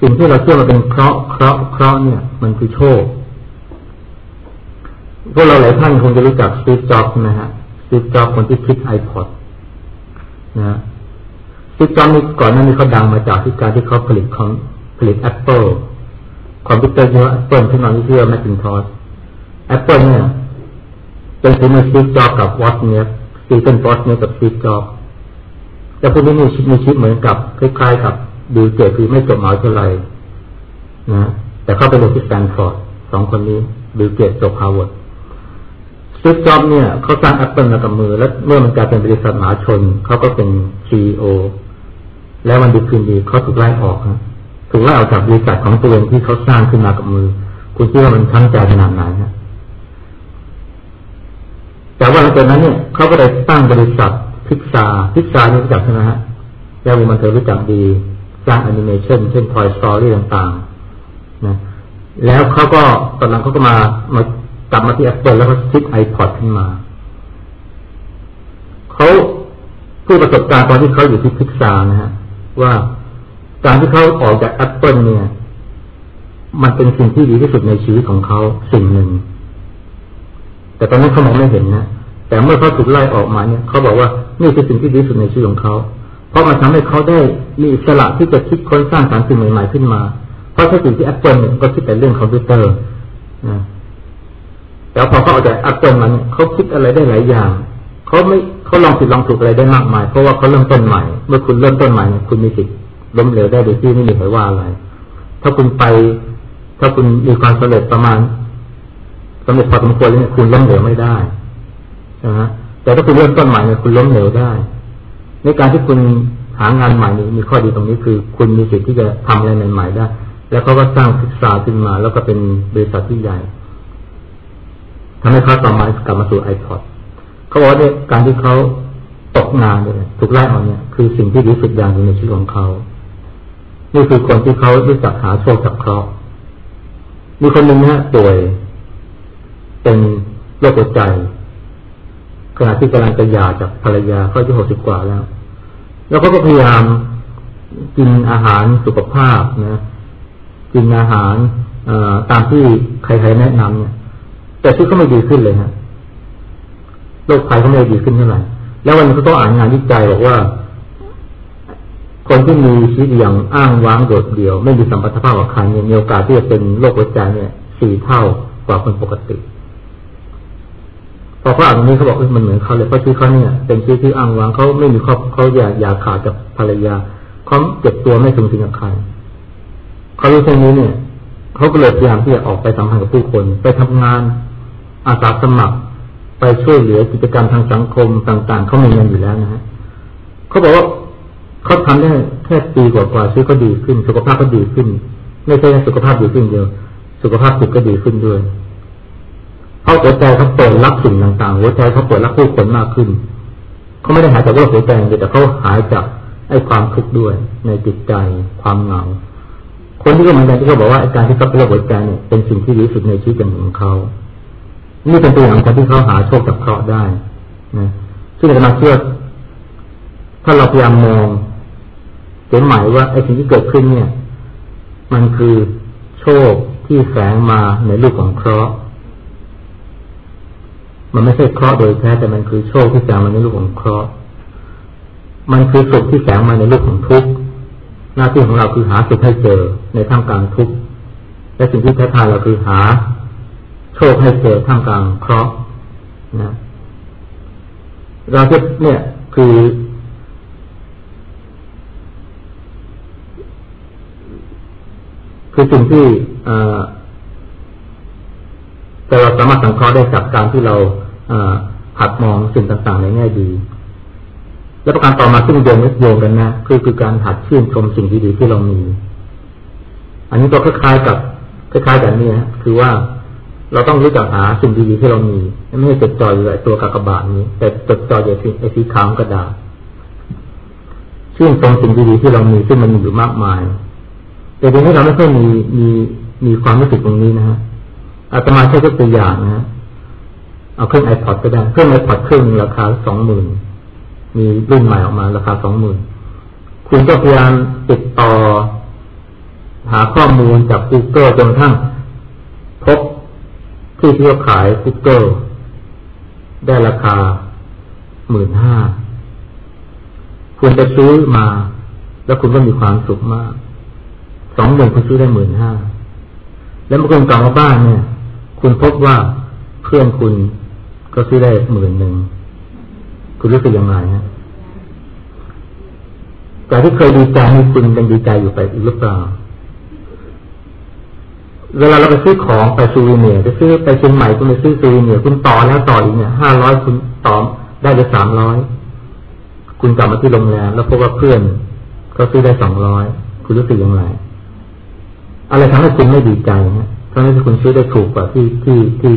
สิ่งที่เราเชื่อมาเป็นเคราะห์เคราะห์เคราะห์เนี่ย มันคือโชคพวกเราหลายท่านคงจะรู้จักสตีฟจ็อบนะฮะสตีฟจ็อบคนที่คิด iPod นะสตีฟจ็อบนี่ก่อนหน้านี้เขาดังมาจากที่การที่เขาผลิตของผลิตแอปเปิลคอมพิวเตอร์ยี่ห้อแอปเปิลที่มาที่ชื่อแมคกินทอสแอปเปิลเนี่ยเป็นฝีมือสตีฟจ็อบกับวอซเนี่ยสตีเฟนวอซเนี่ยกับสตีฟจ็อบแต่พวกนี้มีชีวิตมีชีวิตเหมือนกับคล้ายๆกับบิลเกตส์ือไม่จบมหาวิทยาลัยนะแต่เขาไปเรียนที่สแตนฟอร์ดสองคนนี้บิลเกตส์จบฮาร์วาร์ด สตีฟจ็อบเนี่ยเขาสร้างแอปเปิลมากับมือ แล้วเมื่อมันกลายเป็นบริษัทมหาชนเขาก็เป็น CEO แล้ววันดีคืนดีเขาถูกไล่ออกถูกไล่ออกจากบริษัทของตัวเองที่เขาสร้างขึ้นมากับมือ คุณคิดว่ามันทั้งใจขนาดไหนฮะแต่ว่าหลังจากนั้นเนี่ยเขาก็ได้ตั้งบริษัทพิกซาร์พิกซาร์นี่รู้จักใช่ไหมฮะยาวีมันเธอรู้จักดีสร้างแอนิเมชันเช่น Toy Story ต่างๆนะแล้วเขาก็ตอนหลังเขาก็มามา กลับมาที่ Apple แล้วก็คิด iPod ขึ้นมา เขาผู้ประสบการณ์ตอนที่เขาอยู่ที่พิกซานะฮะว่าการที่เขาออกจาก Apple เนี่ย มันเป็นสิ่งที่ดีที่สุดในชีวิตของเขาสิ่งหนึ่ง แต่ตอนนั้นเขามองไม่เห็นนะแต่เมื่อเขาถูกไล่ออกมาเนี่ยเขาบอกว่านี่คือสิ่งที่ดีที่สุดในชีวิตของเขาเพราะมันทำให้เขาได้มีอิสระที่จะคิดค้นสร้างสรรค์สิ่งใหม่ๆขึ้นมา เพราะถ้าสิ่งที่ Apple เนี่ยก็คิดแต่เรื่องคอมพิวเตอร์นะ แล้วพอเขาออกจากอัพต้นมันเขาคิดอะไรได้หลายอย่างเขาไม่เขาลองผิดลองถูกอะไรได้มากมาย เพราะว่าเขาเริ่มต้นใหม่ เมื่อคุณเริ่มต้นใหม่คุณมีสิทธิ์ล้มเหลวได้โดยที่ไม่มีใครว่าอะไร ถ้าคุณไป ถ้าคุณมีความสำเร็จประมาณสำเร็จพอสมควรเนี่ยคุณล้มเหลวไม่ได้นะฮะแต่ถ้าคุณเริ่มต้นใหม่เนี่ยคุณล้มเหลวได้ ในการที่คุณหางานใหม่นี่มีข้อดีตรงนี้คือ คุณมีสิทธิ์ที่จะทำอะไรใหม่ๆได้ แล้วเขาก็สร้างศึกษาขึ้นมา แล้วก็เป็นบริษัทที่ใหญ่ ทำให้เขาต่อมากลับมาสู่ไอพอดเขาบอกว่าเนี่ยการที่เขาตกงานเนี่ยถูกไล่ออกเนี่ย คือสิ่งที่ดีสุดอย่างหนึ่งในชีวิตของเขา นี่คือคนที่เขารู้จักหาโชคจากเคราะห์มีคนหนึ่งนะป่วย เป็นโรคหัวใจขณะที่กำลังจะหย่าจากภรรยาเขาอายุหกสิบกว่าแล้ว แล้วเขาก็พยายามกินอาหารสุขภาพนะ กินอาหารตามที่ใครๆแนะนำเนี่ย แต่ชีวิตก็ไม่ดีขึ้นเลยฮะโรคภัยก็ไม่ดีขึ้นเท่าไหร่แล้ววันนี้เขาต้องอ่านงานวิจัยบอกว่า คนที่มีชีวิตอย่างอ้างว้างโดดเดี่ยว ไม่มีสัมพัทธภาพกับใครเนี่ยมีโอกาสที่จะเป็นโรคหัวใจเนี่ยสี่เท่ากว่าคนปกติพอเขาอ่านตรงนี้เขาบอกมันเหมือนเขาเลยเพราะที่เขาเนี่ย เป็นชีวิตที่อ้างว้างเขาไม่มีครอบเขาอยากอยากขาดจากภรรยาเขาเก็บตัวไม่ถึงถึงกับใครเขารู้เช่นนี้เนี่ยเขาก็เลยพยายามที่จะออกไปสัมพันธ์กับผู้คน ไปทำงาน อาสาสมัครไปช่วยเหลือกิจกรรมทางสังคมต่างๆเขามีเงินอยู่แล้วนะฮะเขาบอกว่าเขาทำได้แค่ปีกว่าๆชีวิตก็ดีขึ้น สุขภาพก็ดีขึ้น ไม่ใช่สุขภาพดีขึ้นเดียว สุขภาพจิตก็ดีขึ้นด้วยเพราะหัวใจเขาเปิดรับสิ่งต่างๆหัวใจเขาเปิดรับผู้คนมากขึ้นเขาไม่ได้หายจากโรคหัวใจเดียวแต่เขาหายจากไอ้ความทุกข์ด้วย ในจิตใจความเหงาคนที่ก็เหมือนกันที่เขาบอกว่าการที่เขาเป็นโรคหัวใจเนี่ยเป็นสิ่งที่ดีสุดในชีวิตของเขา นี่เป็นตัวอย่างคนที่เขาหาโชคจากเคราะห์ได้นะซึ่งอาจารย์เชื่อถ้าเราพยายามมองเห็นหมายว่าไอ้สิ่งที่เกิดขึ้นเนี่ย มันคือโชคที่แฝงมาในรูปของเคราะห์มันไม่ใช่เคราะห์โดยแท้แต่มันคือโชคที่แฝงมาในรูปของเคราะห์มันคือสุขที่แฝงมาในรูปของทุกข์หน้าที่ของเราคือหาสุขให้เจอในท่ามกลางทุกข์และสิ่งที่แท้ทายเราคือหา คให้เจอท่ามกลางเคราะห์นะเราจะเนี่ย คือ คือสิ่งที่แต่เราสามารถสังเคราะห์ได้จากการที่เราหัดมองสิ่งต่างๆในแง่ดี และประการต่อมาซึ่งโยงโยงกันนะคือคือการหัดชื่นชมสิ่งดีๆที่เรามี อันนี้ก็คล้ายๆกับคล้ายๆกันนี่นะคือว่า เราต้องรู้จักหาสิ่งดีๆที่เรามี ไม่ใช่จดจ่ออยู่กับตัวกากบาทนี้ แต่จดจ่ออยู่ไอ้สีขาวกระดาษชื่นชมสิ่งดีๆที่เรามีซึ่งมันมีอยู่มากมาย แต่ทีนี้เราไม่ค่อยมีมีมีความรู้สึกตรงนี้นะฮะอาตมาใช้ตัวอย่างนะ เอาเครื่อง iPod ก็ได้เครื่อง iPod เครื่องราคาสองหมื่นมีรุ่นใหม่ออกมาราคาสองหมื่นคุณก็พยายามติดต่อ หาข้อมูลจาก Google จนทั้งพบ ที่ที่เขาขาย Google ได้ราคาหมื่นห้าคุณจะซื้อมา แล้วคุณก็มีความสุขมากสองเดือนคุณซื้อได้หมื่นห้าแล้วเมื่อคุณกลับมาบ้านเนี่ย คุณพบว่าเพื่อนคุณก็ซื้อได้หมื่นหนึ่งคุณรู้สึกยังไงฮะแต่ที่เคยดีใจให้คุณเป็นดีใจอยู่ไปอีกหรือเปล่า เวลาเราไปซื้อของไปซูวีเนียจะซื้อไปเชียงใหม่คุณไปซื้อซูวีเนียคุณต่อแล้วต่ออีกเนี่ยห้าร้อยคุณต่อได้ไปสามร้อยคุณกลับมาที่โรงแรมแล้วพบว่าเพื่อนเขาซื้อได้สองร้อยคุณรู้สึกยังไงอะไรทำให้คุณไม่ดีใจฮะทำให้คุณซื้อได้ถูกกว่าที่ที่ที่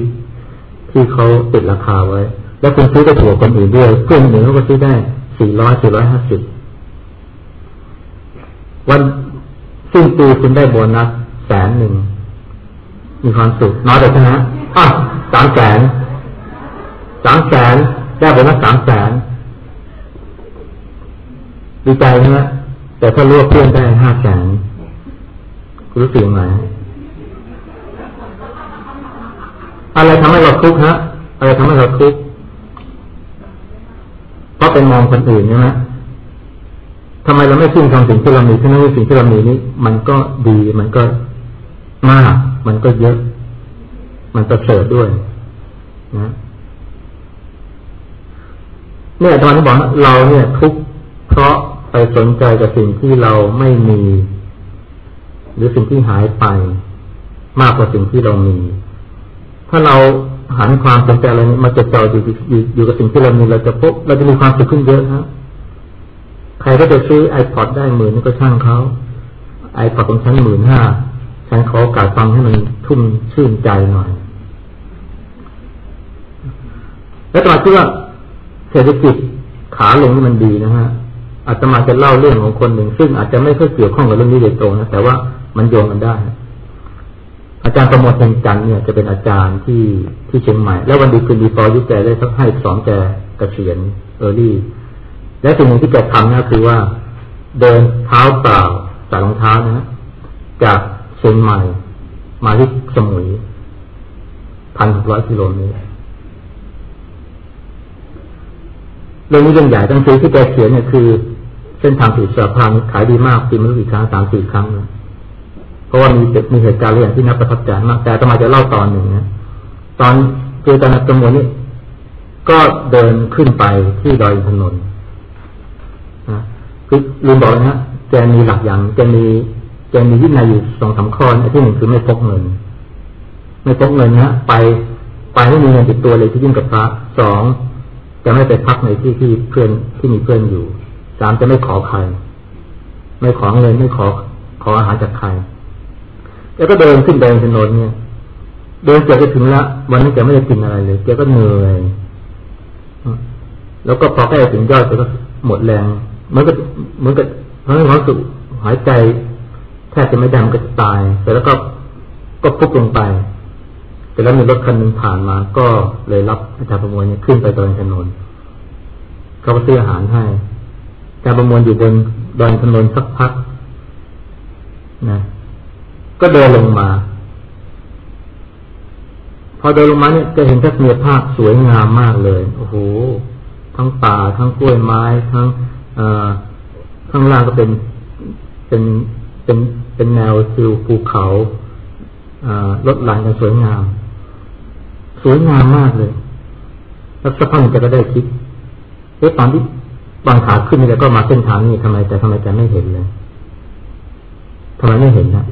ที่เขาติดราคาไว้ แล้วคุณซื้อได้ถูกคนอื่นด้วยเพื่อนหนึ่งเขาก็ซื้อได้สี่ร้อยสี่ร้อยห้าสิบวันสิ้นปีคุณได้โบนัสแสนหนึ่ง มีความสุขน้อยแต่ชนะอะสามแสนสามแสนได้โบนัสสามแสนดีใจใช่ไหแต่ถ้ารู้ว่าเพื่อนได้ห้าแสนคุณรู้สึกยังไงอะไรทำให้เราทุกข์ฮะอะไรทำให้เราทุกข์เพราะเป็นมองคนอื่นใช่ไหมทำไมเราไม่ชื่นชมสิ่งที่เรามีทั้งนั้นสิ่งที่เรามีนี้ มันก็ดีมันก็ มากมันก็เยอะ มันประเสริฐด้วยนะเนี่ยตอนที่บอกเราเนี่ยทุกเพราะไปสนใจกับสิ่งที่เราไม่มี หรือสิ่งที่หายไป มากกว่าสิ่งที่เรามี ถ้าเราหันความสนใจอะไรนี้มาจดจ่ออยู่อยู่อยู่กับสิ่งที่เรามีเราจะพบเราจะมีความสุขขึ้นเยอะนะใครก็จะซื้อ iPod ได้หมื่นก็ช่างเขาไอพอดของฉันหมื่นห้า ฉันขอโอกาสฟังให้มันทุ่มชื่นใจหน่อย แล้วตอนที่ว่าเศรษฐกิจขาลงนี่มันดีนะฮะอาจจะมาจะเล่าเรื่องของคนหนึ่ง ซึ่งอาจจะไม่ค่อยเกี่ยวข้องกับเรื่องนี้โดยตรงนะแต่ว่ามันโยงกันได้ อาจารย์ประมวลเพ็งจันเนี่ยจะเป็นอาจารย์ที่ที่เชียงใหม่ แล้ววันดีคืนดีพอยุแกได้สักให้สองแกกระเขียนเออรี่ และสิ่งหนึ่งที่แกทำนะคือว่า เดินเท้าเปล่าใส่รองเท้านะจาก เชียงใหม่ มาที่สมุยพันหกร้อยกิโลเมตรเรื่องนี้เรื่องใหญ่ตั้งซื้อที่แกเขียนเนี่ยคือ เส้นทางสืบสะพานขายดีมากปีไม่รู้กี่ครั้งสามสี่ครั้งนะราะว่ามีมีเหตุการณ์เรื่องที่นับประทับใจมาก แต่ทำไมาจะเล่าตอนหนึ่งนะตอนเจอตานจำนวนนี้ก็เดินขึ้นไปที่ดอยถนนนะคือลืมบอกนะแกมีหลักอย่างแกมี แกมีวินัยอยู่สองสาข้อที่หนึ่งคือไม่พกเงิน ไม่พกเงินนะไปไปไม่มีเงินติดตัวเลยที่ยิ่งกับพระสองจะไม่ไปพักในที่ที่เพื่อนที่มีเพื่อนอยู่สามจะไม่ขอใคร ไม่ขอเงินไม่ขอขออาหารจากใครแกก็เดินขึ้นเดินถนนเนี่ย เดินเกือบจะถึงละวันนี้แกไม่ได้กินอะไรเลยแกก็เหนื่อยแล้วก็พอใกล้ถึงยอดแกก็หมดแรงเหมือนกับเหมือนกับเพราะความสุขหายใจ แทบจะไม่ดังก็จะตายแต่แล้วก็ก็พุบลงไป แต่แล้วมีรถคันหนึ่งผ่านมา ก็เลยรับอาจารย์ประมวลเนี่ยขึ้นไปดอยถนนเขาก็ซื้ออาหารให้อาจารย์ประมวลอยู่บนดอยถนนสักพักนะก็เดินลงมา พอเดินลงมาเนี่ยจะเห็นทัศนียภาพสวยงามมากเลย โอ้โห ทั้งป่า ทั้งกล้วยไม้ ทั้งข้างล่างก็เป็น เป็น เป็น เป็นแนวทิวภูเขาลดหลั่นกันสวยงาม สวยงามมากเลย แล้วสักพักจะก็ได้คิดเอ๊ะตอนที่บางขาขึ้นนี่ก็มาเส้นทางนี้ทำไมแต่ทำไมจะไม่เห็นเลยทำไมไม่เห็นนะ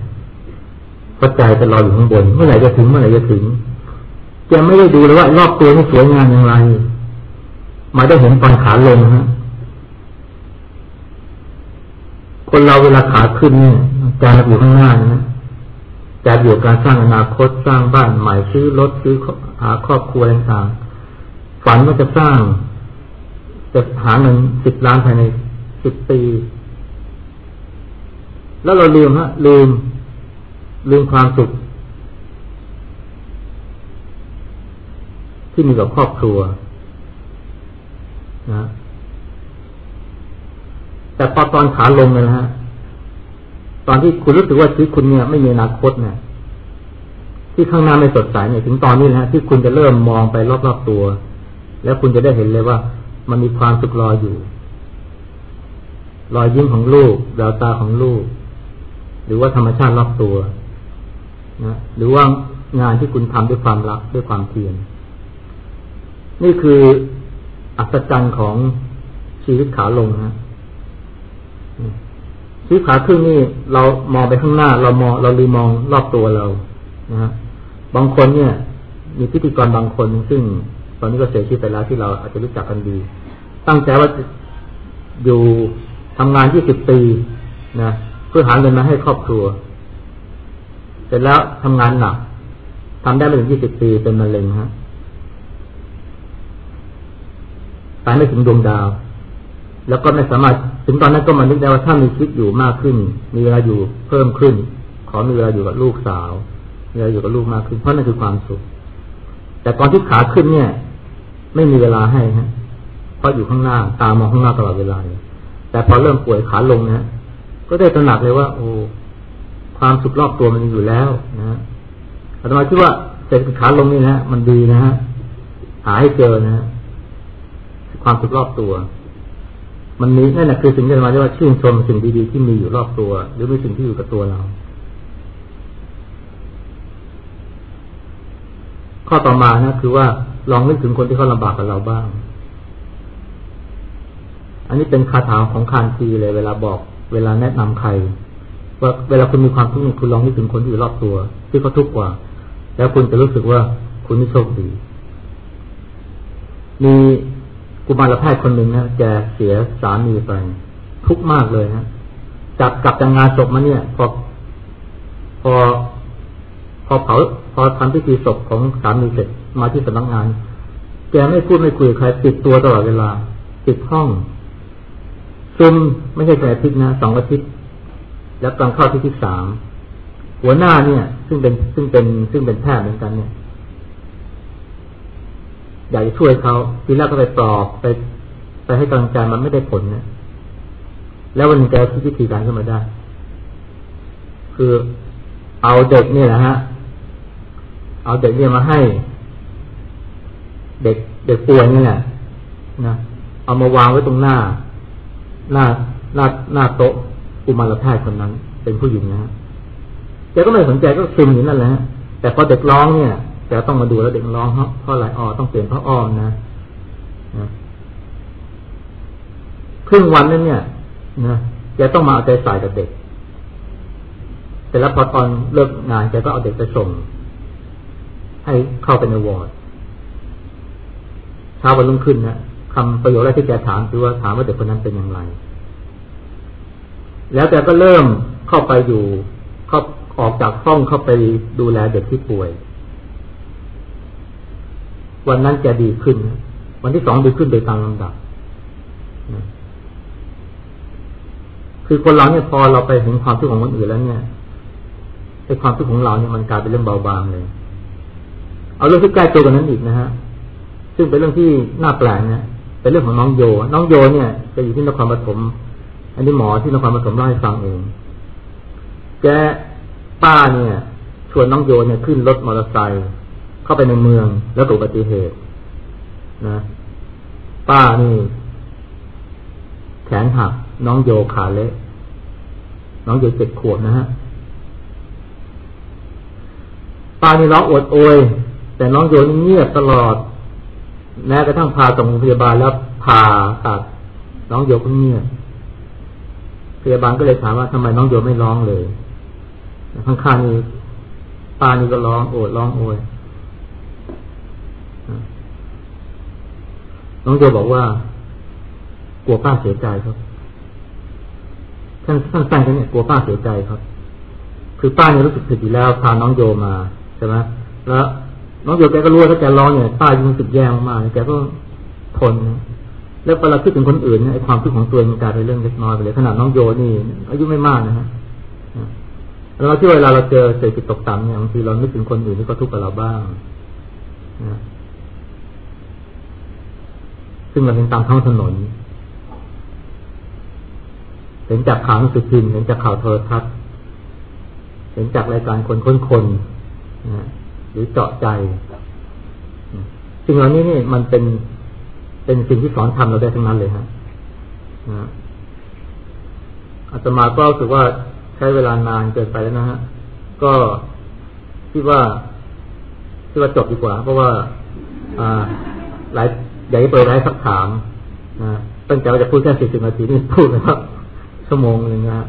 พระใจจะลอยอยู่ข้างบน เมื่อไหร่จะถึงเมื่อไหร่จะถึงจะไม่ได้ดูเลยว่ารอบตัวนี่สวยงามอย่างไร มาได้เห็นตอนขาลงฮะ คนเราเวลาขาขึ้นเนี่ยใจอยู่ข้างหน้านะใจอยู่การสร้างอนาคตสร้างบ้านใหม่ซื้อรถซื้อหาครอบครัวต่างๆฝันว่าจะสร้างจะหาเงินสิบล้านภายในสิบปี แล้วเราลืมฮะ ลืม ลืมความสุข ที่มีกับครอบครัวนะ แต่พอตอนขาลงเลยนะฮะตอนที่คุณรู้สึกว่าชีวิตคุณเนี่ย ไม่มีอนาคตเนี่ยที่ข้างหน้าไม่สดใสเนี่ยถึงตอนนี้นะที่คุณจะเริ่มมองไปรอบๆตัว แล้วคุณจะได้เห็นเลยว่า มันมีความสุขรออยู่ รอยยิ้มของลูกแววตาของลูก หรือว่าธรรมชาติรอบตัวนะหรือว่างานที่คุณทำด้วยความรักด้วยความเพียรนี่คืออัศจรรย์ของชีวิตขาลงฮะ ชีวิขาขึ้นนี่เรามองไปข้างหน้า เรามองเราลืมมองรอบตัวเรานะฮะบางคนเนี่ย มีพิธีกรบางคน ซึ่งตอนนี้ก็เสียชีวิตไปแล้วที่เราอาจจะรู้จักกันดี ตั้งใจว่าอยู่ทำงานยี่สิบปีนะเพื่อหาเงินมาให้ครอบครัว เสร็จแล้วทำงานหนักทำได้ไม่ถึงยี่สิบปีเป็นมะเร็งฮะตายไม่ถึงดวงดาว แล้วก็ไม่สามารถ ถึงตอนนั้นก็มานึกได้ว่าถ้ามีชีวิตอยู่มากขึ้น มีเวลาอยู่เพิ่มขึ้น ขอมีเวลาอยู่กับลูกสาวมีเวลาอยู่กับลูกมากขึ้น เพราะนั่นคือความสุข แต่ตอนที่ขาขึ้นเนี่ย ไม่มีเวลาให้ฮะเพราะอยู่ข้างหน้า ตามองข้างหน้าตลอดเวลาแต่พอเริ่มป่วยขาลงนะก็ได้ตระหนักเลยว่า โอ้ความสุขรอบตัวมันอยู่แล้วนะอาตมาคิดว่าเศรษฐกิจขาลงนี่นะมันดีนะฮะหาให้เจอนะความสุขรอบตัว มันมีนั่นแหละคือสิ่งที่มาเรียกว่าชื่นชมสิ่งดีๆที่มีอยู่รอบตัว หรือไมีสิ่งที่อยู่กับตัวเรา ข้อต่อมานะคือว่าลองนึกถึงคนที่เขาลำบากกับเราบ้าง อันนี้เป็นคาถาของคานทีเลยเวลาบอก เวลาแนะนำใครว่าเวลาคุณมีความทุกข์คุณลองนึกถึงคนที่อยู่รอบตัว ที่เขาทุกข์กว่า แล้วคุณจะรู้สึกว่าคุณนี่โชคดี มี กุมารแพทย์คนหนึ่งนะแกเสียสามีไปทุกข์มากเลยนะจับกลับจากงานศพมาเนี่ย พอ พอ พอเผาพอทำพิธีศพของสามีเสร็จมาที่สำนักงาน แกไม่พูดไม่คุยกับใครปิดตัวตลอดเวลาปิดห้องซุมไม่ใช่แค่อาทิตย์นะสองอาทิตย์แล้วตอนเข้าที่ที่สามหัวหน้าเนี่ย ซึ่งเป็นซึ่งเป็นซึ่งเป็นแพทย์เหมือนกันเนี่ย อยากจะช่วยเขาทีแรกก็ไปปลอบไป ไปให้กำลังใจมันไม่ได้ผลนะแล้ววันนึงแกคิดวิธีการขึ้นมาได้ คือเอาเด็กเนี่ยนะฮะ เอาเด็กเนี่ยมาให้ เด็กเด็กป่วยนี่แหละนะเอามาวางไว้ตรงหน้า หน้าหน้าหน้าโต๊ะกุมารแพทย์คนนั้น เป็นผู้หญิงนะฮะแกก็ไม่สนใจก็ซึมอยู่นั่นแหละแต่พอเด็กร้องเนี่ย แกต้องมาดูแล้วเด็กร้องเพราะอะไรอ๋อต้องเปลี่ยนพระอ้อมนะนะครึ่งวันนั้นเนี่ยนะแกต้องมาเอาใจใส่กับเด็ก แต่แล้วพอตอนเลิกงานแกก็เอาเด็กไปส่งให้เข้าไปในวอร์ดเช้าวันรุ่งขึ้นนะคำประโยชน์แรกที่แกถามคือว่าถามว่าเด็กคนนั้นเป็นอย่างไร แล้วแกก็เริ่มเข้าไปอยู่เข้าออกจากห้องเข้าไปดูแลเด็กที่ป่วย วันนั้นแกดีขึ้น วันที่สองดีขึ้นโดยตามลำดับคือคนเราเนี่ยพอเราไปเห็นความทุกข์ของคนอื่นแล้วเนี่ยไอ้ความทุกข์ของเราเนี่ยมันกลายเป็นเรื่องเบาบางเลย เอาเรื่องที่ใกล้ตัวกันนั้นอีกนะฮะ ซึ่งเป็นเรื่องที่น่าแปลกนะเป็นเรื่องของน้องโย น้องโยเนี่ยจะอยู่ที่นครปฐม อันนี้หมอที่นครปฐมเล่าให้ฟังเอง แกป้าเนี่ยชวนน้องโยเนี่ยขึ้นรถมอเตอร์ไซค์ เข้าไปในเมืองแล้วเกิดอุบัติเหตุ นะ ป้านี่ แขนหัก น้องโยขาเละน้องโยเจ็ดขวบนะฮะป้านี่ร้องอดโอย แต่น้องโยนี่เงียบตลอด แม้กระทั่งพาส่งโรงพยาบาลแล้วผ่าตัดน้องโยก็เงียบพยาบาลก็เลยถามว่าทำไมน้องโยไม่ร้องเลยข้างๆนี่ป้านี่ก็ร้องโอดร้องโอย น้องโยบอกว่ากลัวป้าเสียใจครับท่านท่านแฟนกันเนี่ยกลัวป้าเสียใจครับ คือป้าเนี่ยรู้สึกผิดอยู่แล้วพาน้องโยมาใช่ไหมแล้วน้องโยแกก็รู้ว่าถ้าแกร้องเนี่ยป้ายังรู้สึกแย่มากๆแกก็ทนนะแล้วเวลาคิดถึงคนอื่นเนี่ยความคิดของตัวเองกลายเป็นเรื่องเล็กน้อยไปเลยขนาดน้องโยนี่อายุไม่มากนะฮะเราที่เวลาเราเจอเศรษฐกิจตกต่ำเนี่ยบางทีเรานึกถึงคนอื่นที่เขาทุกข์กับเราบ้างนะ ซึ่งมันเป็นตามท้องถนน เห็นจากข่าวหนังสือพิมพ์เห็นจากข่าวโทรทัศน์เห็นจากรายการคนค้นคนนะหรือเจาะใจสิ่งเหล่านี้นี่มันเป็นเป็นสิ่งที่สอนทำเราได้ทั้งนั้นเลยฮะนะอาตมาก็รู้สึกว่าใช้เวลานานเกินไปแล้วนะฮะ ก็คิดว่าคิดว่าจบดีกว่า เพราะว่า อ่า หลาย อยากจะเปิดไลฟ์สักถามนะตั้งใจว่าจะพูดแค่สี่สิบนาทีนี่พูดนะครับชั่วโมงหนึ่งนะฮะ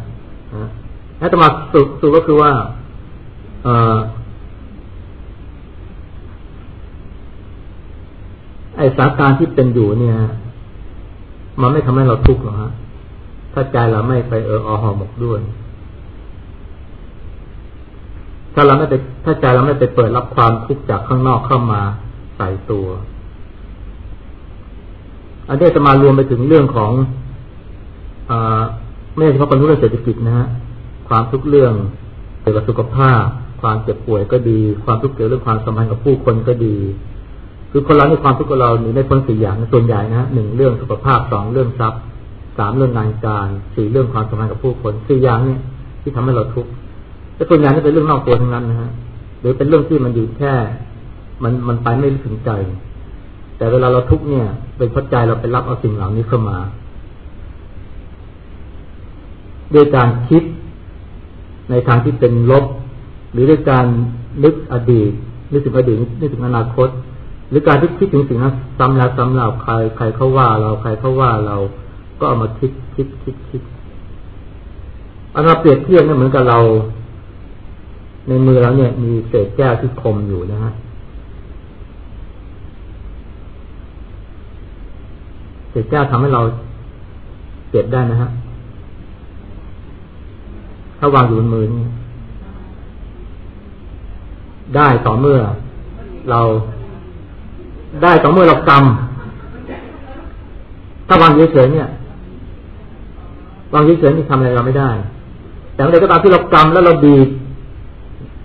แล้วตมาสุดสุดก็คือว่าเออไอสาการที่เป็นอยู่เนี่ย มันไม่ทำให้เราทุกข์หรอกฮะถ้าใจเราไม่ไปเอออหอหมกด้วย ถ้าเราไม่ไปถ้าใจเราไม่ไปเปิดรับความทุกข์จากข้างนอกเข้ามาใส่ตัว อันนี้จะมารวมไปถึงเรื่องของอไม่ใช่เฉพาะความรู้เรื่องเศรษฐกิจนะฮะความทุกเรื่องเกี่ยวกับสุขภาพ ความเจ็บป่วยก็ดี ความทุกข์เกี่ยวกับเรื่องความสัมพันธ์กับผู้คนก็ดี คือคนเราในความทุกข์ของเราหนีไม่พ้นสี่อย่างส่วนใหญ่นะหนึ่งเรื่องสุขภาพสองเรื่องทรัพย์สามเรื่องงานการสี่เรื่องความสัมพันธ์กับผู้คนสี่อย่างนี้ที่ทำให้เราทุกข์แต่ส่วนใหญ่นี่เป็นเรื่องนอกตัวทั้งนั้นนะฮะหรือเป็นเรื่องที่มันอยู่แค่ มันมันไปไม่ถึงใจ แต่เวลาเราทุกเนี่ย เป็นเพราะใจเราไปรับเอาสิ่งเหล่านี้เข้ามาด้วยการคิดในทางที่เป็นลบ หรือด้วยการนึกอดีตนึกถึงอดีตนึกถึงอนาคต หรือการที่คิดถึงสิ่งนั้นซ้ำแล้วซ้ำเล่าใครใครเขาว่าเราใครเขาว่าเราก็เอามาคิดคิดคิดคิดอันเราเปรียบเทียบเนี่ยเหมือนกับเรา ในมือเราเนี่ย มีเศษแก้วที่คมอยู่นะฮะ เศษแก้วทำให้เราเจ็บได้นะฮะถ้าวางอยู่บนมือนี่ได้ต่อเมื่อ เราได้ต่อเมื่อเรากำถ้าวางเฉยๆเนี่ยวางเฉยๆนี่ทำอะไรเราไม่ได้ แต่เมื่อไรก็ตามที่เรากำแล้วเราบีบ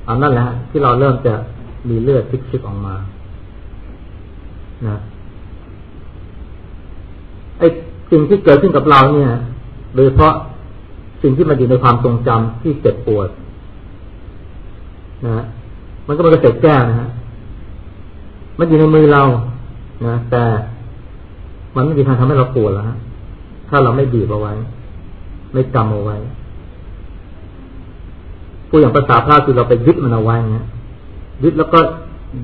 อันนั่นแหละที่เราเริ่มจะมีเลือดซิกๆออกมา นะ ไอ้สิ่งที่เกิดขึ้นกับเราเนี่ยโดยเพราะสิ่งที่มันอยู่ในความทรงจำที่เจ็บปวดนะมันก็มันก็เสร็จแก้นะฮะมันอยู่ในมือเรานะแต่มันไม่มีทางทำให้เราปวดแล้วฮะถ้าเราไม่บีบเอาไว้ ไม่จำเอาไว้พูดอย่างภาษาพระคือเราไปยึดมันเอาไว้เนี่ยยึดแล้วก็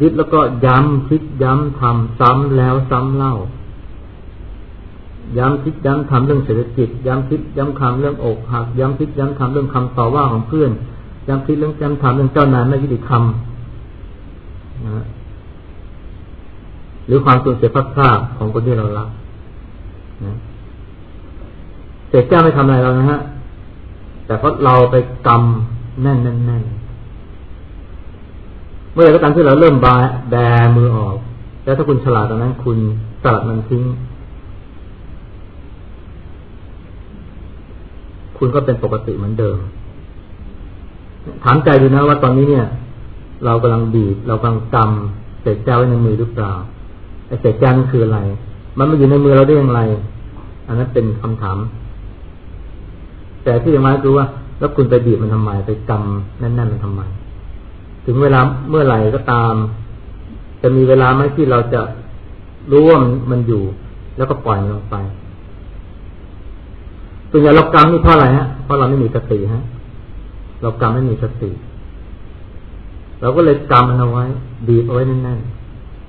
ยึดแล้วก็ย้ำคิดย้ำทำซ้ำแล้วซ้ำเล่า ย้ำคิดย้ำทำเรื่องเศรษฐกิจ ย้ำคิดย้ำคำเรื่องอกหัก ย้ำคิดย้ำทำเรื่องคำต่อว่าของเพื่อน ย้ำคิดเรื่องย้ำทำเรื่องเจ้านายไม่ยุติธรรมนะหรือความสูญเสียพัดพลาดของคนที่เรารักนะเศษแก้วไม่ทำอะไรเรานะฮะ แต่เพราะเราไปกำแน่นแน่นแน่นเมื่อไรก็ตามที่เราเริ่มบาแบมือออก แล้วถ้าคุณฉลาดตอนนั้น คุณสลัดมันทิ้ง คุณก็เป็นปกติเหมือนเดิม ถามใจดูนะว่าตอนนี้เนี่ย เรากำลังบีบเรากำลังกำเศษแก้วไว้ในมือหรือเปล่าไอเศษแก้วนั่นคืออะไร มันมาอยู่ในมือเราได้อย่างไร อันนั้นเป็นคำถาม แต่ที่ยังไงคือว่า แล้วคุณไปบีบมันทำไมไปกำแน่นๆมันทำไม ถึงเวลาเมื่อไหร่ก็ตาม จะมีเวลาไหมที่เราจะรู้ว่ามันอยู่ แล้วก็ปล่อยมันลงไป ส่วนใหญ่เรากรรมนี่เพราะอะไรฮะเพราะเราไม่มีสติฮะ เรากำไม่มีสติเราก็เลยกำมันเอาไว้ บีบเอาไว้แน่น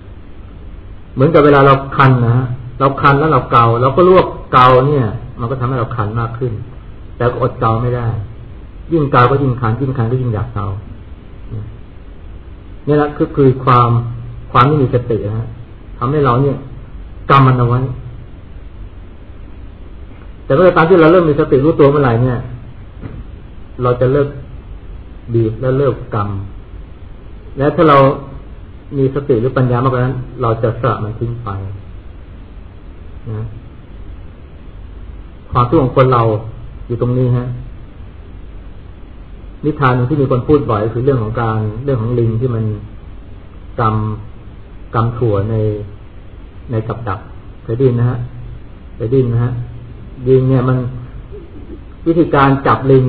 ๆเหมือนกับเวลาเราคันนะเราคันแล้วเราเกาเราก็ลวกเกาเนี่ย มันก็ทำให้เราคันมากขึ้น แต่ก็อดเกาไม่ได้ ยิ่งเกาก็ยิ่งคันยิ่งคันก็ยิ่งอยากเกาเนี่ยแหละคือคือความความไม่มีสติฮะทำให้เราเนี่ยกำมันเอาไว้ แต่เมื่อตอนที่เราเริ่มมีสติรู้ตัวเมื่อไหร่เนี่ย เราจะเลิกบีบและเลิกกำและถ้าเรามีสติหรือปัญญามากกว่านั้น เราจะสละมันทิ้งไปนะความทุกข์ของคนเราอยู่ตรงนี้ฮะนิทานที่มีคนพูดบ่อยคือเรื่องของการเรื่องของลิงที่มันกำกำถั่วในในกับดักเคยดินนะฮะเคยดินนะฮะ ลิงเนี่ยมันวิธีการจับลิง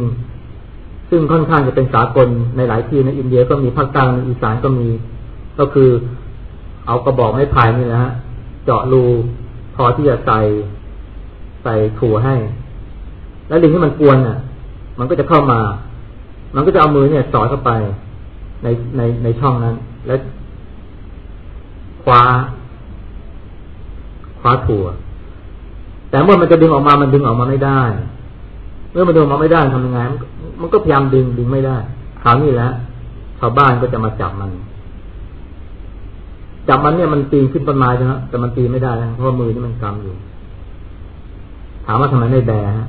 ซึ่งค่อนข้างจะเป็นสากลในหลายที่ในอินเดียก็มีภาคกลางในอีสานก็มี ก็คือเอากระบอกไม้ไผ่นี่นะฮะเจาะรูพอที่จะใส่ใส่ถั่วให้ แล้วลิงที่มันกวนอะ มันก็จะเข้ามา มันก็จะเอามือเนี่ยสอดเข้าไปในในในช่องนั้น แล้วคว้าคว้าถั่ว แต่เมื่อมันจะดึงออกมามันดึงออกมาไม่ได้ เมื่อมันดึงออกมาไม่ได้ทำยังไงมันก็พยายามดึงดึงไม่ได้คราวนี้แหละชาวบ้านก็จะมาจับมัน จับมันเนี่ยมันปีนขึ้นต้นไม้ใช่ไหมแต่มันปีนไม่ได้นะเพราะมือนี่มันกำอยู่ ถามว่าทำไมไม่แบฮะ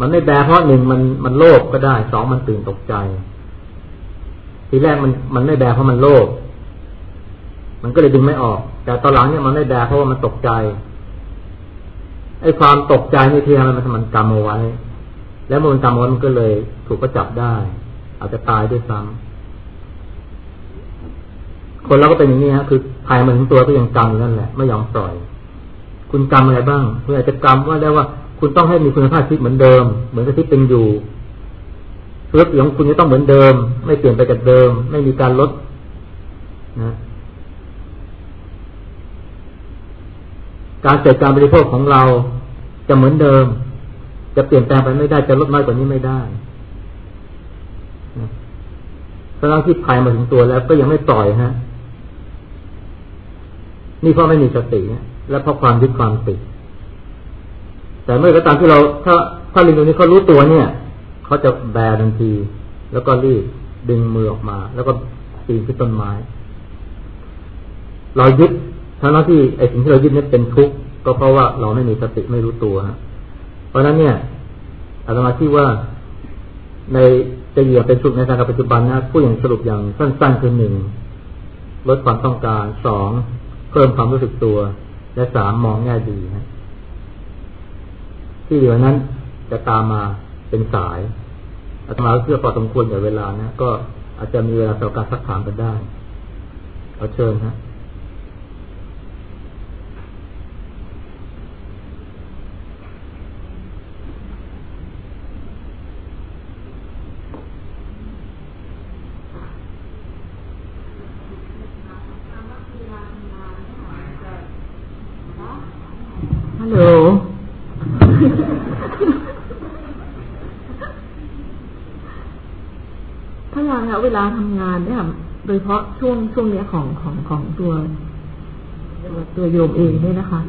มันไม่แบเพราะหนึ่งมันมันโลภก็ได้สองมันตื่นตกใจ ทีแรกมันมันไม่แบเพราะมันโลภมันก็เลยดึงไม่ออก แต่ตอนหลังเนี่ยมันไม่แบเพราะว่ามันตกใจ ไอ้ความตกใจนี่ที่ทำมันมันกำเอาไว้ แล้วมันกำเอาไว้มันก็เลย ถูกก็จับได้ อาจจะตายด้วยซ้ำคนเราก็เป็นอย่างนี้ฮะคือภายมันถึงตัวก็ยังกำนั่นแหละไม่ยอมปล่อย คุณกำอะไรบ้างคุณอาจจะกำว่าได้ว่า คุณต้องให้มีคุณภาพชีวิตเหมือนเดิม เหมือนกับที่เป็นอยู่ธุรกิจของคุณจะต้องเหมือนเดิม ไม่เปลี่ยนไปจากเดิม ไม่มีการลดนะ การเสพการบริโภคของเราจะเหมือนเดิม จะเปลี่ยนแปลงไปไม่ได้จะลดน้อยกว่านี้ไม่ได้เพราะที่ภัยมาถึงตัวแล้วก็ยังไม่ปล่อยฮะ นี่เพราะไม่มีสติและเพราะความยึดความติดแต่เมื่อก็ตามที่เรา ถ้าถ้าลิงตัวนี้เขารู้ตัวเนี่ย เขาจะแบทันที แล้วก็รีบดึงมือออกมา แล้วก็ปีนขึ้นต้นไม้ เรายึด ทั้งที่ไอ้สิ่งที่เรายึดนี่เป็นทุกข์ก็เพราะว่าเราไม่มีสติไม่รู้ตัวฮะเพราะฉะนั้นเนี่ยอาตมาที่ว่าในจะเหยียบเป็นสุขในทางปัจจุบันนะผู้อย่างสรุปอย่างสั้นๆคือหนึ่งลดความต้องการสองเพิ่มความรู้สึกตัว และสามมองแง่ดีฮะที่เหลือนั้นจะตามมาเป็นสายอาตมาเชื่อพอสมควรกับเวลานะก็อาจจะมีเวลาต่อการสักถามกันได้ขอเชิญฮะฮัลโหล ถ้าอย่างเว ลาทำงานเนี่ยโดยเฉพาะช่วงช่วงเนี้ยของของของตัวตัวโยมเองเนี่ยนะคะ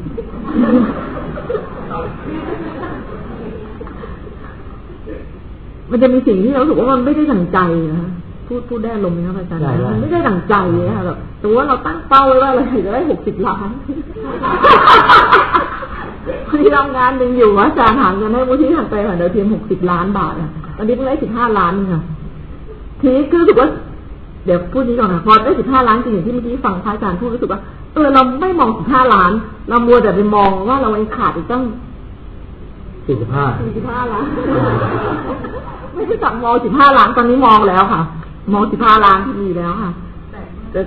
มันจะมีสิ่งที่เราสึกว่ามันไม่ได้ดั่งใจนะคะพูดพูดได้ลมไหมครับอาจารย์มันไม่ได้ดั่งใจนะคะแบบแต่ว่าเราตั้งเป้าไว้ว่าเราอยากจะได้หกสิบล้านคนที่ทำงานหนึ่งอยู่อาจารย์หาเงินให้มูลที่ทางไปผ่านเดิมเพียงหกสิบล้านบาทอะตอนนี้เพิ่งได้สิบห้าล้านนึงค่ะ ทีนี้คือรู้สึกว่าเดี๋ยวพูดนี้ก่อนนะพอได้สิบห้าล้านจริงอย่างที่เมื่อกี้ฟังพระอาจารย์พูดรู้สึกว่าเออเราไม่มองสิบห้าล้าน เรามัวแต่ไปมองว่าเราเองขาดอีกตั้งสี่สิบห้าสี่สิบห้าล้านไม่ใช่จับมองสิบห้าล้านตอนนี้มองแล้วค่ะ มองสิบห้าล้านที่มีแล้วค่ะแต่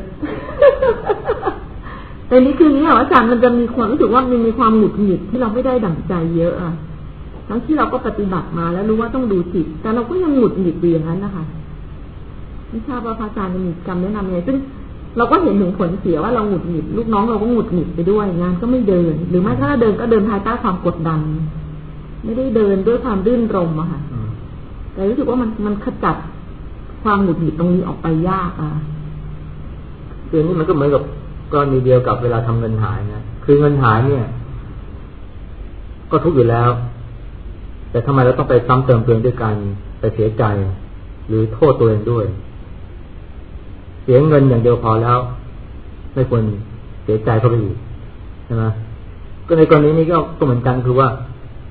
แต่นี่คือนี้อาจารย์มันจะมีความรู้สึกว่ามันมีความหงุดหงิดที่เราไม่ได้ดั่งใจเยอะอะทั้งที่เราก็ปฏิบัติมาแล้วรู้ว่าต้องดูจิตแต่เราก็ยังหงุดหงิดอยู่อย่างนั้นนะคะ ไม่ทราบว่าพระอาจารย์มีคำแนะนำยังไงซึ่งเราก็เห็นถึงผลเสียว่าเราหงุดหงิดลูกน้องเราก็หงุดหงิดไปด้วยงานก็ไม่เดิน หรือไม่ถ้าเดินก็เดินภายใต้ความกดดัน ไม่ได้เดินด้วยความรื่นรมอะค่ะแต่รู้สึกว่ามันมันขจัดความหงุดหงิดตรงนี้ออกไปยากอะเรื่องนี้มันก็เหมือนกับกรณีเดียวกับเวลาทำเงินหายนะคือเงินหายเนี่ย ก็ทุกข์อยู่แล้ว แต่ทำไมเราต้องไปซ้ำเติมตัวเองด้วยการไปเสียใจ หรือโทษตัวเองด้วยเสียเงินอย่างเดียวพอแล้ว ไม่ควรเสียใจเข้าไปอีกใช่ไหมก็ในกรณีนี้ก็ก็เหมือนกันคือว่า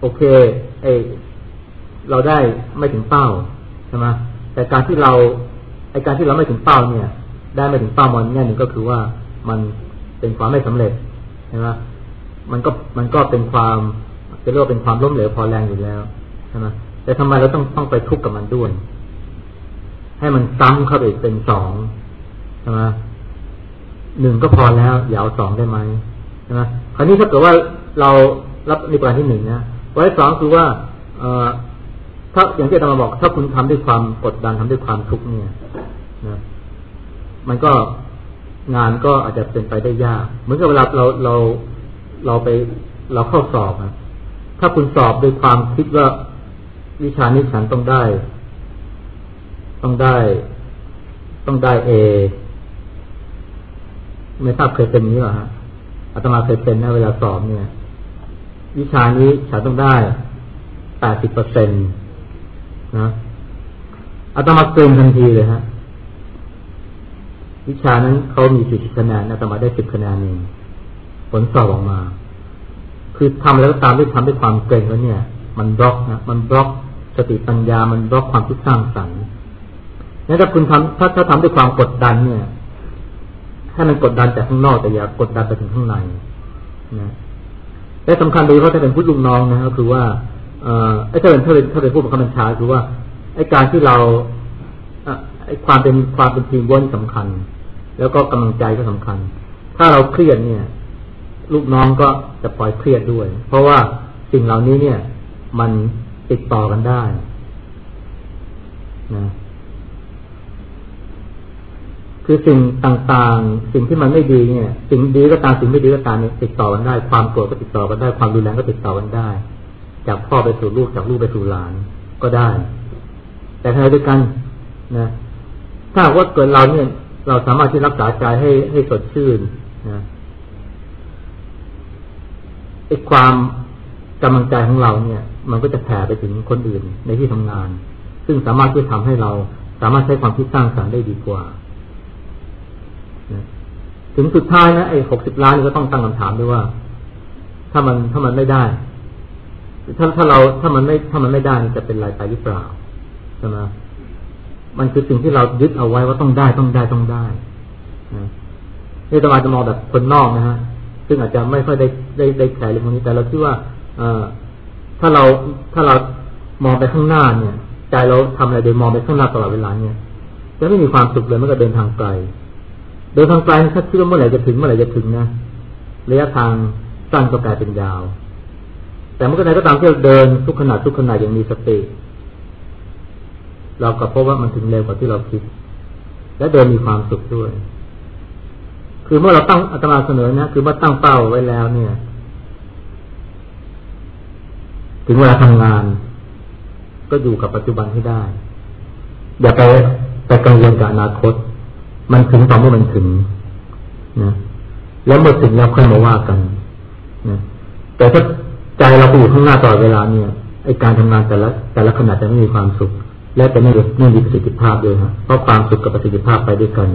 โอเคไอเราได้ไม่ถึงเป้าใช่ไหมแต่การที่เราไอการที่เราไม่ถึงเป้าเนี่ย ได้ไม่ถึงเป้ามันแง่หนึ่งก็คือว่ามันเป็นความไม่สำเร็จใช่ไหมมันก็มันก็เป็นความจะเรียกว่าเป็นความล้มเหลวพอแรงอยู่แล้วใช่ไหมแต่ทำไมเราต้องต้องไปทุกข์กับมันด้วย ให้มันซ้ำเข้าไปเป็นสอง ช่ไหมหนึ่งก็พอแล้วอย่าเอาสองได้ไหมใช่ไหมคราวนี้ถ้าเกิดว่าเรารับในประการที่หนึ่งนะประการสองคือว่าเอถ้าอย่างที่อาจารย์บอก ถ้าคุณทำด้วยความกดดันทำด้วยความทุกข์เนี่ยนะมันก็งานก็อาจจะเป็นไปได้ยาก เหมือนกับเวลาเราเราเราไปเราเข้าสอบนะถ้าคุณสอบด้วยความคิดว่าวิชานี้ฉันต้องได้ ต้องได้ ต้องได้เอ ไม่ทราบเคยเป็นนี้หรอฮะอาตมาเคยเป็นนะเวลาสอบเนี่ย วิชานี้ฉันต้องได้แปดสิบเปอร์เซ็นตนะอาตมาเกินทันทีเลยฮะ วิชานั้นเขามีสิบคะแนนอาตมาได้สิบคะแนนเองผลสอบออกมา คือทำแล้วตามด้วยทำด้วยความเกรงแล้วเนี่ย มันบล็อกนะมันบล็อกสติปัญญามันบล็อกความคิดสร้างสรรค์นี่ถ้าคุณทำถ้าถ้าทำด้วยความกดดันเนี่ย ถ้ามันกดดันจากข้างนอกแต่อย่ากดดันไปถึงข้างในนะและสำคัญโดยเฉพาะถ้าเป็นผู้ลุงน้องนะก็คือว่าเอ่อไอ้ถ้าเป็นถ้าเป็นถ้าเป็นผู้บังคับบัญชาคือว่าไอ้การที่เราไอ้ความเป็นความเป็นทีมวนสำคัญ แล้วก็กำลังใจก็สำคัญ ถ้าเราเครียดเนี่ย ลูกน้องก็จะปล่อยเครียดด้วย เพราะว่าสิ่งเหล่านี้เนี่ย มันติดต่อกันได้นะ คือสิ่งต่างๆ สิ่งที่มันไม่ดีเนี่ย สิ่งดีก็ตามสิ่งไม่ดีก็ตามเนี่ยติดต่อกันได้ ความโกรธก็ติดต่อกันได้ความรุนแรงก็ติดต่อกันได้ จากพ่อไปสู่ลูกจากลูกไปสู่หลานก็ได้ แต่ขณะเดียกันนะถ้าว่าเกิดเราเนี่ย เราสามารถที่รักษาใจให้ให้สดชื่นนะไอ้ความกำลังใจของเราเนี่ย มันก็จะแผ่ไปถึงคนอื่นในที่ทำงาน ซึ่งสามารถที่จะทำให้เราสามารถใช้ความคิดสร้างสรรค์ได้ดีกว่า ถึงสุดท้ายนะไอ้หกสิบล้านก็ต้องตั้งคำถามด้วยว่า ถ้ามันถ้ามันไม่ได้ ถ้าถ้าเราถ้ามันไม่ถ้ามันไม่ได้จะเป็นไรไปหรือเปล่าใช่ไหมมันคือสิ่งที่เรายึดเอาไว้ว่าต้องได้ต้องได้ต้องได้นี่ตมาจะมองแบบคนนอกนะฮะ ซึ่งอาจจะไม่ค่อยได้ได้ได้แคร์เรื่องนี้แต่เราคิดว่า เออถ้าเราถ้าเรามองไปข้างหน้าเนี่ย ใจเราทำอะไรโดยมองไปข้างหน้าตลอดเวลาเนี่ยจะไม่มีความสุขเลยมันก็เดินทางไกล โดยทางไกลถ้าคิดว่าเมื่อไหร่จะถึงเมื่อไหร่จะถึงนะระยะทางสั้นก็กลายเป็นยาว แต่เมื่อไหร่ก็ตามที่เราเดินทุกขณะทุกขณะอย่างมีสติเราก็พบว่ามันถึงเร็วกว่าที่เราคิด และเดินมีความสุขด้วย คือเมื่อเราตั้งอัตมาเสนอนะคือเมื่อตั้งเป้าไว้แล้วเนี่ย ถึงเวลาทำงาน ก็อยู่กับปัจจุบันให้ได้ อย่าไปไปกังวลกับอนาคต มันถึงตอนเมื่อมันถึงนะแล้วเมื่อถึงแล้วค่อยมาว่ากันนะแต่ถ้าใจเราไปอยู่ข้างหน้าตลอดเวลาเนี่ยไอการทำงานแต่ละแต่ละขณะจะไม่มีความสุข และจะไม่ไม่มีประสิทธิภาพด้วยนะเพราะความสุขกับประสิทธิภาพไปด้วยกัน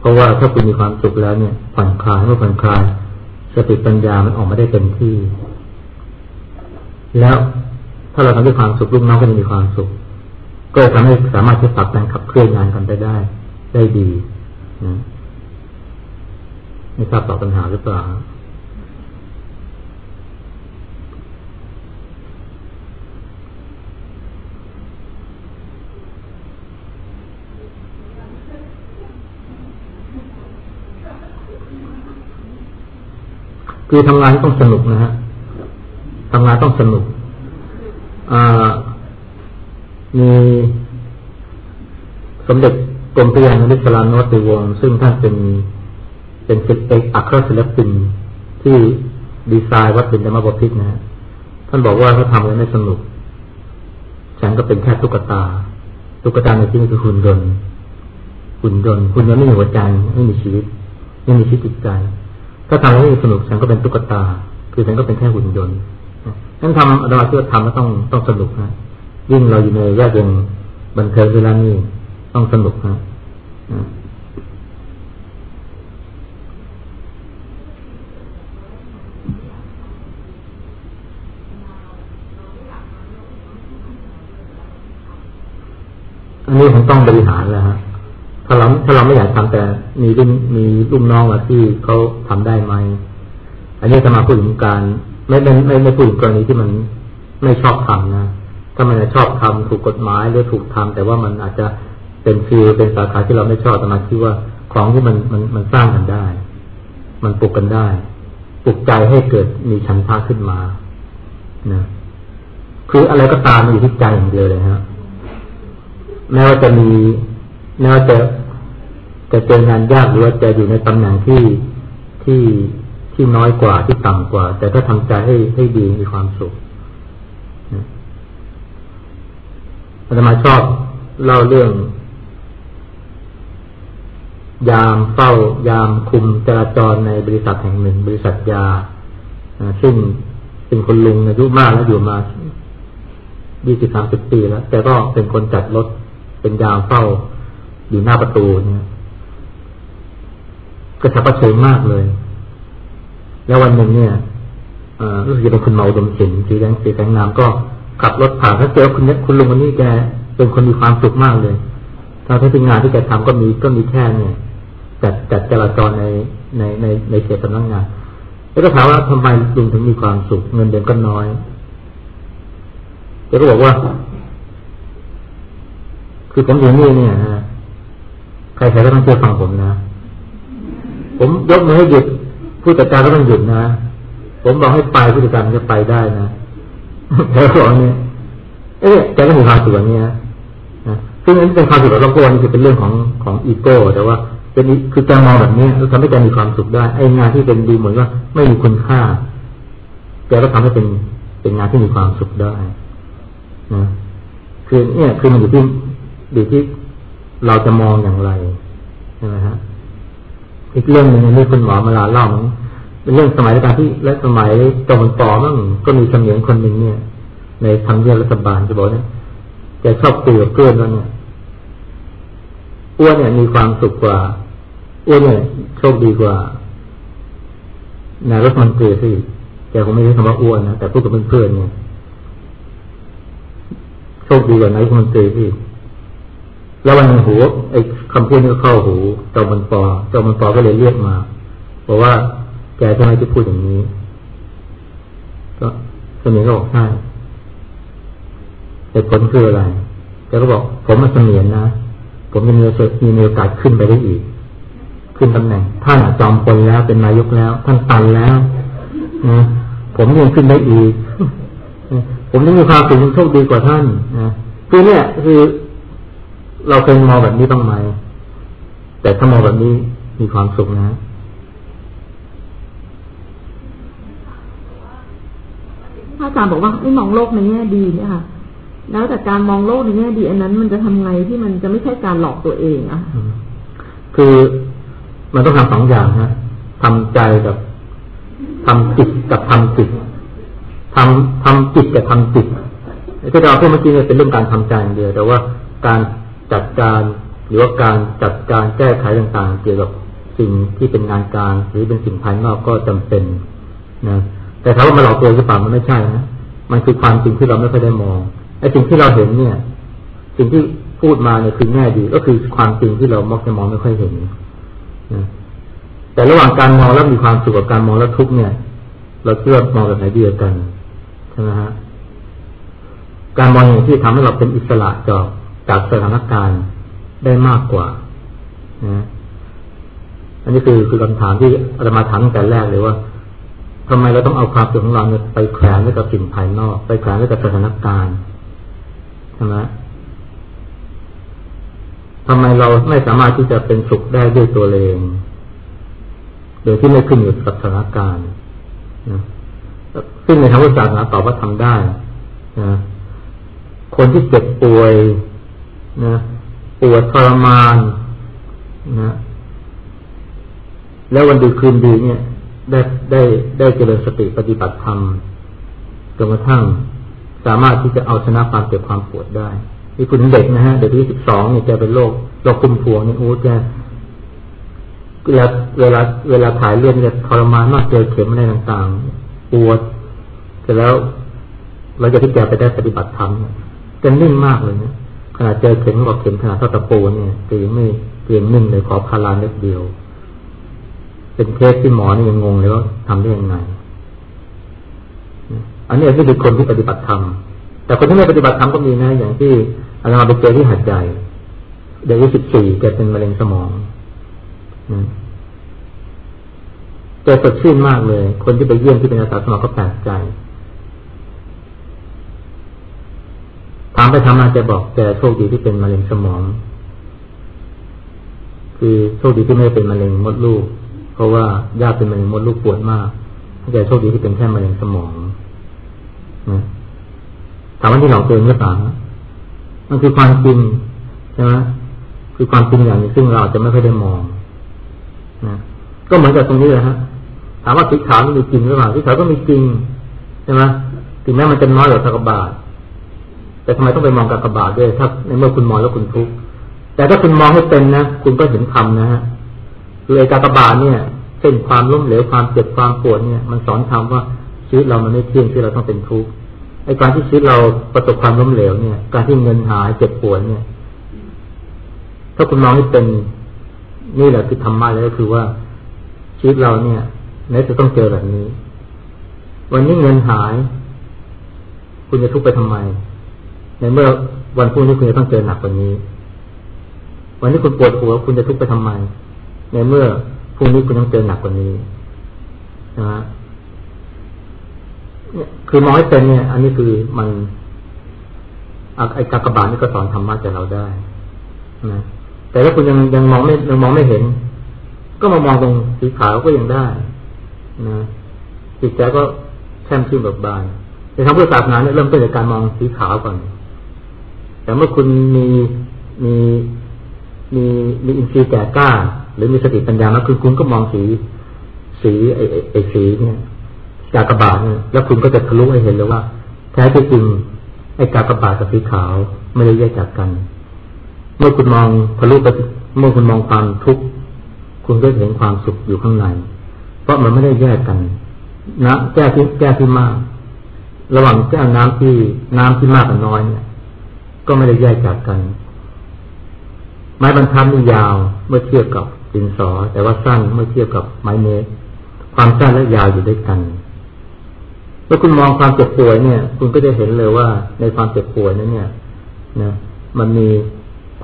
เพราะว่าถ้าคุณมีความสุขแล้วเนี่ยผ่อนคลายเมื่อผ่อนคลายสติปัญญามันออกมาได้เต็มที่ แล้วถ้าเราทำด้วยความสุขลูกน้องก็จะมีความสุข ก็ทำให้สามารถที่ปรับแปลงขับเคลื่อนงานกันไปได้ ได้ดีนะไม่ทราบตอบปัญหาหรือเปล่าคือทำงานต้องสนุกนะฮะทำงานต้องสนุกมีสมเด็จ กรมพยานนิสลานโนติวงซึ่งท่านเป็นเป็นศิลปอัครศิลปินที่ดีไซน์วัดเป็นธรรมบพิตรนะฮะท่านบอกว่าเขาทำแล้วไม่สนุก ฉันก็เป็นแค่ตุ๊กตา ตุ๊กตาในที่นี้คือหุ่นยนต์หุ่นยนต์หุ่นยนต์ไม่มีหัวใจไม่มีชีวิต ไม่มีชีวิตจิตใจ ถ้าทำแล้วไม่สนุกฉันก็เป็นตุ๊กตา คือฉันก็เป็นแค่หุ่นยนต์นั้นทำอาตมาที่ทำก็ต้องต้องสนุกนะยิ่งเราอยู่ในแวดวงบันเทิงเวลานี้ ต้องสนุกนะอันนี้ผมต้องบริหารแล้วฮะถ้าเราถ้าเราไม่อยากทำแต่มีรุ่นมีรุ่นน้องที่เขาทำได้ไหม อันนี้จะมาพูดถึงการ ไม่ไม่ไม่ไม่พูดถึงกรณีที่มันไม่ชอบทำนะ ถ้ามันชอบทำถูกกฎหมายหรือถูกทำแต่ว่ามันอาจจะ เป็นฟิลเป็นสาขาที่เราไม่ชอบแต่มาคิดว่าของที่มันมันมันสร้างกันได้ มันปลุกกันได้ ปลุกใจให้เกิดมีฉันทาขึ้นมานะคืออะไรก็ตามมันอยู่ที่ใจอย่างเดียวเลยฮะแม้ว่าจะมีแม้ว่าจะจะเจองานยากหรือว่าจะอยู่ในตำแหน่งที่ที่ที่น้อยกว่าที่ต่ำกว่า แต่ถ้าทำใจให้ให้ดีมีความสุขอาตมาชอบเล่าเรื่อง ยามเฝ้ายามคุมจราจรในบริษัทแห่งหนึ่ง บริษัทยาซึ่งเป็นคนลุงอายุมากแล้วอยู่มายี่สิบสามสิบปีแล้วแต่ก็เป็นคนจัดรถเป็นยามเฝ้าอยู่หน้าประตูเนี่ยกระฉับกระเฉงมากเลย แล้ววันหนึ่งเนี่ยรู้สึกจะเป็นคุณเมาดมสินสีแดงสีแดงน้ำก็ขับรถผ่านถ้าเจอคุณเนี่ยคุณลุงคนนี้แกเป็นคนมีความสุขมากเลย ถ้าที่เป็นงานที่แกทำก็มีก็มีแค่เนี่ยจัดจัดจราจรในในในในเขตสำนักงาน แล้วก็ถามว่าทำไมลุงถึงมีความสุขเงินเดือนก็น้อยแกก็บอกว่า คือผมอยู่นี่เนี่ยนะใครๆก็ต้องเชื่อฟังผมนะ ผมยกมือให้หยุดผู้จัดการก็ต้องหยุดนะ ผมบอกให้ไปผู้จัดการจะไปได้นะแต่บอกเนี่ยเอ๊ะแกก็มีความสุขอย่างนี้นะ ซึ่งอันนี้เป็นความสุขของโกนี่คือเป็นเรื่องของของอีโก้ แต่ว่าเป็นคือการมองแบบนี้แล้วทำให้แกมีความสุขได้ ไอ้งานที่เป็นดูเหมือนว่าไม่มีคุณค่าแกก็ทำให้เป็นเป็นงานที่มีความสุขได้นะคือเนี่ยคือมันอยู่ที่อยู่ที่เราจะมองอย่างไรใช่ไหมฮะอีกเรื่องหนึ่งนี่คุณหมอมาลาเล่าเป็นเรื่องสมัยการที่และสมัยจอมปอมั่งก็มีเสมียงคนหนึ่งเนี่ย ในทางเรียนรัฐบาลจะบอกเนี่ยแกชอบคุยกับเพื่อนว่าเนี่ย อ้วนเนี่ยมีความสุขกว่าอ้วนเนี่ยโชคดีกว่านายรัฐมนตรีที่แกคงไม่ใช่คำว่าอ้วนนะแต่พูดกับเพื่อนๆเนี่ยโชคดีกว่านายรัฐมนตรีที่แล้ววันหนึ่งหูไอ้คำพูดนี้ก็เข้าหูเจ้ามันปอเจ้ามันปอก็เลยเรียกมาบอกว่าแกจะไม่ที่พูดอย่างนี้ ก็สมียนก็บอกใช่เหตุผลคืออะไรแกก็บอกผมมาเสมียนนะ ผมจะมีมีมีโอกาสขึ้นไปได้อีก ขึ้นตำแหน่งท่านจอมพลแล้วเป็นนายกแล้ว ท่านตันแล้วนะผมยังขึ้นได้อีก ผมต้องมีความสุขโชคดีกว่าท่านนะคือเนี่ยคือ เราเคยมองแบบนี้บ้างไหมแต่ถ้ามองแบบนี้มีความสุขนะพระอาจารย์บอกว่าไม่มองโลกในแง่ดีเนี่ยค่ะ แล้วแต่การมองโลกในแง่ดีอันนั้น มันจะทำไงที่มันจะไม่ใช่การหลอกตัวเองอะคือมันต้องทำสองอย่างฮะทำใจกับทำจิตกับทำจิตทำทำจิตกับทำจิตที่เราพูดเมื่อกี้เนี่ยเป็นเรื่องการทำใจอย่างเดียวแต่ว่าการจัดการหรือว่าการจัดการแก้ไขต่างๆ เกี่ยวกับสิ่งที่เป็นงานการหรือเป็นสิ่งภายนอกก็จำเป็นนะแต่ถ้าว่ามาหลอกตัวหรือเปล่ามันไม่ใช่นะมันคือความจริงที่เราไม่เคยได้มอง อ้สิ่งที่เราเห็นเนี่ย สิ่งที่พูดมาเนี่ยคือแง่ดี ก็คือความจริงที่เรามักจะมองไม่ค่อยเห็นนะแต่ระหว่างการมองแล้วมีความสุขกับการมองแล้วทุกเนี่ย เราเชื่อมองแบบไหนดีกันใช่ไหมฮะการมองอย่างที่ทำให้เราเป็นอิสระจากจากสถานการณ์ได้มากกว่านะอันนี้คือคือคำถามที่อามาถามตั้งแต่แรกเลยว่าทำไมเราต้องเอาความสุขของเราเนี่ยไปแขวนไว้กับสิ่งภายนอก ไปแขวนไว้กับสถานการณ์ ใช่ไหมทำไมเราไม่สามารถที่จะเป็นสุขได้ด้วยตัวเอง โดยที่ไม่ขึ้นอยู่กับสถานการณ์นะซึ่งในทางวิชาศาสนาตอบว่าทำได้นะคนที่เจ็บป่วยนะปวดทรมานนะแล้ววันดีคืนดีเนี่ย ได้ได้ได้เจริญสติปฏิบัติธรรมจนกระทั่ง สามารถที่จะเอาชนะความเจ็บความปวดได้ที่คุณเด็กนะฮะเด็กที่สิบสองเนี่ยแกเป็นโรคโรคคุมพวงเนี่ยโอ้แกเวลาเวลาเวลาถ่ายเลือดเนี่ยทรมานมากเจอเข็มอะไรต่างๆปวดเสร็จแล้วเราจะที่แกไปได้ปฏิบัติธรรมแกนิ่งมากเลยนี่ยขนาดเจอเข็มบอกเข็มขนาดเท่าตะปูเนี่ยก็ยังไม่เพียงนิ่งเลยขอพาราเล็กเดียว เป็นเคสที่หมอนี่ยังงงเลยว่าทำได้ยังไง อันนี้คือคนที่ปฏิบัติธรรมแต่คนที่ไม่ปฏิบัติธรรมก็มีนะ อย่างที่อาจารย์ไปเจอที่หัดใหญ่เด็กอายุสิบสี่แกเป็นมะเร็งสมองแกสดชื่นมากเลย คนที่ไปเยี่ยมที่เป็นอาสาสมัครก็แปลกใจถามไปทำมาแกบอกแกโชคดีที่เป็นมะเร็งสมอง คือโชคดีที่ไม่เป็นมะเร็งมดลูก เพราะว่าญาติเป็นมะเร็งมดลูกปวดมากแกโชคดีที่เป็นแค่มะเร็งสมอง ถามว่าที่หลอกตัวเองหรือเปล่ามันคือความจริงใช่ไหมคือความจริงอย่างนี้ซึ่งเราจะไม่เคยได้มองนะก็เหมือนกับตรงนี้เลยฮะถามว่าสีขาวมันมีจริงหรือเปล่าสีขาวก็มีจริงใช่ไหมถึงแม้มันจะน้อยกว่าตะกบาท แต่ทำไมต้องไปมองกากบาทด้วยถ้าในเมื่อคุณมองแล้วคุณทุกข์แต่ถ้าคุณมองให้เป็นนะคุณก็เห็นธรรมนะฮะคือไอ้กากบาทเนี่ยเส้นความล้มเหลวความเจ็บความปวดเนี่ย มันสอนธรรมว่า ชีวิตเรามันไม่เที่ยงที่เราต้องเป็นทุกข์ไอ้การที่ชีวิตเราประสบความล้มเหลวเนี่ย การที่เงินหายเจ็บปวดเนี่ย ถ้าคุณมองให้เป็นนี่แหละคือธรรมะเลยก็คือว่าชีวิตเราเนี่ยแม้จะต้องเจอแบบนี้ วันนี้เงินหาย คุณจะทุกข์ไปทำไม ในเมื่อวันพรุ่งนี้คุณจะต้องเจอหนักกว่านี้ วันนี้คุณปวดหัว คุณจะทุกข์ไปทำไม ในเมื่อพรุ่งนี้คุณต้องเจอหนักกว่านี้นะฮะ คือมองให้เป็นเนี่ย อันนี้คือมันไอ้กากบาทนี่ก็สอนธรรมะจากเราได้นะแต่ถ้าคุณยังยังมองไม่ยังมองไม่เห็น ก็มามองตรงสีขาวก็ยังได้นะจิตใจก็แช่มชื่นแบบบานในทางพุทธศาสนาเนี่ยเริ่มต้นจากการมองสีขาวก่อน แต่เมื่อคุณมีมีมีมีอินทรีย์แก่กล้า หรือมีสติปัญญามากคือคุณก็มองสีสีไอ้ไอ้สีเนี่ย กากบาทเนี่ยแล้วคุณก็จะทะลุให้เห็นเลยว่า แท้ที่จริงไอ้กากบาทกับสีขาวไม่ได้แยกจากกัน เมื่อคุณมองทะลุไปเมื่อคุณมองความทุกข์คุณก็เห็นความสุขอยู่ข้างใน เพราะมันไม่ได้แยกกันนะแก้ที่แก้ที่มาก ระหว่างแก้น้ำที่น้ำที่มากกับน้อยเนี่ย ก็ไม่ได้แยกจากกัน ไม้บรรทัดนี่ยาวเมื่อเทียบกับดินสอ แต่ว่าสั้นเมื่อเทียบกับไม้เมตรความสั้นและยาวอยู่ด้วยกัน เมื่อคุณมองความเจ็บป่วยเนี่ย คุณก็จะเห็นเลยว่าในความเจ็บป่วยนั้นเนี่ยนะมันมี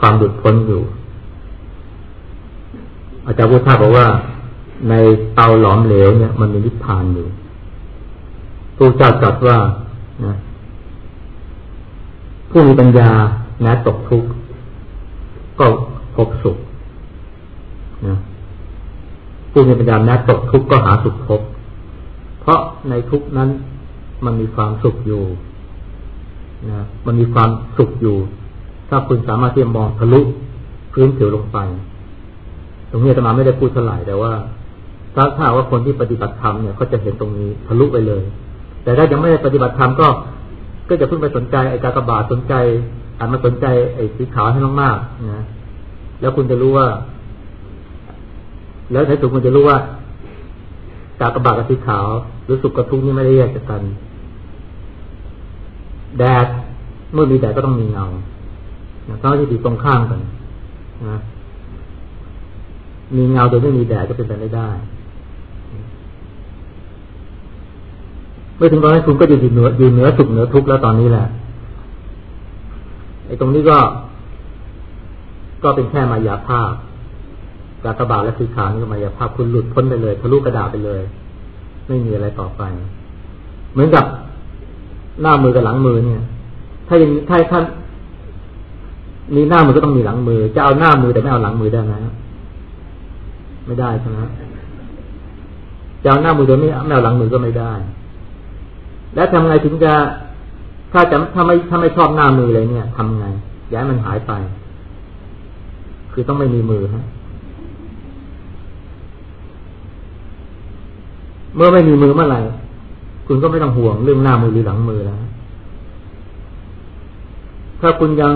ความหลุดพ้นอยู่ อาจารย์พุทธาบอกว่า ในเตาหลอมเหลวเนี่ย มันมีนิพพานอยู่พระเจ้าตรัสว่านะผู้มีปัญญาแม้ตกทุกข์ก็พบสุขนะผู้มีปัญญาแม้ตกทุกข์ก็หาสุขพบ เพราะในทุกนั้นมันมีความสุขอยู่นะมันมีความสุขอยู่ ถ้าคุณสามารถที่จะมองทะลุพื้นผิวลงไป ตรงนี้ธรรมาไม่ได้พูดเท่าไหร่แต่ว่าถ้าถ้าว่าคนที่ปฏิบัติธรรมเนี่ยก็จะเห็นตรงนี้ทะลุไปเลย แต่ถ้ายังไม่ได้ปฏิบัติธรรมก็ ก็จะเพิ่งไปสนใจไอ้กากบาทสนใจหันมาสนใจไอ้สีขาวให้มากๆนะแล้วคุณจะรู้ว่า แล้วในสุดคุณจะรู้ว่า กากบาทกับสีขาวหรือสุขกับทุกนี่ไม่ได้แยกจากกันแดดเมื่อมีแดดก็ต้องมีเงาเพราที่อยู่ตรงข้ามกันนะมีเงาโดยไม่มีแดดก็เป็นไปไม่ได้ไม่ถึงตอนนั้นคุณก็อยู่เหนืออยู่เหนือสุขเหนือทุกข์แล้วตอนนี้แหละไอ้ตรงนี้ก็ ก็เป็นแค่มายาภาพ จากระบาและสีขานี่ก็มายาภาพคุณหลุดพ้นไปเลยทะลุกระดาษไปเลย ไม่มีอะไรต่อไป เหมือนกับหน้ามือกับหลังมือเนี่ย ถ้าย่างถ้าท่านมีหน้ามือก็ต้องมีหลังมือ จะเอาหน้ามือแต่ไม่เอาหลังมือได้ไหมไม่ได้ใช่ไหมจะเอาหน้ามือโดยไม่เอาหลังมือก็ไม่ได้ แล้วทำไงถึงจะถ้าจะถ้าไม่ถ้าไม่ชอบหน้ามือเลยเนี่ยทำไง ย้ายมันหายไป คือต้องไม่มีมือฮะ เมื่อไม่มีมือเมื่อไหร่คุณก็ไม่ต้องห่วงเรื่องหน้ามือหรือหลังมือแล้วถ้าคุณยัง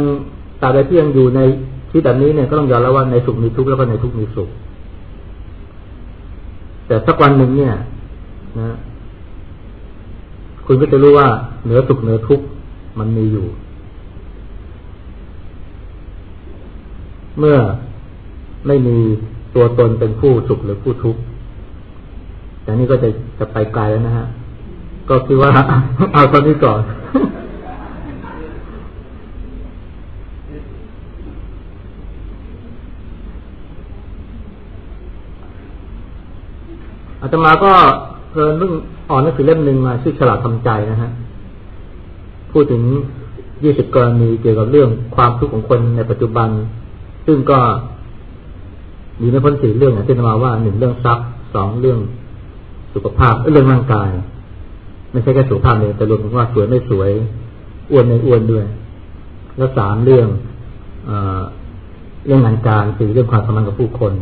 ตาใดที่ยังอยู่ในชีวิตแบบนี้เนี่ยก็ต้องยอมรับว่าในสุขมีทุกข์แล้วก็ในทุกข์มีสุข แต่สักวันหนึ่งเนี่ย นะ คุณก็จะรู้ว่าเหนือสุขเหนือทุกข์มันมีอยู่ เมื่อไม่มีตัวตนเป็นผู้สุขหรือผู้ทุกข์ แต่นี่ก็จะจะไปไกลแล้วนะฮะ ก็คือว่าเอาตอนนี้ก่อน อาตมาก็เพลินเพิ่งอ่อนหนังสือเล่มหนึ่งมาชื่อฉลาดทำใจนะฮะ พูดถึงยี่สิบกรณีเกี่ยวกับเรื่องความทุกข์ของคนในปัจจุบัน ซึ่งก็มีไม่พ้นสี่เรื่องอย่างที่มาว่าหนึ่งเรื่องทรัพย์สองเรื่อง สุขภาพเรื่องร่างกาย ไม่ใช่แค่สุขภาพเลยแต่รวมถึงว่าสวยไม่สวยอ้วนไม่อ้วนด้วย แล้วสามเรื่องเอเรื่องงานการสี่เรื่องความสัมพันธ์กับผู้คน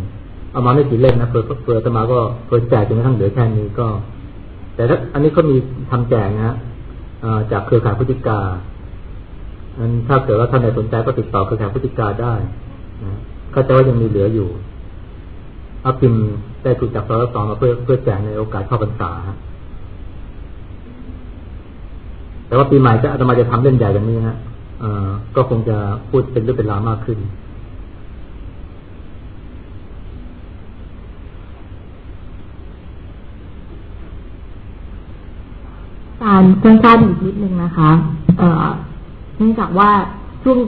เอามาไม่กี่เล่มนะเพื่อเพื่อจะมาก็เพื่อแจกจนกระทั่งเหลือแค่นี้ก็ แต่ถ้าอันนี้ก็มีทำแจกนะฮะจากเครือข่ายพุทธิกาอันถ้าเกิดว่าท่านใดสนใจก็ติดต่อเครือข่ายพุทธิกาได้นะก็จะว่ายังมีเหลืออยู่ อาพิมได้ถูกจับสรสองมาเพื่อเพื่อแจกในโอกาสเข้าพรรษาแต่ว่าปีใหม่จะอาตมาจะทำเล่นใหญ่อย่างนี้ฮะก็คงจะพูดเป็นเรื่องเป็นราวมากขึ้น การสั้นอีกนิดนึงนะคะ เนื่องจากว่าช่วง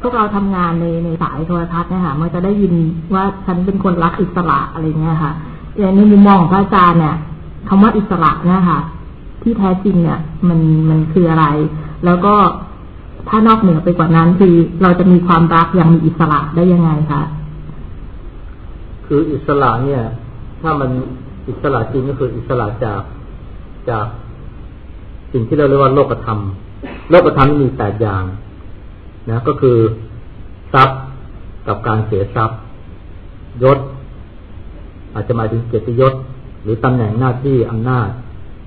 พวกเราทำงานในในสายโทรทัศน์นะคะมันจะได้ยินว่าฉันเป็นคนรักอิสระอะไรเงี้ยค่ะอย่างในมุมมองของพระอาจารย์เนี่ยคำว่าอิสระเนี่ยค่ะ ที่แท้จริงเนี่ย มันมันคืออะไร แล้วก็ถ้านอกเหนือไปกว่านั้นคือเราจะมีความรักอย่างมีอิสระได้ยังไงคะคืออิสระเนี่ย ถ้ามันอิสระจริงก็คืออิสระจากจาก สิ่งที่เราเรียกว่าโลกธรรม โลกธรรมมีแปดอย่าง นะก็คือทรัพย์กับการเสียทรัพย์ยศ อาจจะหมายถึงเกียรติยศ หรือตำแหน่งหน้าที่อำนาจ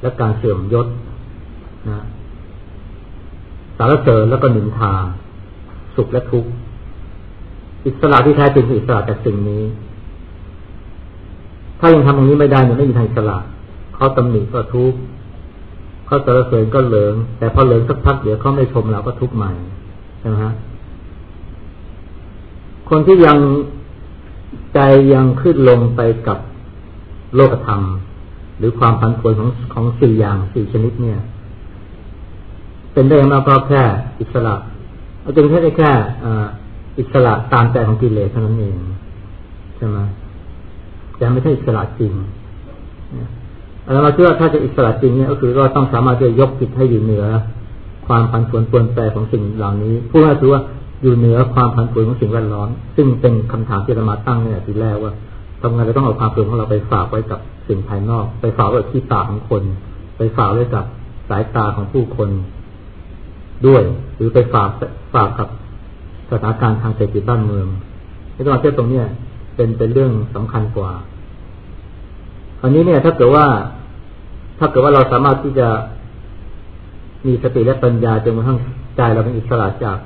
และการเสื่อมยศนะสารเสริญแล้วก็หนินทาสุขและทุกข์อิสระที่แท้จริงคืออิสระจากสิ่งนี้ ถ้ายังทำตรงนี้ไม่ได้เนี่ยไม่มีทางอิสระเขาตำหนิก็ทุกข์เขาสารเสริญก็เหลิงแต่พอเหลิงสักพักเดี๋ยวเขาไม่ชมเราก็ทุกข์ใหม่ ช่ไหมฮะคนที่ยังใจยังขึ้นลงไปกับโลกธรรม หรือความพันผวนของของสี่อย่างสี่ชนิดเนี่ย เป็นได้ยังมากก็แค่อิสระเอาจริงแค่ได้แค่อิสระตามใจของกิเลสเท่านั้นเองใช่ไหมแต่ไม่ใช่อิสระจริงเราเชื่อถ้าจะอิสระจริงเนี่ยก็คือว่าต้องสามารถจะยกจิตให้อยู่เหนือ ความผันผวนปวนแปรของสิ่งเหล่านี้พูดง่ายคือว่าอยู่เหนือความผันผวนของสิ่งแวดล้อม ซึ่งเป็นคำถามที่เรามาตั้งเนี่ยทีแรกว่าทำไงเราต้องเอาความเปลี่ยนของเราไปฝากไว้กับสิ่งภายนอก ไปฝากไว้ที่ตาของคน ไปฝากไว้กับสายตาของผู้คนด้วย หรือไปฝากฝากกับสถานการณ์ทางเศรษฐกิจบ้านเมืองในตอนเทียบตรงเนี้ยเป็นเป็นเรื่องสำคัญกว่าอันนี้เนี่ยถ้าเกิดว่า ถ้าเกิดว่าเราสามารถที่จะ มีสติและปัญญาจนกระทั่งใจเราเป็นอิสระจาก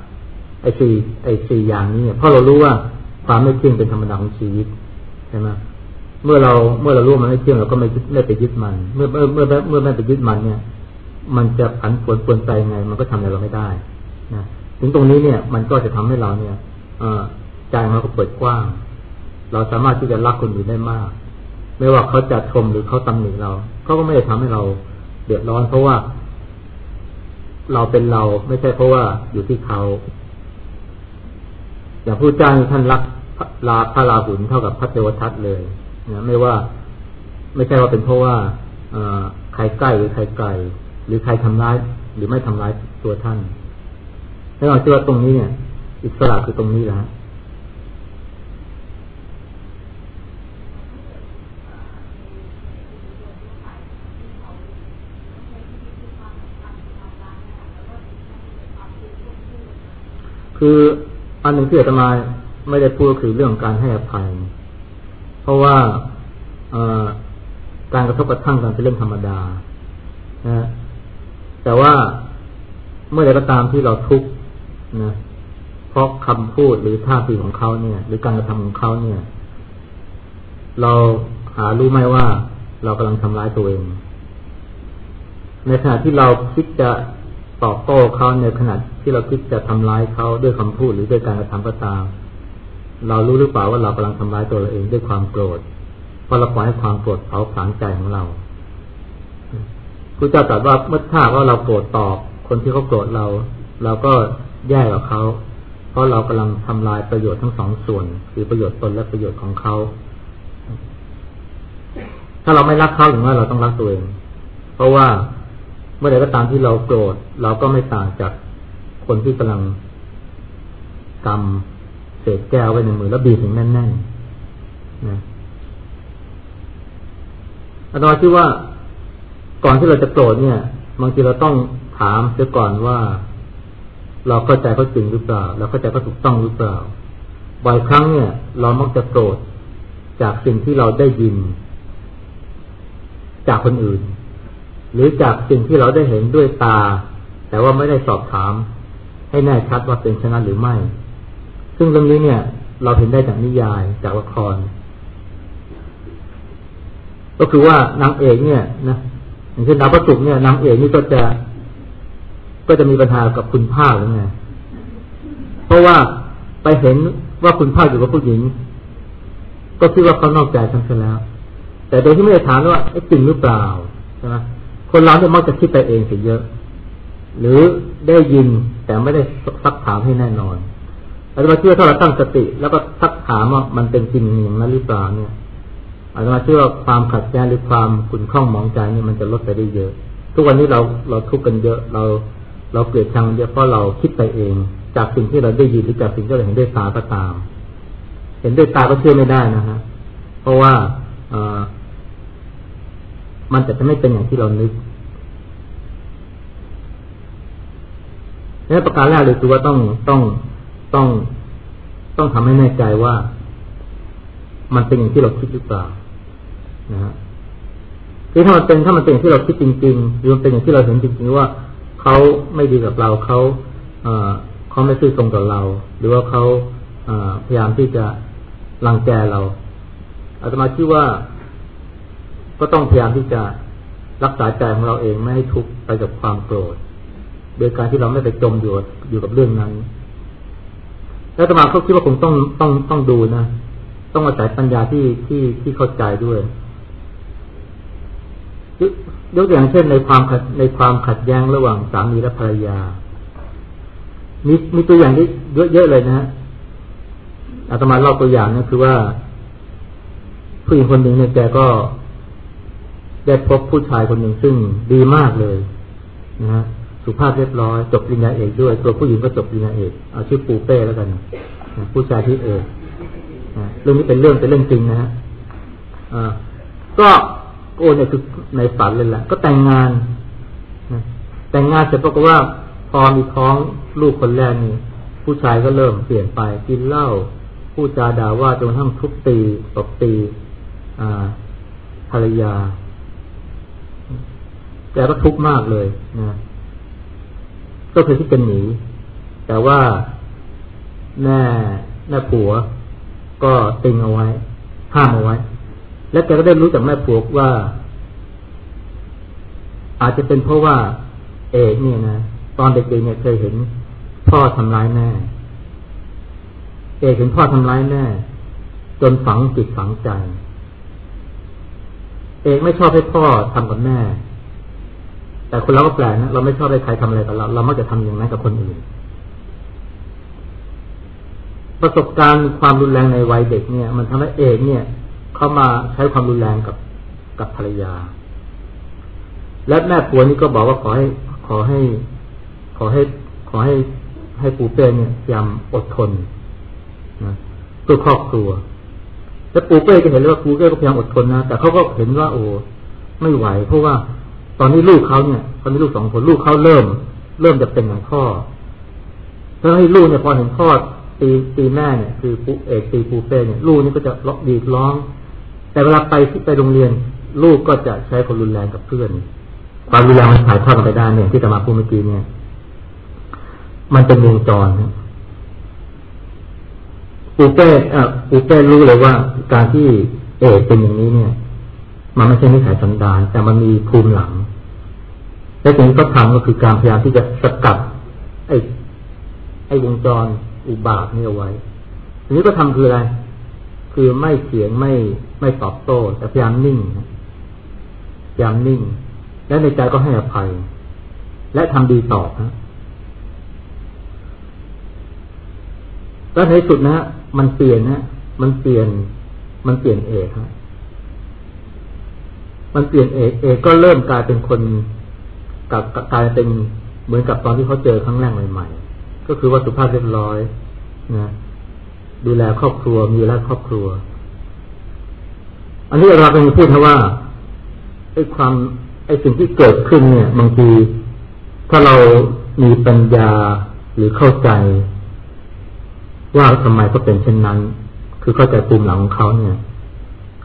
ไอ้สี่ไอ้สี่อย่างนี้เพราะเรารู้ว่าความไม่เที่ยงเป็นธรรมดาของชีวิตใช่ไหมเมื่อเราเมื่อเรารู้มันไม่เที่ยงเราก็ไม่ไม่ไปยึดมัน เมื่อเมื่อเมื่อไม่ไปยึดมันเนี่ย มันจะผันผวนปวนใจไง มันก็ทำอะไรเราไม่ได้นะถึงตรงนี้เนี่ย มันก็จะทำให้เราเนี่ย เอใจเราก็เปิดกว้าง เราสามารถที่จะรักคนอื่นได้มาก ไม่ว่าเขาจะชมหรือเขาตำหนิเราเขาก็ไม่ได้ทำให้เราเดือดร้อนเพราะว่า เราเป็นเราไม่ใช่เพราะว่าอยู่ที่เขาอย่างผู้จ้างท่านรักลาพระลาหุนเท่ากับพระเทวทัตเลยนะไม่ว่า ไม่ใช่ว่าเป็นเพราะว่าใครใกล้หรือใครไกลหรือใครทำร้าย หรือไม่ทำร้ายตัวท่านให้เราเชื่อตรงนี้เนี่ย อิสระคือตรงนี้แหละ คืออันหนึ่งที่อาตมาไม่ได้พูดคือเรื่องการให้อภัย เพราะว่าการกระทบกระทั่งกันเป็นเรื่องธรรมดานะแต่ว่าเมื่อใดก็ตามที่เราทุกข์นะเพราะคำพูดหรือท่าทีของเขาเนี่ย หรือการกระทำของเขาเนี่ย เราหารู้ไหมว่า เรากำลังทำร้ายตัวเอง ในขณะที่เราคิดจะ ตอบโต้เขาในขณะที่เราคิดจะทำร้ายเขาด้วยคำพูดหรือด้วยการกระทำก็ตาม เรารู้หรือเปล่าว่าเรากำลังทำร้ายตัวเราเองด้วยความโกรธเพราะเราปล่อยให้ความโกรธเผาผลาญใจของเราพระเจ้าตรัสว่าเมื่อถ้าว่าเราโกรธตอบ คนที่เขาโกรธเรา เราก็แย่กับเขาเพราะเรากำลังทำลายประโยชน์ทั้งสองส่วน คือประโยชน์ตนและประโยชน์ของเขาถ้าเราไม่รักเขาถึงว่าเราต้องรักตัวเอง เพราะว่า เมื่อใดก็ตามที่เราโกรธเราก็ไม่ต่างจากคนที่กำลังกำเศษแก้วไว้ในมือแล้วบีบถึงแน่นๆนะอาจารย์คิดว่า ก่อนที่เราจะโกรธเนี่ยบางทีเราต้องถามเสียก่อนว่า เราเข้าใจเขาจริงหรือเปล่า เราเข้าใจเขาถูกต้องหรือเปล่าบ่อยครั้งเนี่ย เรามักจะโกรธจากสิ่งที่เราได้ยิน จากคนอื่น หรือจากสิ่งที่เราได้เห็นด้วยตา แต่ว่าไม่ได้สอบถาม ให้แน่ชัดว่าเป็นชนะหรือไม่ ซึ่งเรื่องนี้เนี่ย เราเห็นได้จากนิยายจากละคร ก็คือว่านางเอกเนี่ยนะอย่างเช่นดาวประจุเนี่ยนางเอกนี่ก็จะ ก็จะมีปัญหากับคุณภาคหรือไงเพราะว่าไปเห็นว่าคุณภาคอยู่กับผู้หญิง ก็คิดว่าเขานอกใจฉันซะแล้ว แต่โดยที่ไม่ได้ถามว่าจริงหรือเปล่าใช่ไหม คนเราเนี่ยมักจะคิดไปเองเสียเยอะ หรือได้ยินแต่ไม่ได้ซักถามให้แน่นอนอาจารย์เชื่อถ้าเราตั้งสติ แล้วก็ซักถามว่ามันเป็นจริงอย่างนั้นหรือเปล่าเนี่ยอาจจะมาเชื่อว่าความขัดแย้งหรือความขุ่นข้องมองใจนี่มันจะลดไปได้เยอะ ทุกวันนี้เราเราทุกข์กันเยอะเราเราเกลียดชังเยอะเพราะเราคิดไปเอง จากสิ่งที่เราได้ยินหรือจากสิ่งที่เราเห็นด้วยตาก็ตาม เห็นด้วยตาก็เชื่อไม่ได้นะฮะเพราะว่าอ มันจะไม่เป็นอย่างที่เรานึกนี่ประการแรกเลยคือว่าต้องต้องต้อง ต้องทำให้แน่ใจว่า มันเป็นอย่างที่เราคิดหรือเปล่านะฮะคือถ้ามันเป็นถ้ามันเป็นอย่างที่เราคิดจริงๆหรือมันเป็นอย่างที่เราเห็นจริงๆว่าเขาไม่ดีกับเราเขาเอเขาไม่ซื่อตรงกับเรา หรือว่าเขาพยายามที่จะรังแกเราอาตมาคิดว่า ก็ต้องพยายามที่จะรักษาใจของเราเองไม่ให้ทุกข์ไปกับความโกรธ โดยการที่เราไม่ไปจมอยู่อยู่กับเรื่องนั้น แล้วตมาเขาคิดว่าคงต้องต้องต้องดูนะ ต้องอาศัยปัญญาที่ที่ที่เข้าใจด้วยยกอย่างเช่นในความขัดในความขัดแย้งระหว่างสามีและภรรยา มีมีตัวอย่างที่เยอะๆเลยนะฮะอาตมาเล่าตัวอย่างนะคือว่าผู้หญิงคนหนึ่งเนี่ยแกก็ ได้พบผู้ชายคนหนึ่งซึ่งดีมากเลยนะฮะสุภาพเรียบร้อยจบปริญญาเอกด้วย ตัวผู้หญิงก็จบปริญญาเอกเอาชื่อปูเป้แล้วกันนะผู้ชายที่เอกเรื่องนี้เป็นเรื่องเป็นเรื่องจริงนะฮะก็โอ้เนี่ยคือในฝันเลยแหละก็แต่งงานแต่งงานเสร็จปรากฏว่าพอมีท้องลูกคนแรกนี่ผู้ชายก็เริ่มเปลี่ยนไปกินเหล้าพูดจาด่าว่าจนทั้งทุบตีตบตีภรรยา แกก็ทุกข์มากเลยนะก็คือที่เป็นหนี แต่ว่าแม่แม่ผัว ก็ติงเอาไว้ห้ามเอาไว้ และแกก็ได้รู้จากแม่ผัวว่า อาจจะเป็นเพราะว่า เอกเนี่ยนะตอนเด็กๆเนี่ยเคยเห็น พ่อทำร้ายแม่ เอกเห็นพ่อทำร้ายแม่ จนฝังจิตฝังใจ เอกไม่ชอบให้พ่อทำกับแม่ แต่คนเราก็แปลกนะเราไม่ชอบให้ใครทำอะไรกับเรา เรามักจะทำอย่างนั้นกับคนอื่น ประสบการณ์ความรุนแรงในวัยเด็กเนี่ย มันทำให้เอกเนี่ย เข้ามาใช้ความรุนแรงกับกับภรรยา และแม่ผัวนี่ก็บอกว่าขอให้ ขอให้ ขอให้ ขอให้ให้ปูเป้เนี่ยพยายามอดทนนะเพื่อครอบครัวแล้วปูเป้ก็เห็นเลยว่าปูเป้ก็พยายามอดทนนะแต่เขาก็เห็นว่าโอ้ไม่ไหว เพราะว่า ตอนนี้ลูกเขาเนี่ยตอนนี้ลูกสองคนลูกเขาเริ่ม เริ่มจะเป็นอย่างพ่อแล้วให้ลูกเนี่ยพอเห็นพ่อตีตีแม่เนี่ย คือปูเอกตีปูเป้เนี่ยลูกนี่ก็จะร้องดีร้อง แต่เวลาไปไปโรงเรียน ลูกก็จะใช้ความรุนแรงกับเพื่อนความรุนแรงมันถ่ายทอดกันไปได้เนี่ยที่จะมาพูดเมื่อกี้เนี่ย มันเป็นวงจรปูเป้อ่ปูเป้รู้เลยว่าการที่เอกเป็นอย่างนี้เนี่ย มันไม่ใช่นิสัยสันดานแต่มันมีภูมิหลัง และสิ่งที่เขาทำก็คือการพยายามที่จะสกัดไอ้ไอ้วงจรอุบาทนี่เอาไว้ทีนี้ก็ทำคืออะไร คือไม่เสียงไม่ไม่ตอบโต้แต่พยายามนิ่งพยายามนิ่ง และในใจก็ให้อภัย และทำดีตอบนะแล้วในสุดนะมันเปลี่ยนนะมันเปลี่ยน มันเปลี่ยนเอกฮะ มันเปลี่ยนเอกเอกก็เริ่มกลายเป็นคนกับกลายเป็นเหมือนกับตอนที่เขาเจอครั้งแรกใหม่ๆ ก็คือว่าสุภาพเรียบร้อยนะดูแลครอบครัวมีแลครอบครัว อันนี้เราเป็นพูดว่าไอ้ความไอ้สิ่งที่เกิดขึ้นเนี่ยบางทีถ้าเรามีปัญญาหรือเข้าใจ ว่าทำไมเขาเป็นเช่นนั้น คือเข้าใจภูมิหลังของเขาเนี่ย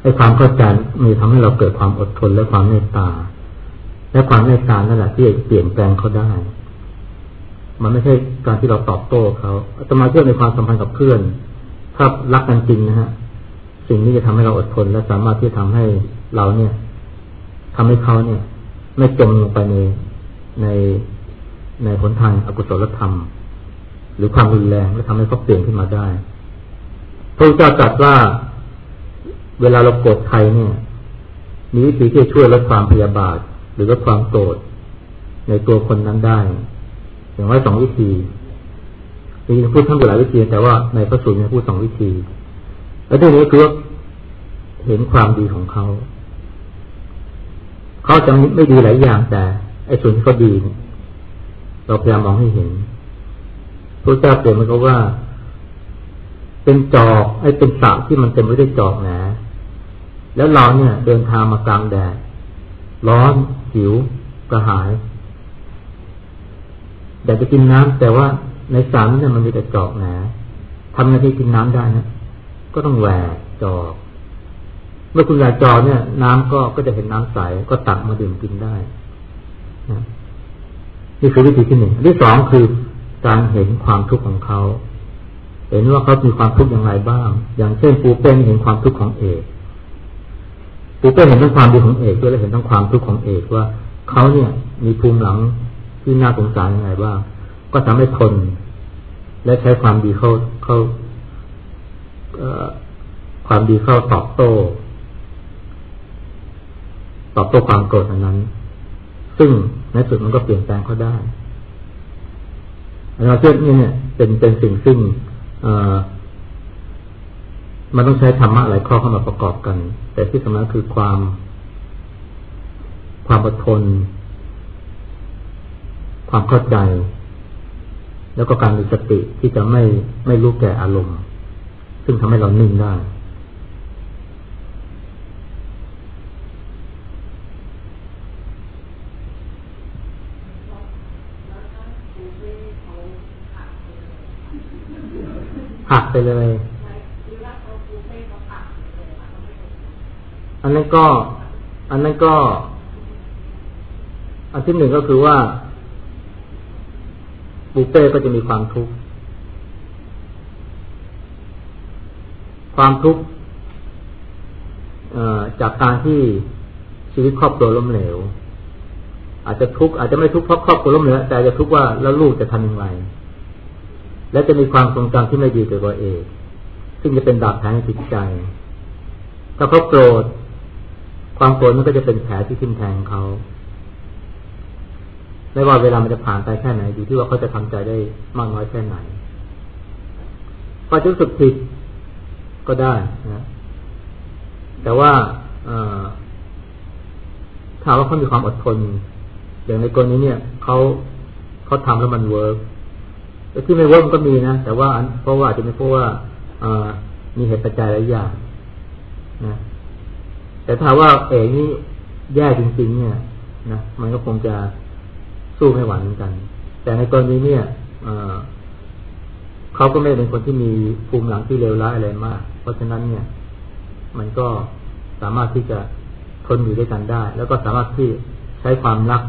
ไอ้ความเข้าใจมีทำให้เราเกิดความอดทนและความเมตตา และความเมตตานั่นแหละที่จะเปลี่ยนแปลงเขาได้ มันไม่ใช่การที่เราตอบโต้เขาจะมาเชื่อในความสัมพันธ์กับเพื่อน ถ้ารักกันจริงนะฮะ สิ่งนี้จะทำให้เราอดทน และสามารถที่จะทำให้เราเนี่ยทำให้เขาเนี่ย ไม่จมลงไปในในในผลทางอกุศลธรรม หรือความรุนแรงและทำให้เขาเปลี่ยนขึ้นมาได้พระเจ้าตรัสว่า เวลาเราโกรธใครเนี่ย มีวิธีที่จะช่วยลดความพยาบาท หรือลดความโกรธในตัวคนนั้นได้ อย่างน้อยสองวิธีจริงๆพูดทั้งหมดหลายวิธี แต่ว่าในพระสูตรเนี่ยพูดสองวิธี แล้วทีนี้คือเห็นความดีของเขา เขาจะไม่ดีหลายอย่างแต่ไอ้ส่วนที่เขาดีเนี่ยเราพยายามมองให้เห็นพระเจ้าเปลี่ยนมันก็ว่า เป็นจอกไอ้เป็นสระที่มันเต็มไปด้วยจอกหนา แล้วเราเนี่ยเดินทางมากลางแดด ร้อน หิว กระหายอยากจะกินน้ำแต่ว่าในสามเนี่ยมันมีแต่จอกแหนทำหน้าที่กินน้ำได้นะก็ต้องแหวกจอก เมื่อคุณแหวกจอกเนี่ย น้ำก็ก็จะเห็นน้ำใสก็ตักมาดื่มกินได้นะนี่คือวิธีที่หนึ่งที่สองคือการเห็นความทุกข์ของเขา เห็นว่าเขามีความทุกข์อย่างไรบ้าง อย่างเช่นปูเป็นเห็นความทุกข์ของเอก ปูเป้เห็นทั้งความดีของเอกด้วยและเห็นทั้งความทุกข์ของเอกว่าเขาเนี่ย มีภูมิหลังที่น่าสงสารยังไงบ้างก็ทำให้ทนและใช้ความดีเข้าเข้าความดีเข้าตอบโต้ ตอบโต้ความโกรธอันนั้น ซึ่งในสุดมันก็เปลี่ยนแปลงเขาได้เราเชื่อนี่เนี่ยเป็นเป็นสิ่งซึ่ง มันต้องใช้ธรรมะหลายข้อเข้ามาประกอบกัน แต่ที่สำคัญคือความ ความอดทน ความเข้าใจ แล้วก็การมีสติที่จะไม่ไม่รู้แก่อารมณ์ ซึ่งทำให้เรานิ่งได้หักไปเลย อันนั้นก็ อันนั้นก็ อันที่หนึ่งก็คือว่าบุเป้ก็จะมีความทุกข์ความทุกข์จากการที่ชีวิตครอบครัวล้มเหลว อาจจะทุกข์อาจจะไม่ทุกข์เพราะครอบครัวล้มเหลวแต่จะทุกข์ว่าแล้วลูกจะทำอย่างไรและจะมีความทรงจำที่ไม่ดีเกี่ยวกับเอง ซึ่งจะเป็นดาบแทงในจิตใจ ถ้าเขาโกรธ ความโกรธมันก็จะเป็นแผลที่ทิ่มแทงเขาไม่ว่าเวลามันจะผ่านไปแค่ไหนอยู่ที่ว่าเขาจะทำใจได้มากน้อยแค่ไหนพอรู้สึกผิดก็ได้นะแต่ว่าถ้าว่าเขามีความอดทน อย่างในกรณีเนี่ยเขาเขาทำแล้วมัน work แต่ที่ไม่ work ก็มีนะแต่ว่าเพราะว่าจะไม่เพราะว่ามีเหตุปัจจัยหลายอย่างนะ แต่ถ้าว่าเอกนี่แย่จริงๆ เนี่ยนะมันก็คงจะสู้ไม่ไหวเหมือนกัน แต่ในกรณีเนี่ยเขาก็ไม่เป็นคนที่มีภูมิหลังที่เลวร้ายอะไรมาก เพราะฉะนั้นเนี่ย มันก็สามารถที่จะทนอยู่ด้วยกันได้ แล้วก็สามารถที่ใช้ความรัก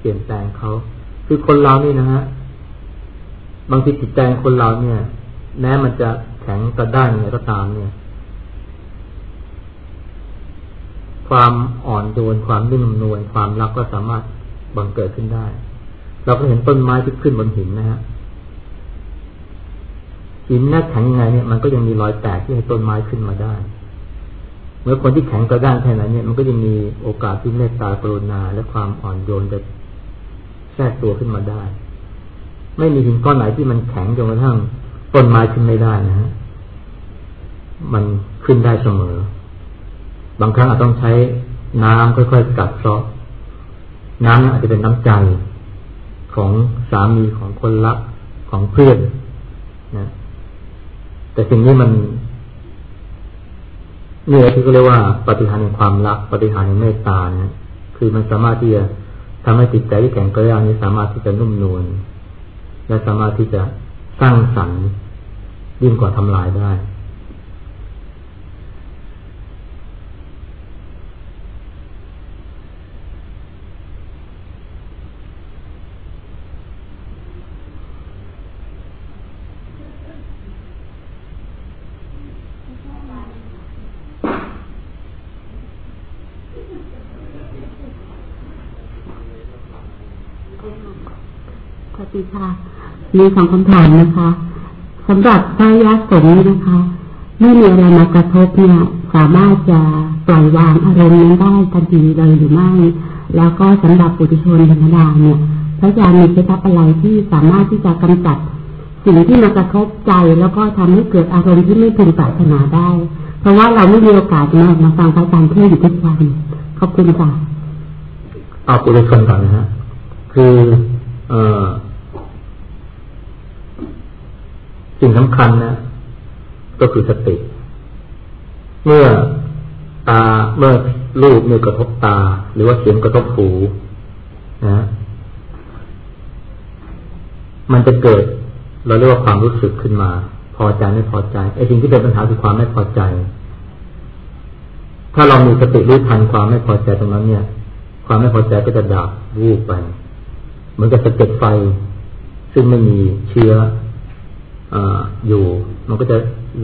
เปลี่ยนแปลงเขา คือคนเรานี่นะฮะบางทีจิตใจคนเราเนี่ย แม้มันจะแข็งกระด้างไงก็ตามเนี่ย ความอ่อนโยนความนิ่มนวลความรักก็สามารถบังเกิดขึ้นได้ เราก็เห็นต้นไม้ที่ขึ้นบนหินนะฮะหินน่าแข็งยังไงเนี่ยมันก็ยังมีรอยแตกที่ให้ต้นไม้ขึ้นมาได้ เมื่อคนที่แข็งกระด้างแค่ไหนเนี่ยมันก็ยังมีโอกาสที่เมตตากรุณาและความอ่อนโยนจะแทรกตัวขึ้นมาได้ ไม่มีหินก้อนไหนที่มันแข็งจนกระทั่งต้นไม้ขึ้นไม่ได้นะฮะมันขึ้นได้เสมอ บางครั้งอาจต้องใช้น้ำค่อยๆกัดเซาะ น้ำอาจจะเป็นน้ำใจของสามีของคนรักของเพื่อนนะแต่สิ่งนี้มันนี่แหละที่เขาเรียกว่าปฏิหารแห่งความรัก ปฏิหารแห่งเมตตานะคือมันสามารถที่จะทำให้จิตใจที่แข็งกระด้างนี้สามารถที่จะนุ่มนวลและสามารถที่จะสร้างสรรค์ยิ่งกว่าทำลายได้ ติค่ะ มีสองคำถามนะคะสำหรับพระยาสงฆ์นะคะไม่มีอะไรมากระทบเนี่ยสามารถจะปล่อยวางอารมณ์นั้นได้ทันทีเลยหรือไม่ แล้วก็สำหรับปุถุชนธรรมดาเนี่ยพระอาจารย์มีเคล็ดลับอะไรที่สามารถที่จะกำจัดสิ่งที่มากระทบใจแล้วก็ทำให้เกิดอารมณ์ที่ไม่พึงปรารถนาได้ เพราะว่าเราไม่มีโอกาสมามาฟังพระอาจารย์เทศอยู่ทุกวันขอบคุณค่ะเอาปุถุชนก่อนนะฮะคือเอ่อ สิ่งสำคัญนะ ก็คือสติ เมื่อตาเมื่อรูปมือกระทบตา หรือว่าเสียงกระทบหูนะมันจะเกิดเราเรียกว่าความรู้สึกขึ้นมา พอใจไม่พอใจไอ้สิ่งที่เป็นปัญหาคือความไม่พอใจ ถ้าเรามีสติรู้ทันความไม่พอใจตรงนั้นเนี่ย ความไม่พอใจก็จะดับวูบไป เหมือนกับสะเก็ดไฟ ซึ่งไม่มีเชื้อ อยู่ มันก็จะ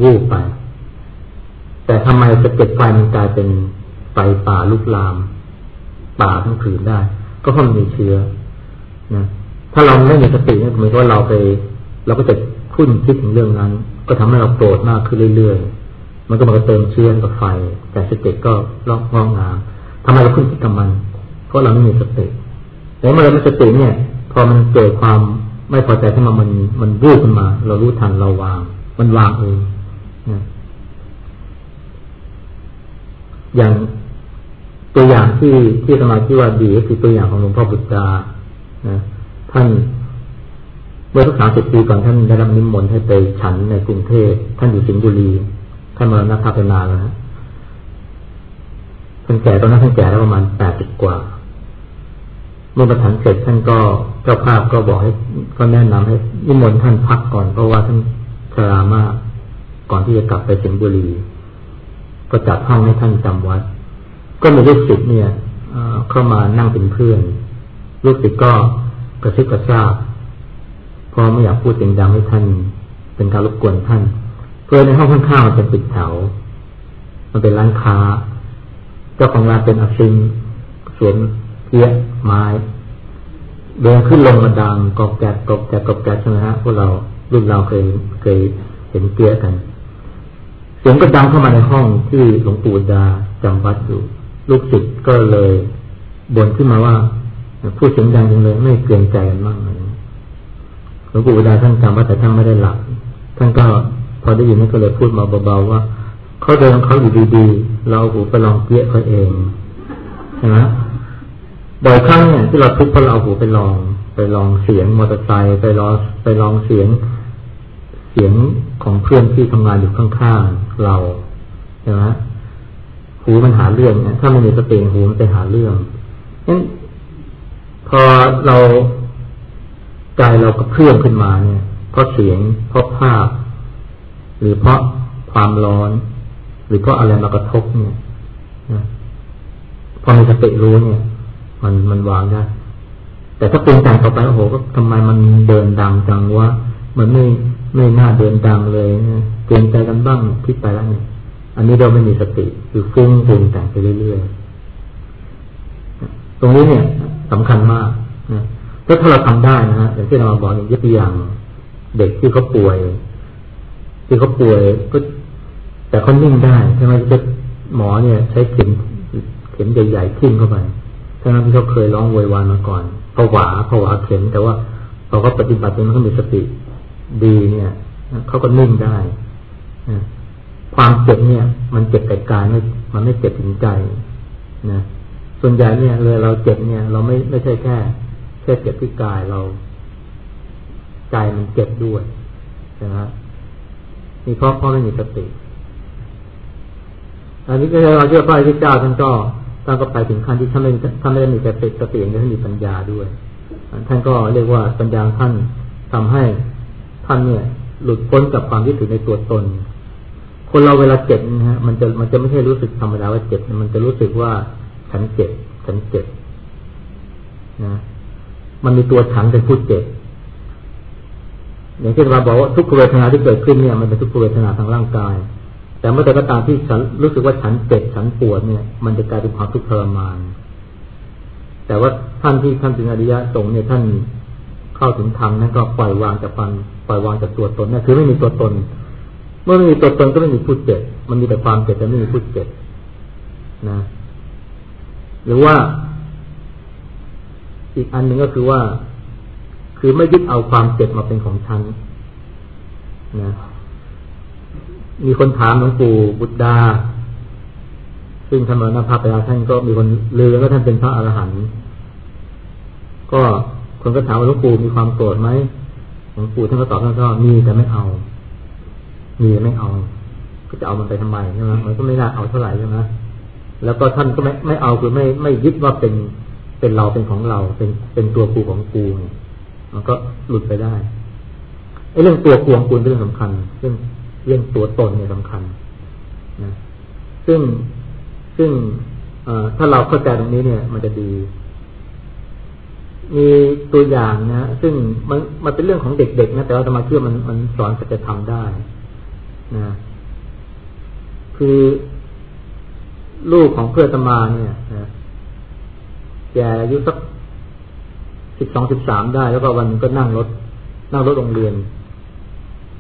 วูบไป แต่ทำไมสะเก็ดไฟมันกลายเป็นไฟป่าลุกลาม ป่าทั้งผืนได้ ก็เพราะมันมีเชื้อนะถ้าเราไม่มีสติเนี่ยเหมือนว่าเราไป เราก็จะคุ้นคิดถึงเรื่องนั้น ก็ทำให้เราโกรธมากขึ้นเรื่อยๆ มันก็มาเติมเชื้อกับไฟ แต่สติก็ลอกงอกงามทำไมเราคุ้นคิดกับมัน เพราะเราไม่มีสติแต่เมื่อเราไม่สติเนี่ย พอมันเกิดความ ไม่พอใจขึ้นมามันมันวูบขึ้นมา เรารู้ทันเราวาง มันวางเองนะอย่างตัวอย่างที่ที่สมาธิว่าดีก็คือตัวอย่างของหลวงพ่อบุตรานะท่านเมื่อทุกสามสิบปีก่อนท่านได้รับนิมนต์ให้ไปฉันในกรุงเทพท่านอยู่สิงห์บุรีท่านมานักพัฒนาแล้วฮะท่านแก่ตอนนั้นท่านแก่แล้วประมาณแปดสิบกว่า มื่อประทันเสร็จท่านก็เจ้าภาพก็บอกให้ก็แนะนำให้นิมนต์ท่านพักก่อนเพราะว่าท่านชรามากก่อนที่จะกลับไปสิงห์บุรี ก็จัดห้องให้ท่านจำวัด ก็มีลูกศิษย์เนี่ยเข้ามานั่งเป็นเพื่อน ลูกศิษย์ก็กระซิบกระซาบพอไม่อยากพูดเสียงดังให้ท่าน เป็นการรบกวนท่าน เพื่อในห้องข้างๆมันเป็นปิดแถวมันเป็นร้านค้า เจ้าของร้านเป็นอาซิงสวม เทียไม้เดินขึ้นลงมาดังกอบแกะกอบแกะกอบแกะใช่ไหมฮะพวกเรารุ่นเราเคยเคยเห็นเตี้ยกัน เสียงก็ดังเข้ามาในห้องที่หลวงปู่ดาจำวัดอยู่ ลูกศิษย์ก็เลยบ่นขึ้นมาว่าพูดเสียงดังจังเลย ไม่เกรงใจกันบ้างเลยหลวงปู่ดาท่านจำว่าแต่ท่านไม่ได้หลับท่านก็พอได้ยินท่านก็เลยพูดมาเบาๆว่าเขาเดินเขาอยู่ดีๆเราหูไปลองเปี้ยเขาเองใช่ไหม บ่อยครั้งเนี่ยที่เราทุกข์เพราะเราหูไปลอง ไปลองเสียงมอเตอร์ไซค์ไปลองไปลองเสียง เสียงของเพื่อนที่ทำงานอยู่ข้างๆเราใช่ไหมหูมันหาเรื่องเนี่ยถ้ามันมีสติหูมันไปหาเรื่องงั้นพอเราใจเราก็เคลื่อนขึ้นมาเนี่ยเพราะเสียงเพราะภาพ หรือเพราะความร้อน หรือเพราะอะไรมากระทบเนี่ยพอมีสติรู้เนี่ย มันมันวางได้ แต่ถ้าปรุงแต่งต่อไปโอ้โหก็ทำไมมันเดินดังจังวะมันไม่ไม่น่าเดินดังเลยเปลี่ยนใจกันบ้างคิดไปแล้วเนี่ย อันนี้เราไม่มีสติคือฟุ้งปรุงแต่งไปเรื่อยๆตรงนี้เนี่ยสำคัญมากนะถ้าเราทำได้นะฮะอย่างที่เราบอกอย่างยกตัวอย่างเด็กที่เขาป่วย ที่เขาป่วยก็แต่เขานิ่งได้ใช่ไหมหมอเนี่ย ใช้เข็มเข็มใหญ่ๆทิ่มเข้าไป ทั้งที่เขาเคยร้องโวยวายมาก่อนผวาผวาเข็มแต่ว่าพอเขาปฏิบัติจนเขามีสติดีเนี่ยเขาก็นิ่งได้ความเจ็บเนี่ย มันเจ็บแต่กายไม่มันไม่เจ็บถึงใจนะส่วนใหญ่เนี่ยเลยเราเจ็บเนี่ย เราไม่ไม่ใช่แค่แค่เจ็บที่กายเรา ใจมันเจ็บด้วยนะนี่เพราะเพราะไม่มีสติอันนี้ก็เราเชื่อพระพุทธเจ้าท่านก็ ท่านก็ไปถึงขั้นที่ท่านไม่ท่านไม่ได้มีแต่สติอย่างเดียวท่านมีปัญญาด้วย ท่านก็เรียกว่าปัญญาท่านทำให้ท่านเนี่ย หลุดพ้นจากความยึดถือในตัวตน คนเราเวลาเจ็บนะฮะมันจะมันจะไม่ใช่รู้สึกธรรมดาว่าเจ็บ มันจะรู้สึกว่าฉันเจ็บฉันเจ็บนะมันมีตัวฉันเป็นผู้เจ็บอย่างที่เราบอกว่าทุกขเวทนาที่เกิดขึ้นเนี่ยมันเป็นทุกขเวทนาทางร่างกาย แต่เมื่อแต่ก็ตามที่ฉันรู้สึกว่าฉันเจ็บฉันปวดเนี่ย มันจะกลายเป็นความทุกข์ทรมาน แต่ว่าท่านที่ท่านเป็นอริยะสงฆ์เนี่ยท่านเข้าถึงธรรมนั่นก็ปล่อยวางจากความปล่อยวางจากตัวตนนั่นคือไม่มีตัวตน เมื่อไม่มีตัวตนก็ไม่มีผู้เจ็บ มันมีแต่ความเจ็บแต่ไม่มีผู้เจ็บนะ หรือว่า อีกอันหนึ่งก็คือว่า คือไม่ยึดเอาความเจ็บมาเป็นของฉันนะ มีคนถามหลวงปู่บุตรดา ซึ่งท่านมรณภาพไปแล้วท่านก็มีคนลือว่าท่านเป็นพระอรหันต์ก็คนก็ถามว่าหลวงปู่มีความโกรธไหมหลวงปู่ท่านก็ตอบท่านก็มีแต่ไม่เอา มีไม่เอา ก็จะเอามันไปทำไมใช่ไหมมันก็ไม่น่าเอาเท่าไหร่ใช่ไหมแล้วก็ท่านก็ไม่ไม่เอาคือไม่ไม่ยึดว่าเป็นเป็นเราเป็นของเราเป็นเป็นตัวกูของกูเนี่ยมันก็หลุดไปได้ไอ้เรื่องตัวกูของกูเป็นเรื่องสำคัญ เรื่อง เรื่องตัวตนเนี่ยสำคัญนะซึ่งซึ่งถ้าเราเข้าใจตรงนี้เนี่ย มันจะดี มีตัวอย่างนะซึ่งมันมันเป็นเรื่องของเด็กๆนะแต่ว่าธรรมาเชื่อมันมันสอนจะทำได้นะคือลูกของเพื่อนตมาเนี่ยนะแกอายุสักสิบสองสิบสามได้ แล้วก็วันก็นั่งรถ นั่งรถโรงเรียน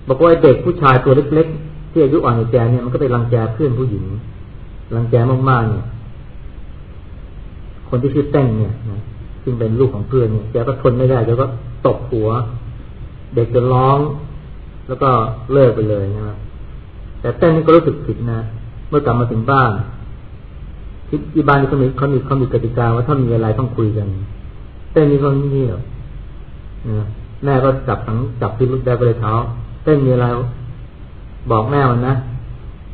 บอกว่าเด็กผู้ชายตัวเล็กๆที่อายุอ่อนกว่าแกเนี่ยมันก็ไปรังแกเพื่อนผู้หญิงรังแกมากๆเนี่ย คนที่ชื่อแต้งเนี่ยนะซึ่งเป็นลูกของเพื่อนเนี่ยแกก็ทนไม่ได้แกก็ตบหัว เด็กจะร้อง แล้วก็เลิกไปเลยนะแต่แต้นี่ก็รู้สึกผิดนะเมื่อกลับมาถึงบ้านที่บ้านเขามีเขามีเขามีกติกาว่าถ้ามีอะไรต้องคุยกันเต้นนี่ก็เงียบนะแม่ก็จับทั้งจับที่ลูกได้ไปเลยเท้า ต้นมีอะไรบอกแม่มันนะ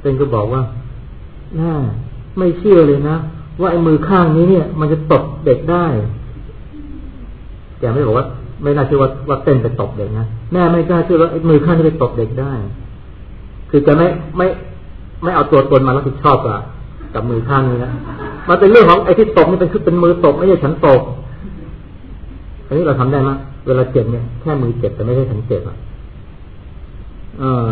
เต้นก็บอกว่าแม่ไม่เชื่อเลยนะว่าไอ้มือข้างนี้เนี่ย มันจะตบเด็กได้แกไม่บอกว่าไม่น่าเชื่อว่าว่าเต้นไปตบเด็กนะแม่ไม่กล้าเชื่อว่าไอ้มือข้างนี้ไปตบเด็กได้ คือจะไม่ไม่ไม่เอาตัวตนมารับผิดชอบกับกับมือข้างนี้นะมันเป็นเรื่องของไอ้ที่ตบนี่เป็นคือเป็นมือตบไม่ใช่ฉันตบอันนี้เราทำได้ไหมเวลาเจ็บเนี่ยแค่มือเจ็บแต่ไม่ใช่ฉันเจ็บอะ เออ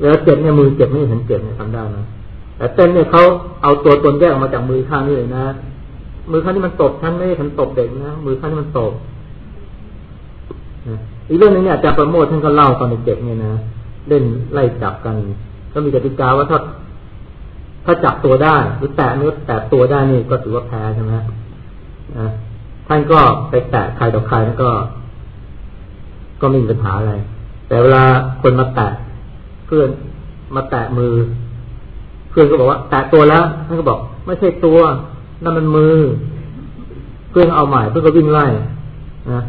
เวเจ็บเนี่ยมือเจ็บไม่ใช่ฉันเจ็บเนี่ยทำได้นะแต่เต้นเนี่ยเขาเอาตัวตนแยกออกมาจากมือข้างนี่เลยนะ มือข้างนี้มันตบฉันไม่ใช่ฉันตบเด็กนะมือข้างนี้มันตบอีกเรื่องนึงเนี่ยจากประโมทท่านก็เล่าตอนเด็กๆเนี่ยนะเล่นไล่จับกัน ก็มีกติกาว่าถ้าถ้าจับตัวได้หรือแตะเนื้อแตะตัวได้นี่ก็ถือว่าแพ้ใช่ไหมท่านก็ไปแตะใครต่อใครนั่นก็ ก็ไม่มีปัญหาอะไร แต่เวลาคนมาแตะเพื่อนมาแตะมือ เพื่อนก็บอกว่า แตะตัวแล้วท่านก็บอก ไม่ใช่ตัวนั่นมันมือ เพื่อนเอาใหม่เพื่อนก็วิ่งไล่นะ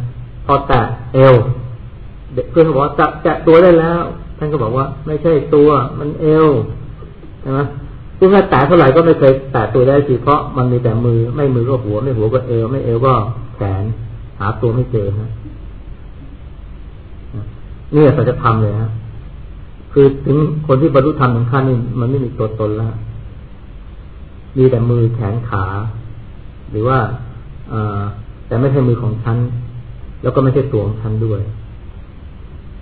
พอแตะเอวเด็กเพื่อนก็บอกว่าจะแตะตัวได้แล้ว ท่านก็บอกว่า ไม่ใช่ตัวมันเอวใช่ไหมซึ่งถ้าแตะเท่าไหร่ก็ไม่เคยแตะตัวได้สิเพราะมันมีแต่มือ ไม่มือก็หัว ไม่หัวก็เอว ไม่เอวก็แขนหาตัวไม่เจอนะ นี่สัจธรรมเลยฮะคือถึงคนที่บรรลุธรรมถึงขั้นนี้มันไม่มีตัวตนแล้วมีแต่มือแขนขา หรือว่าอแต่ไม่ใช่มือของฉัน แล้วก็ไม่ใช่ตัวของฉันด้วย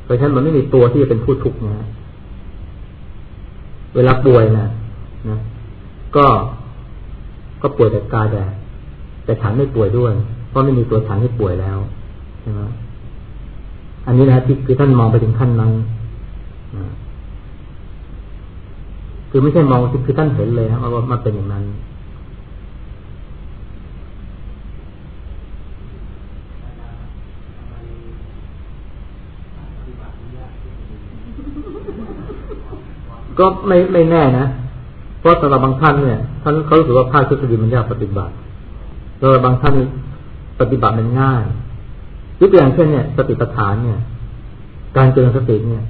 เพราะฉะนั้นมันไม่มีตัวที่จะเป็นผู้ทุกข์นะเวลาป่วยนะนะก็ก็ป่วยแต่กายแดดแต่ฉันไม่ป่วยด้วย เพราะไม่มีตัวฉันให้ป่วยแล้วใช่ไหม อันนี้นะที่คือท่านมองไปถึงขั้นนั้นคือไม่ใช่มองคือท่านเห็นเลยนะว่ามันเป็นอย่างนั้นก็ไม่ไม่แน่นะ เพราะสำหรับบางท่านเนี่ยท่านเขารู้สึกว่าภาคทฤษฎีมันยากปฏิบัติโดยบางท่านปฏิบัติมันง่าย ยกตัวอย่างเช่นเนี่ย สติปัฏฐานเนี่ย การเจริญสติเนี่ย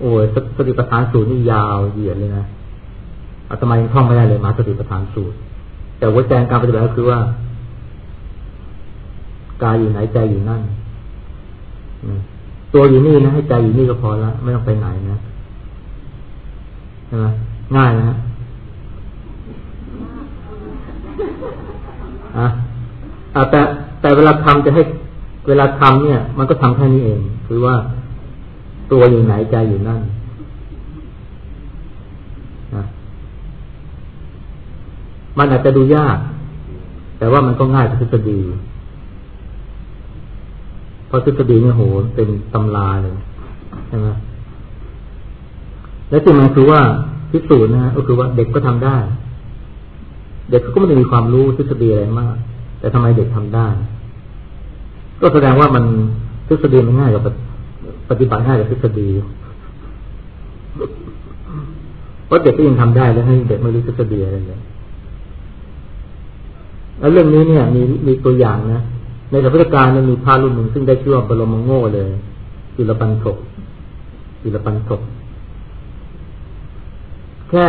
โอ้ยสติปัฏฐานสูตรนี่ยาวเหยียดเลยนะอาตมายังท่องไม่ได้เลยมาสติปัฏฐานสูตร แต่วัาใจการปฏิบัติก็คือว่ากายอยู่ไหนใจอยู่นั่นตัวอยู่นี่นะให้ใจอยู่นี่ก็พอละไม่ต้องไปไหนนะใช่ไหมง่ายนะอะแต่แต่เวลาทำจะให้ เวลาทำเนี่ย มันก็ทำแค่นี้เอง คือว่าตัวอยู่ไหนใจอยู่นั่นนะมันอาจจะดูยาก แต่ว่ามันก็ง่ายกว่าทฤษฎีเพราะทฤษฎีเนี่ยโหเป็นตำราเลยใช่ไหมและจริงมันคือว่าพิสูจน์นะก็คือว่าเด็กก็ทำได้ เด็กก็ไม่ได้มีความรู้ทฤษฎีอะไรมาก แต่ทำไมเด็กทำได้ ก็แสดงว่ามันทฤษฎีมันง่ายกว่าปฏิบัติง่ายกว่าทฤษฎีเพราะเด็กก็ยังทำได้แล้วให้เด็กไม่รู้ทฤษฎีอะไรเลยแล้วเรื่องนี้เนี่ย มีมีตัวอย่างนะในสมัยการมันมีพระรุ่นหนึ่งซึ่งได้ชื่อว่าบรมโง่เลยจิรปันทกจิรปันทกแค่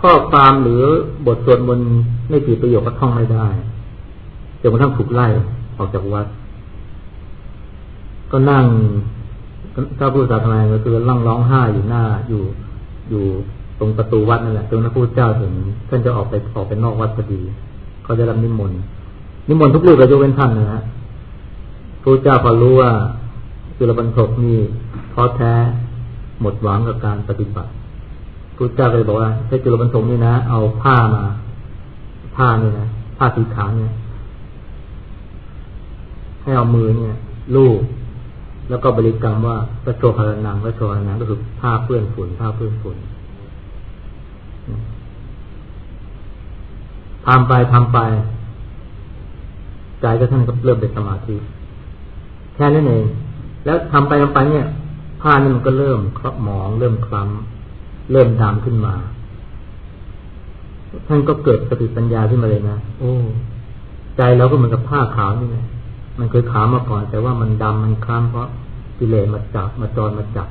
ข้อความหรือบทสวดมนต์ไม่กี่ประโยคก็ท่องไม่ได้จนกระทั่งถูกไล่ออกจากวัด ก็นั่งถ้าพูดภาษาไทยก็คือร่างร้องไห้อยู่หน้าอยู่อยู่ตรงประตูวัดนั่นแหละจนพระพุทธเจ้าถึงท่านจะออกไปออกไปนอกวัดพอดีเขาจะรับนิมนต์นิมนต์ทุกรูปเลยยกเว้นท่านนะฮะพระเจ้าพอรู้ว่าจุลปันทกนี่ท้อแท้หมดหวังกับการปฏิบัติพระเจ้าเลยบอกว่าถ้าจุลปันทกนี่นะ เอาผ้ามา ผ้านี่นะผ้าสีขาวเนี่ยให้เอามือเนี่ย ลูบ แล้วก็บริกรรมว่าพระโชหรนังพระโชหรนังก็คือผ้าเปื้อนฝุ่นผ้าเปื้อนฝุ่นทำไปทำไป ใจก็ท่านก็เริ่มเป็นสมาธิแค่นั้นเองแล้วทำไปทำไปเนี่ย ผ้านี่มันก็เริ่มครอบหมอง เริ่มคล้ำเริ่มดำขึ้นมา ท่านก็เกิดสติปัญญาขึ้นมาเลยนะโอ้ ใจเราก็เหมือนกับผ้าขาวนี่ไง มันเคยขาวมาก่อน แต่ว่ามันดำมันคล้ำเพราะกิเลสมาจับมาจรมาจับ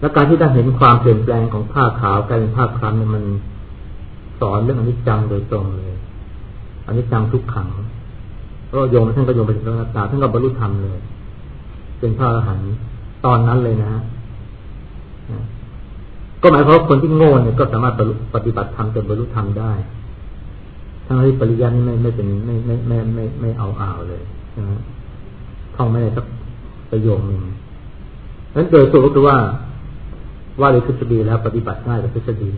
แล้วการที่ได้เห็นความเปลี่ยนแปลงของผ้าขาวกลายเป็นผ้าคล้ำเนี่ยมันสอนเรื่องอนิจจังโดยตรงเลยอนิจจังทุกขังก็โยมท่านก็โยมไปถึงพระนาตาท่านก็บรรลุธรรมเลย เป็นพระอรหันต์ตอนนั้นเลยนะก็หมายความว่าคนที่โง่เนี่ยก็สามารถปฏิบัติธรรมจนบรรลุธรรมได้ ทั้งที่ปริยัติไม่ไม่เป็นไม่ไม่ไม่ไม่ไม่เอาอ่าวเลยนะท่องไม่ได้สักประโยคหนึ่งนั้นโดยสรุปก็คือว่า ว่าโดยทฤษฎีแล้ว ปฏิบัติง่ายกว่าทฤษฎี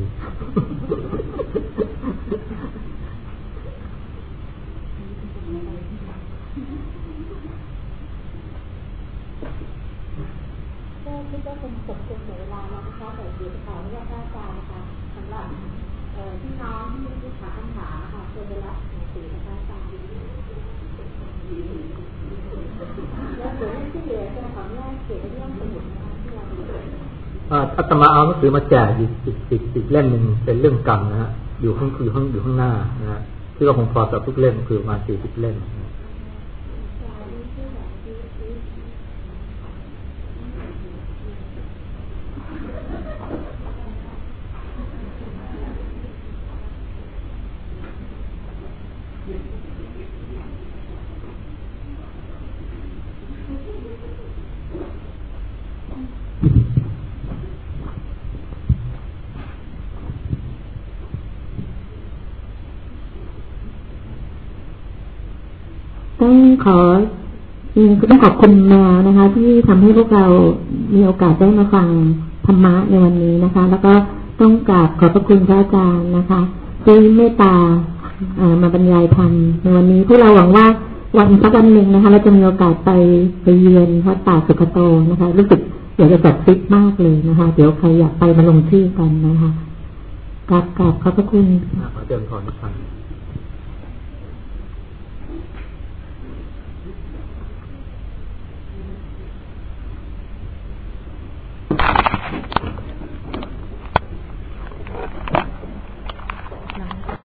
อ อาตมาเอาหนังสือมาแจกอีกอีกอีกอีกเล่มหนึ่งเป็นเรื่องกรรมนะฮะอยู่ข้างคือข้างอยู่ข้างหน้านะฮะที่เราคงพอกับทุกเล่มคือมาสี่สิบเล่ม ขอต้องขอบคุณแมวนะคะ ที่ทำให้พวกเรามีโอกาสได้มาฟังธรรมะในวันนี้นะคะ แล้วก็ต้องกราบขอบพระคุณพระอาจารย์นะคะที่เมตตามาบรรยายธรรมในวันนี้พวกเราหวังว่าวันสักวันหนึ่งนะคะ เราจะมีโอกาสไปไปเยือนวัดป่าสุกโตนะคะ รู้สึกอยากจะจัดฟิตมากเลยนะคะ เดี๋ยวใครอยากไปมาลงชื่อกันนะคะกราบกราบขอบพระคุณขอเจริญพรนะครับ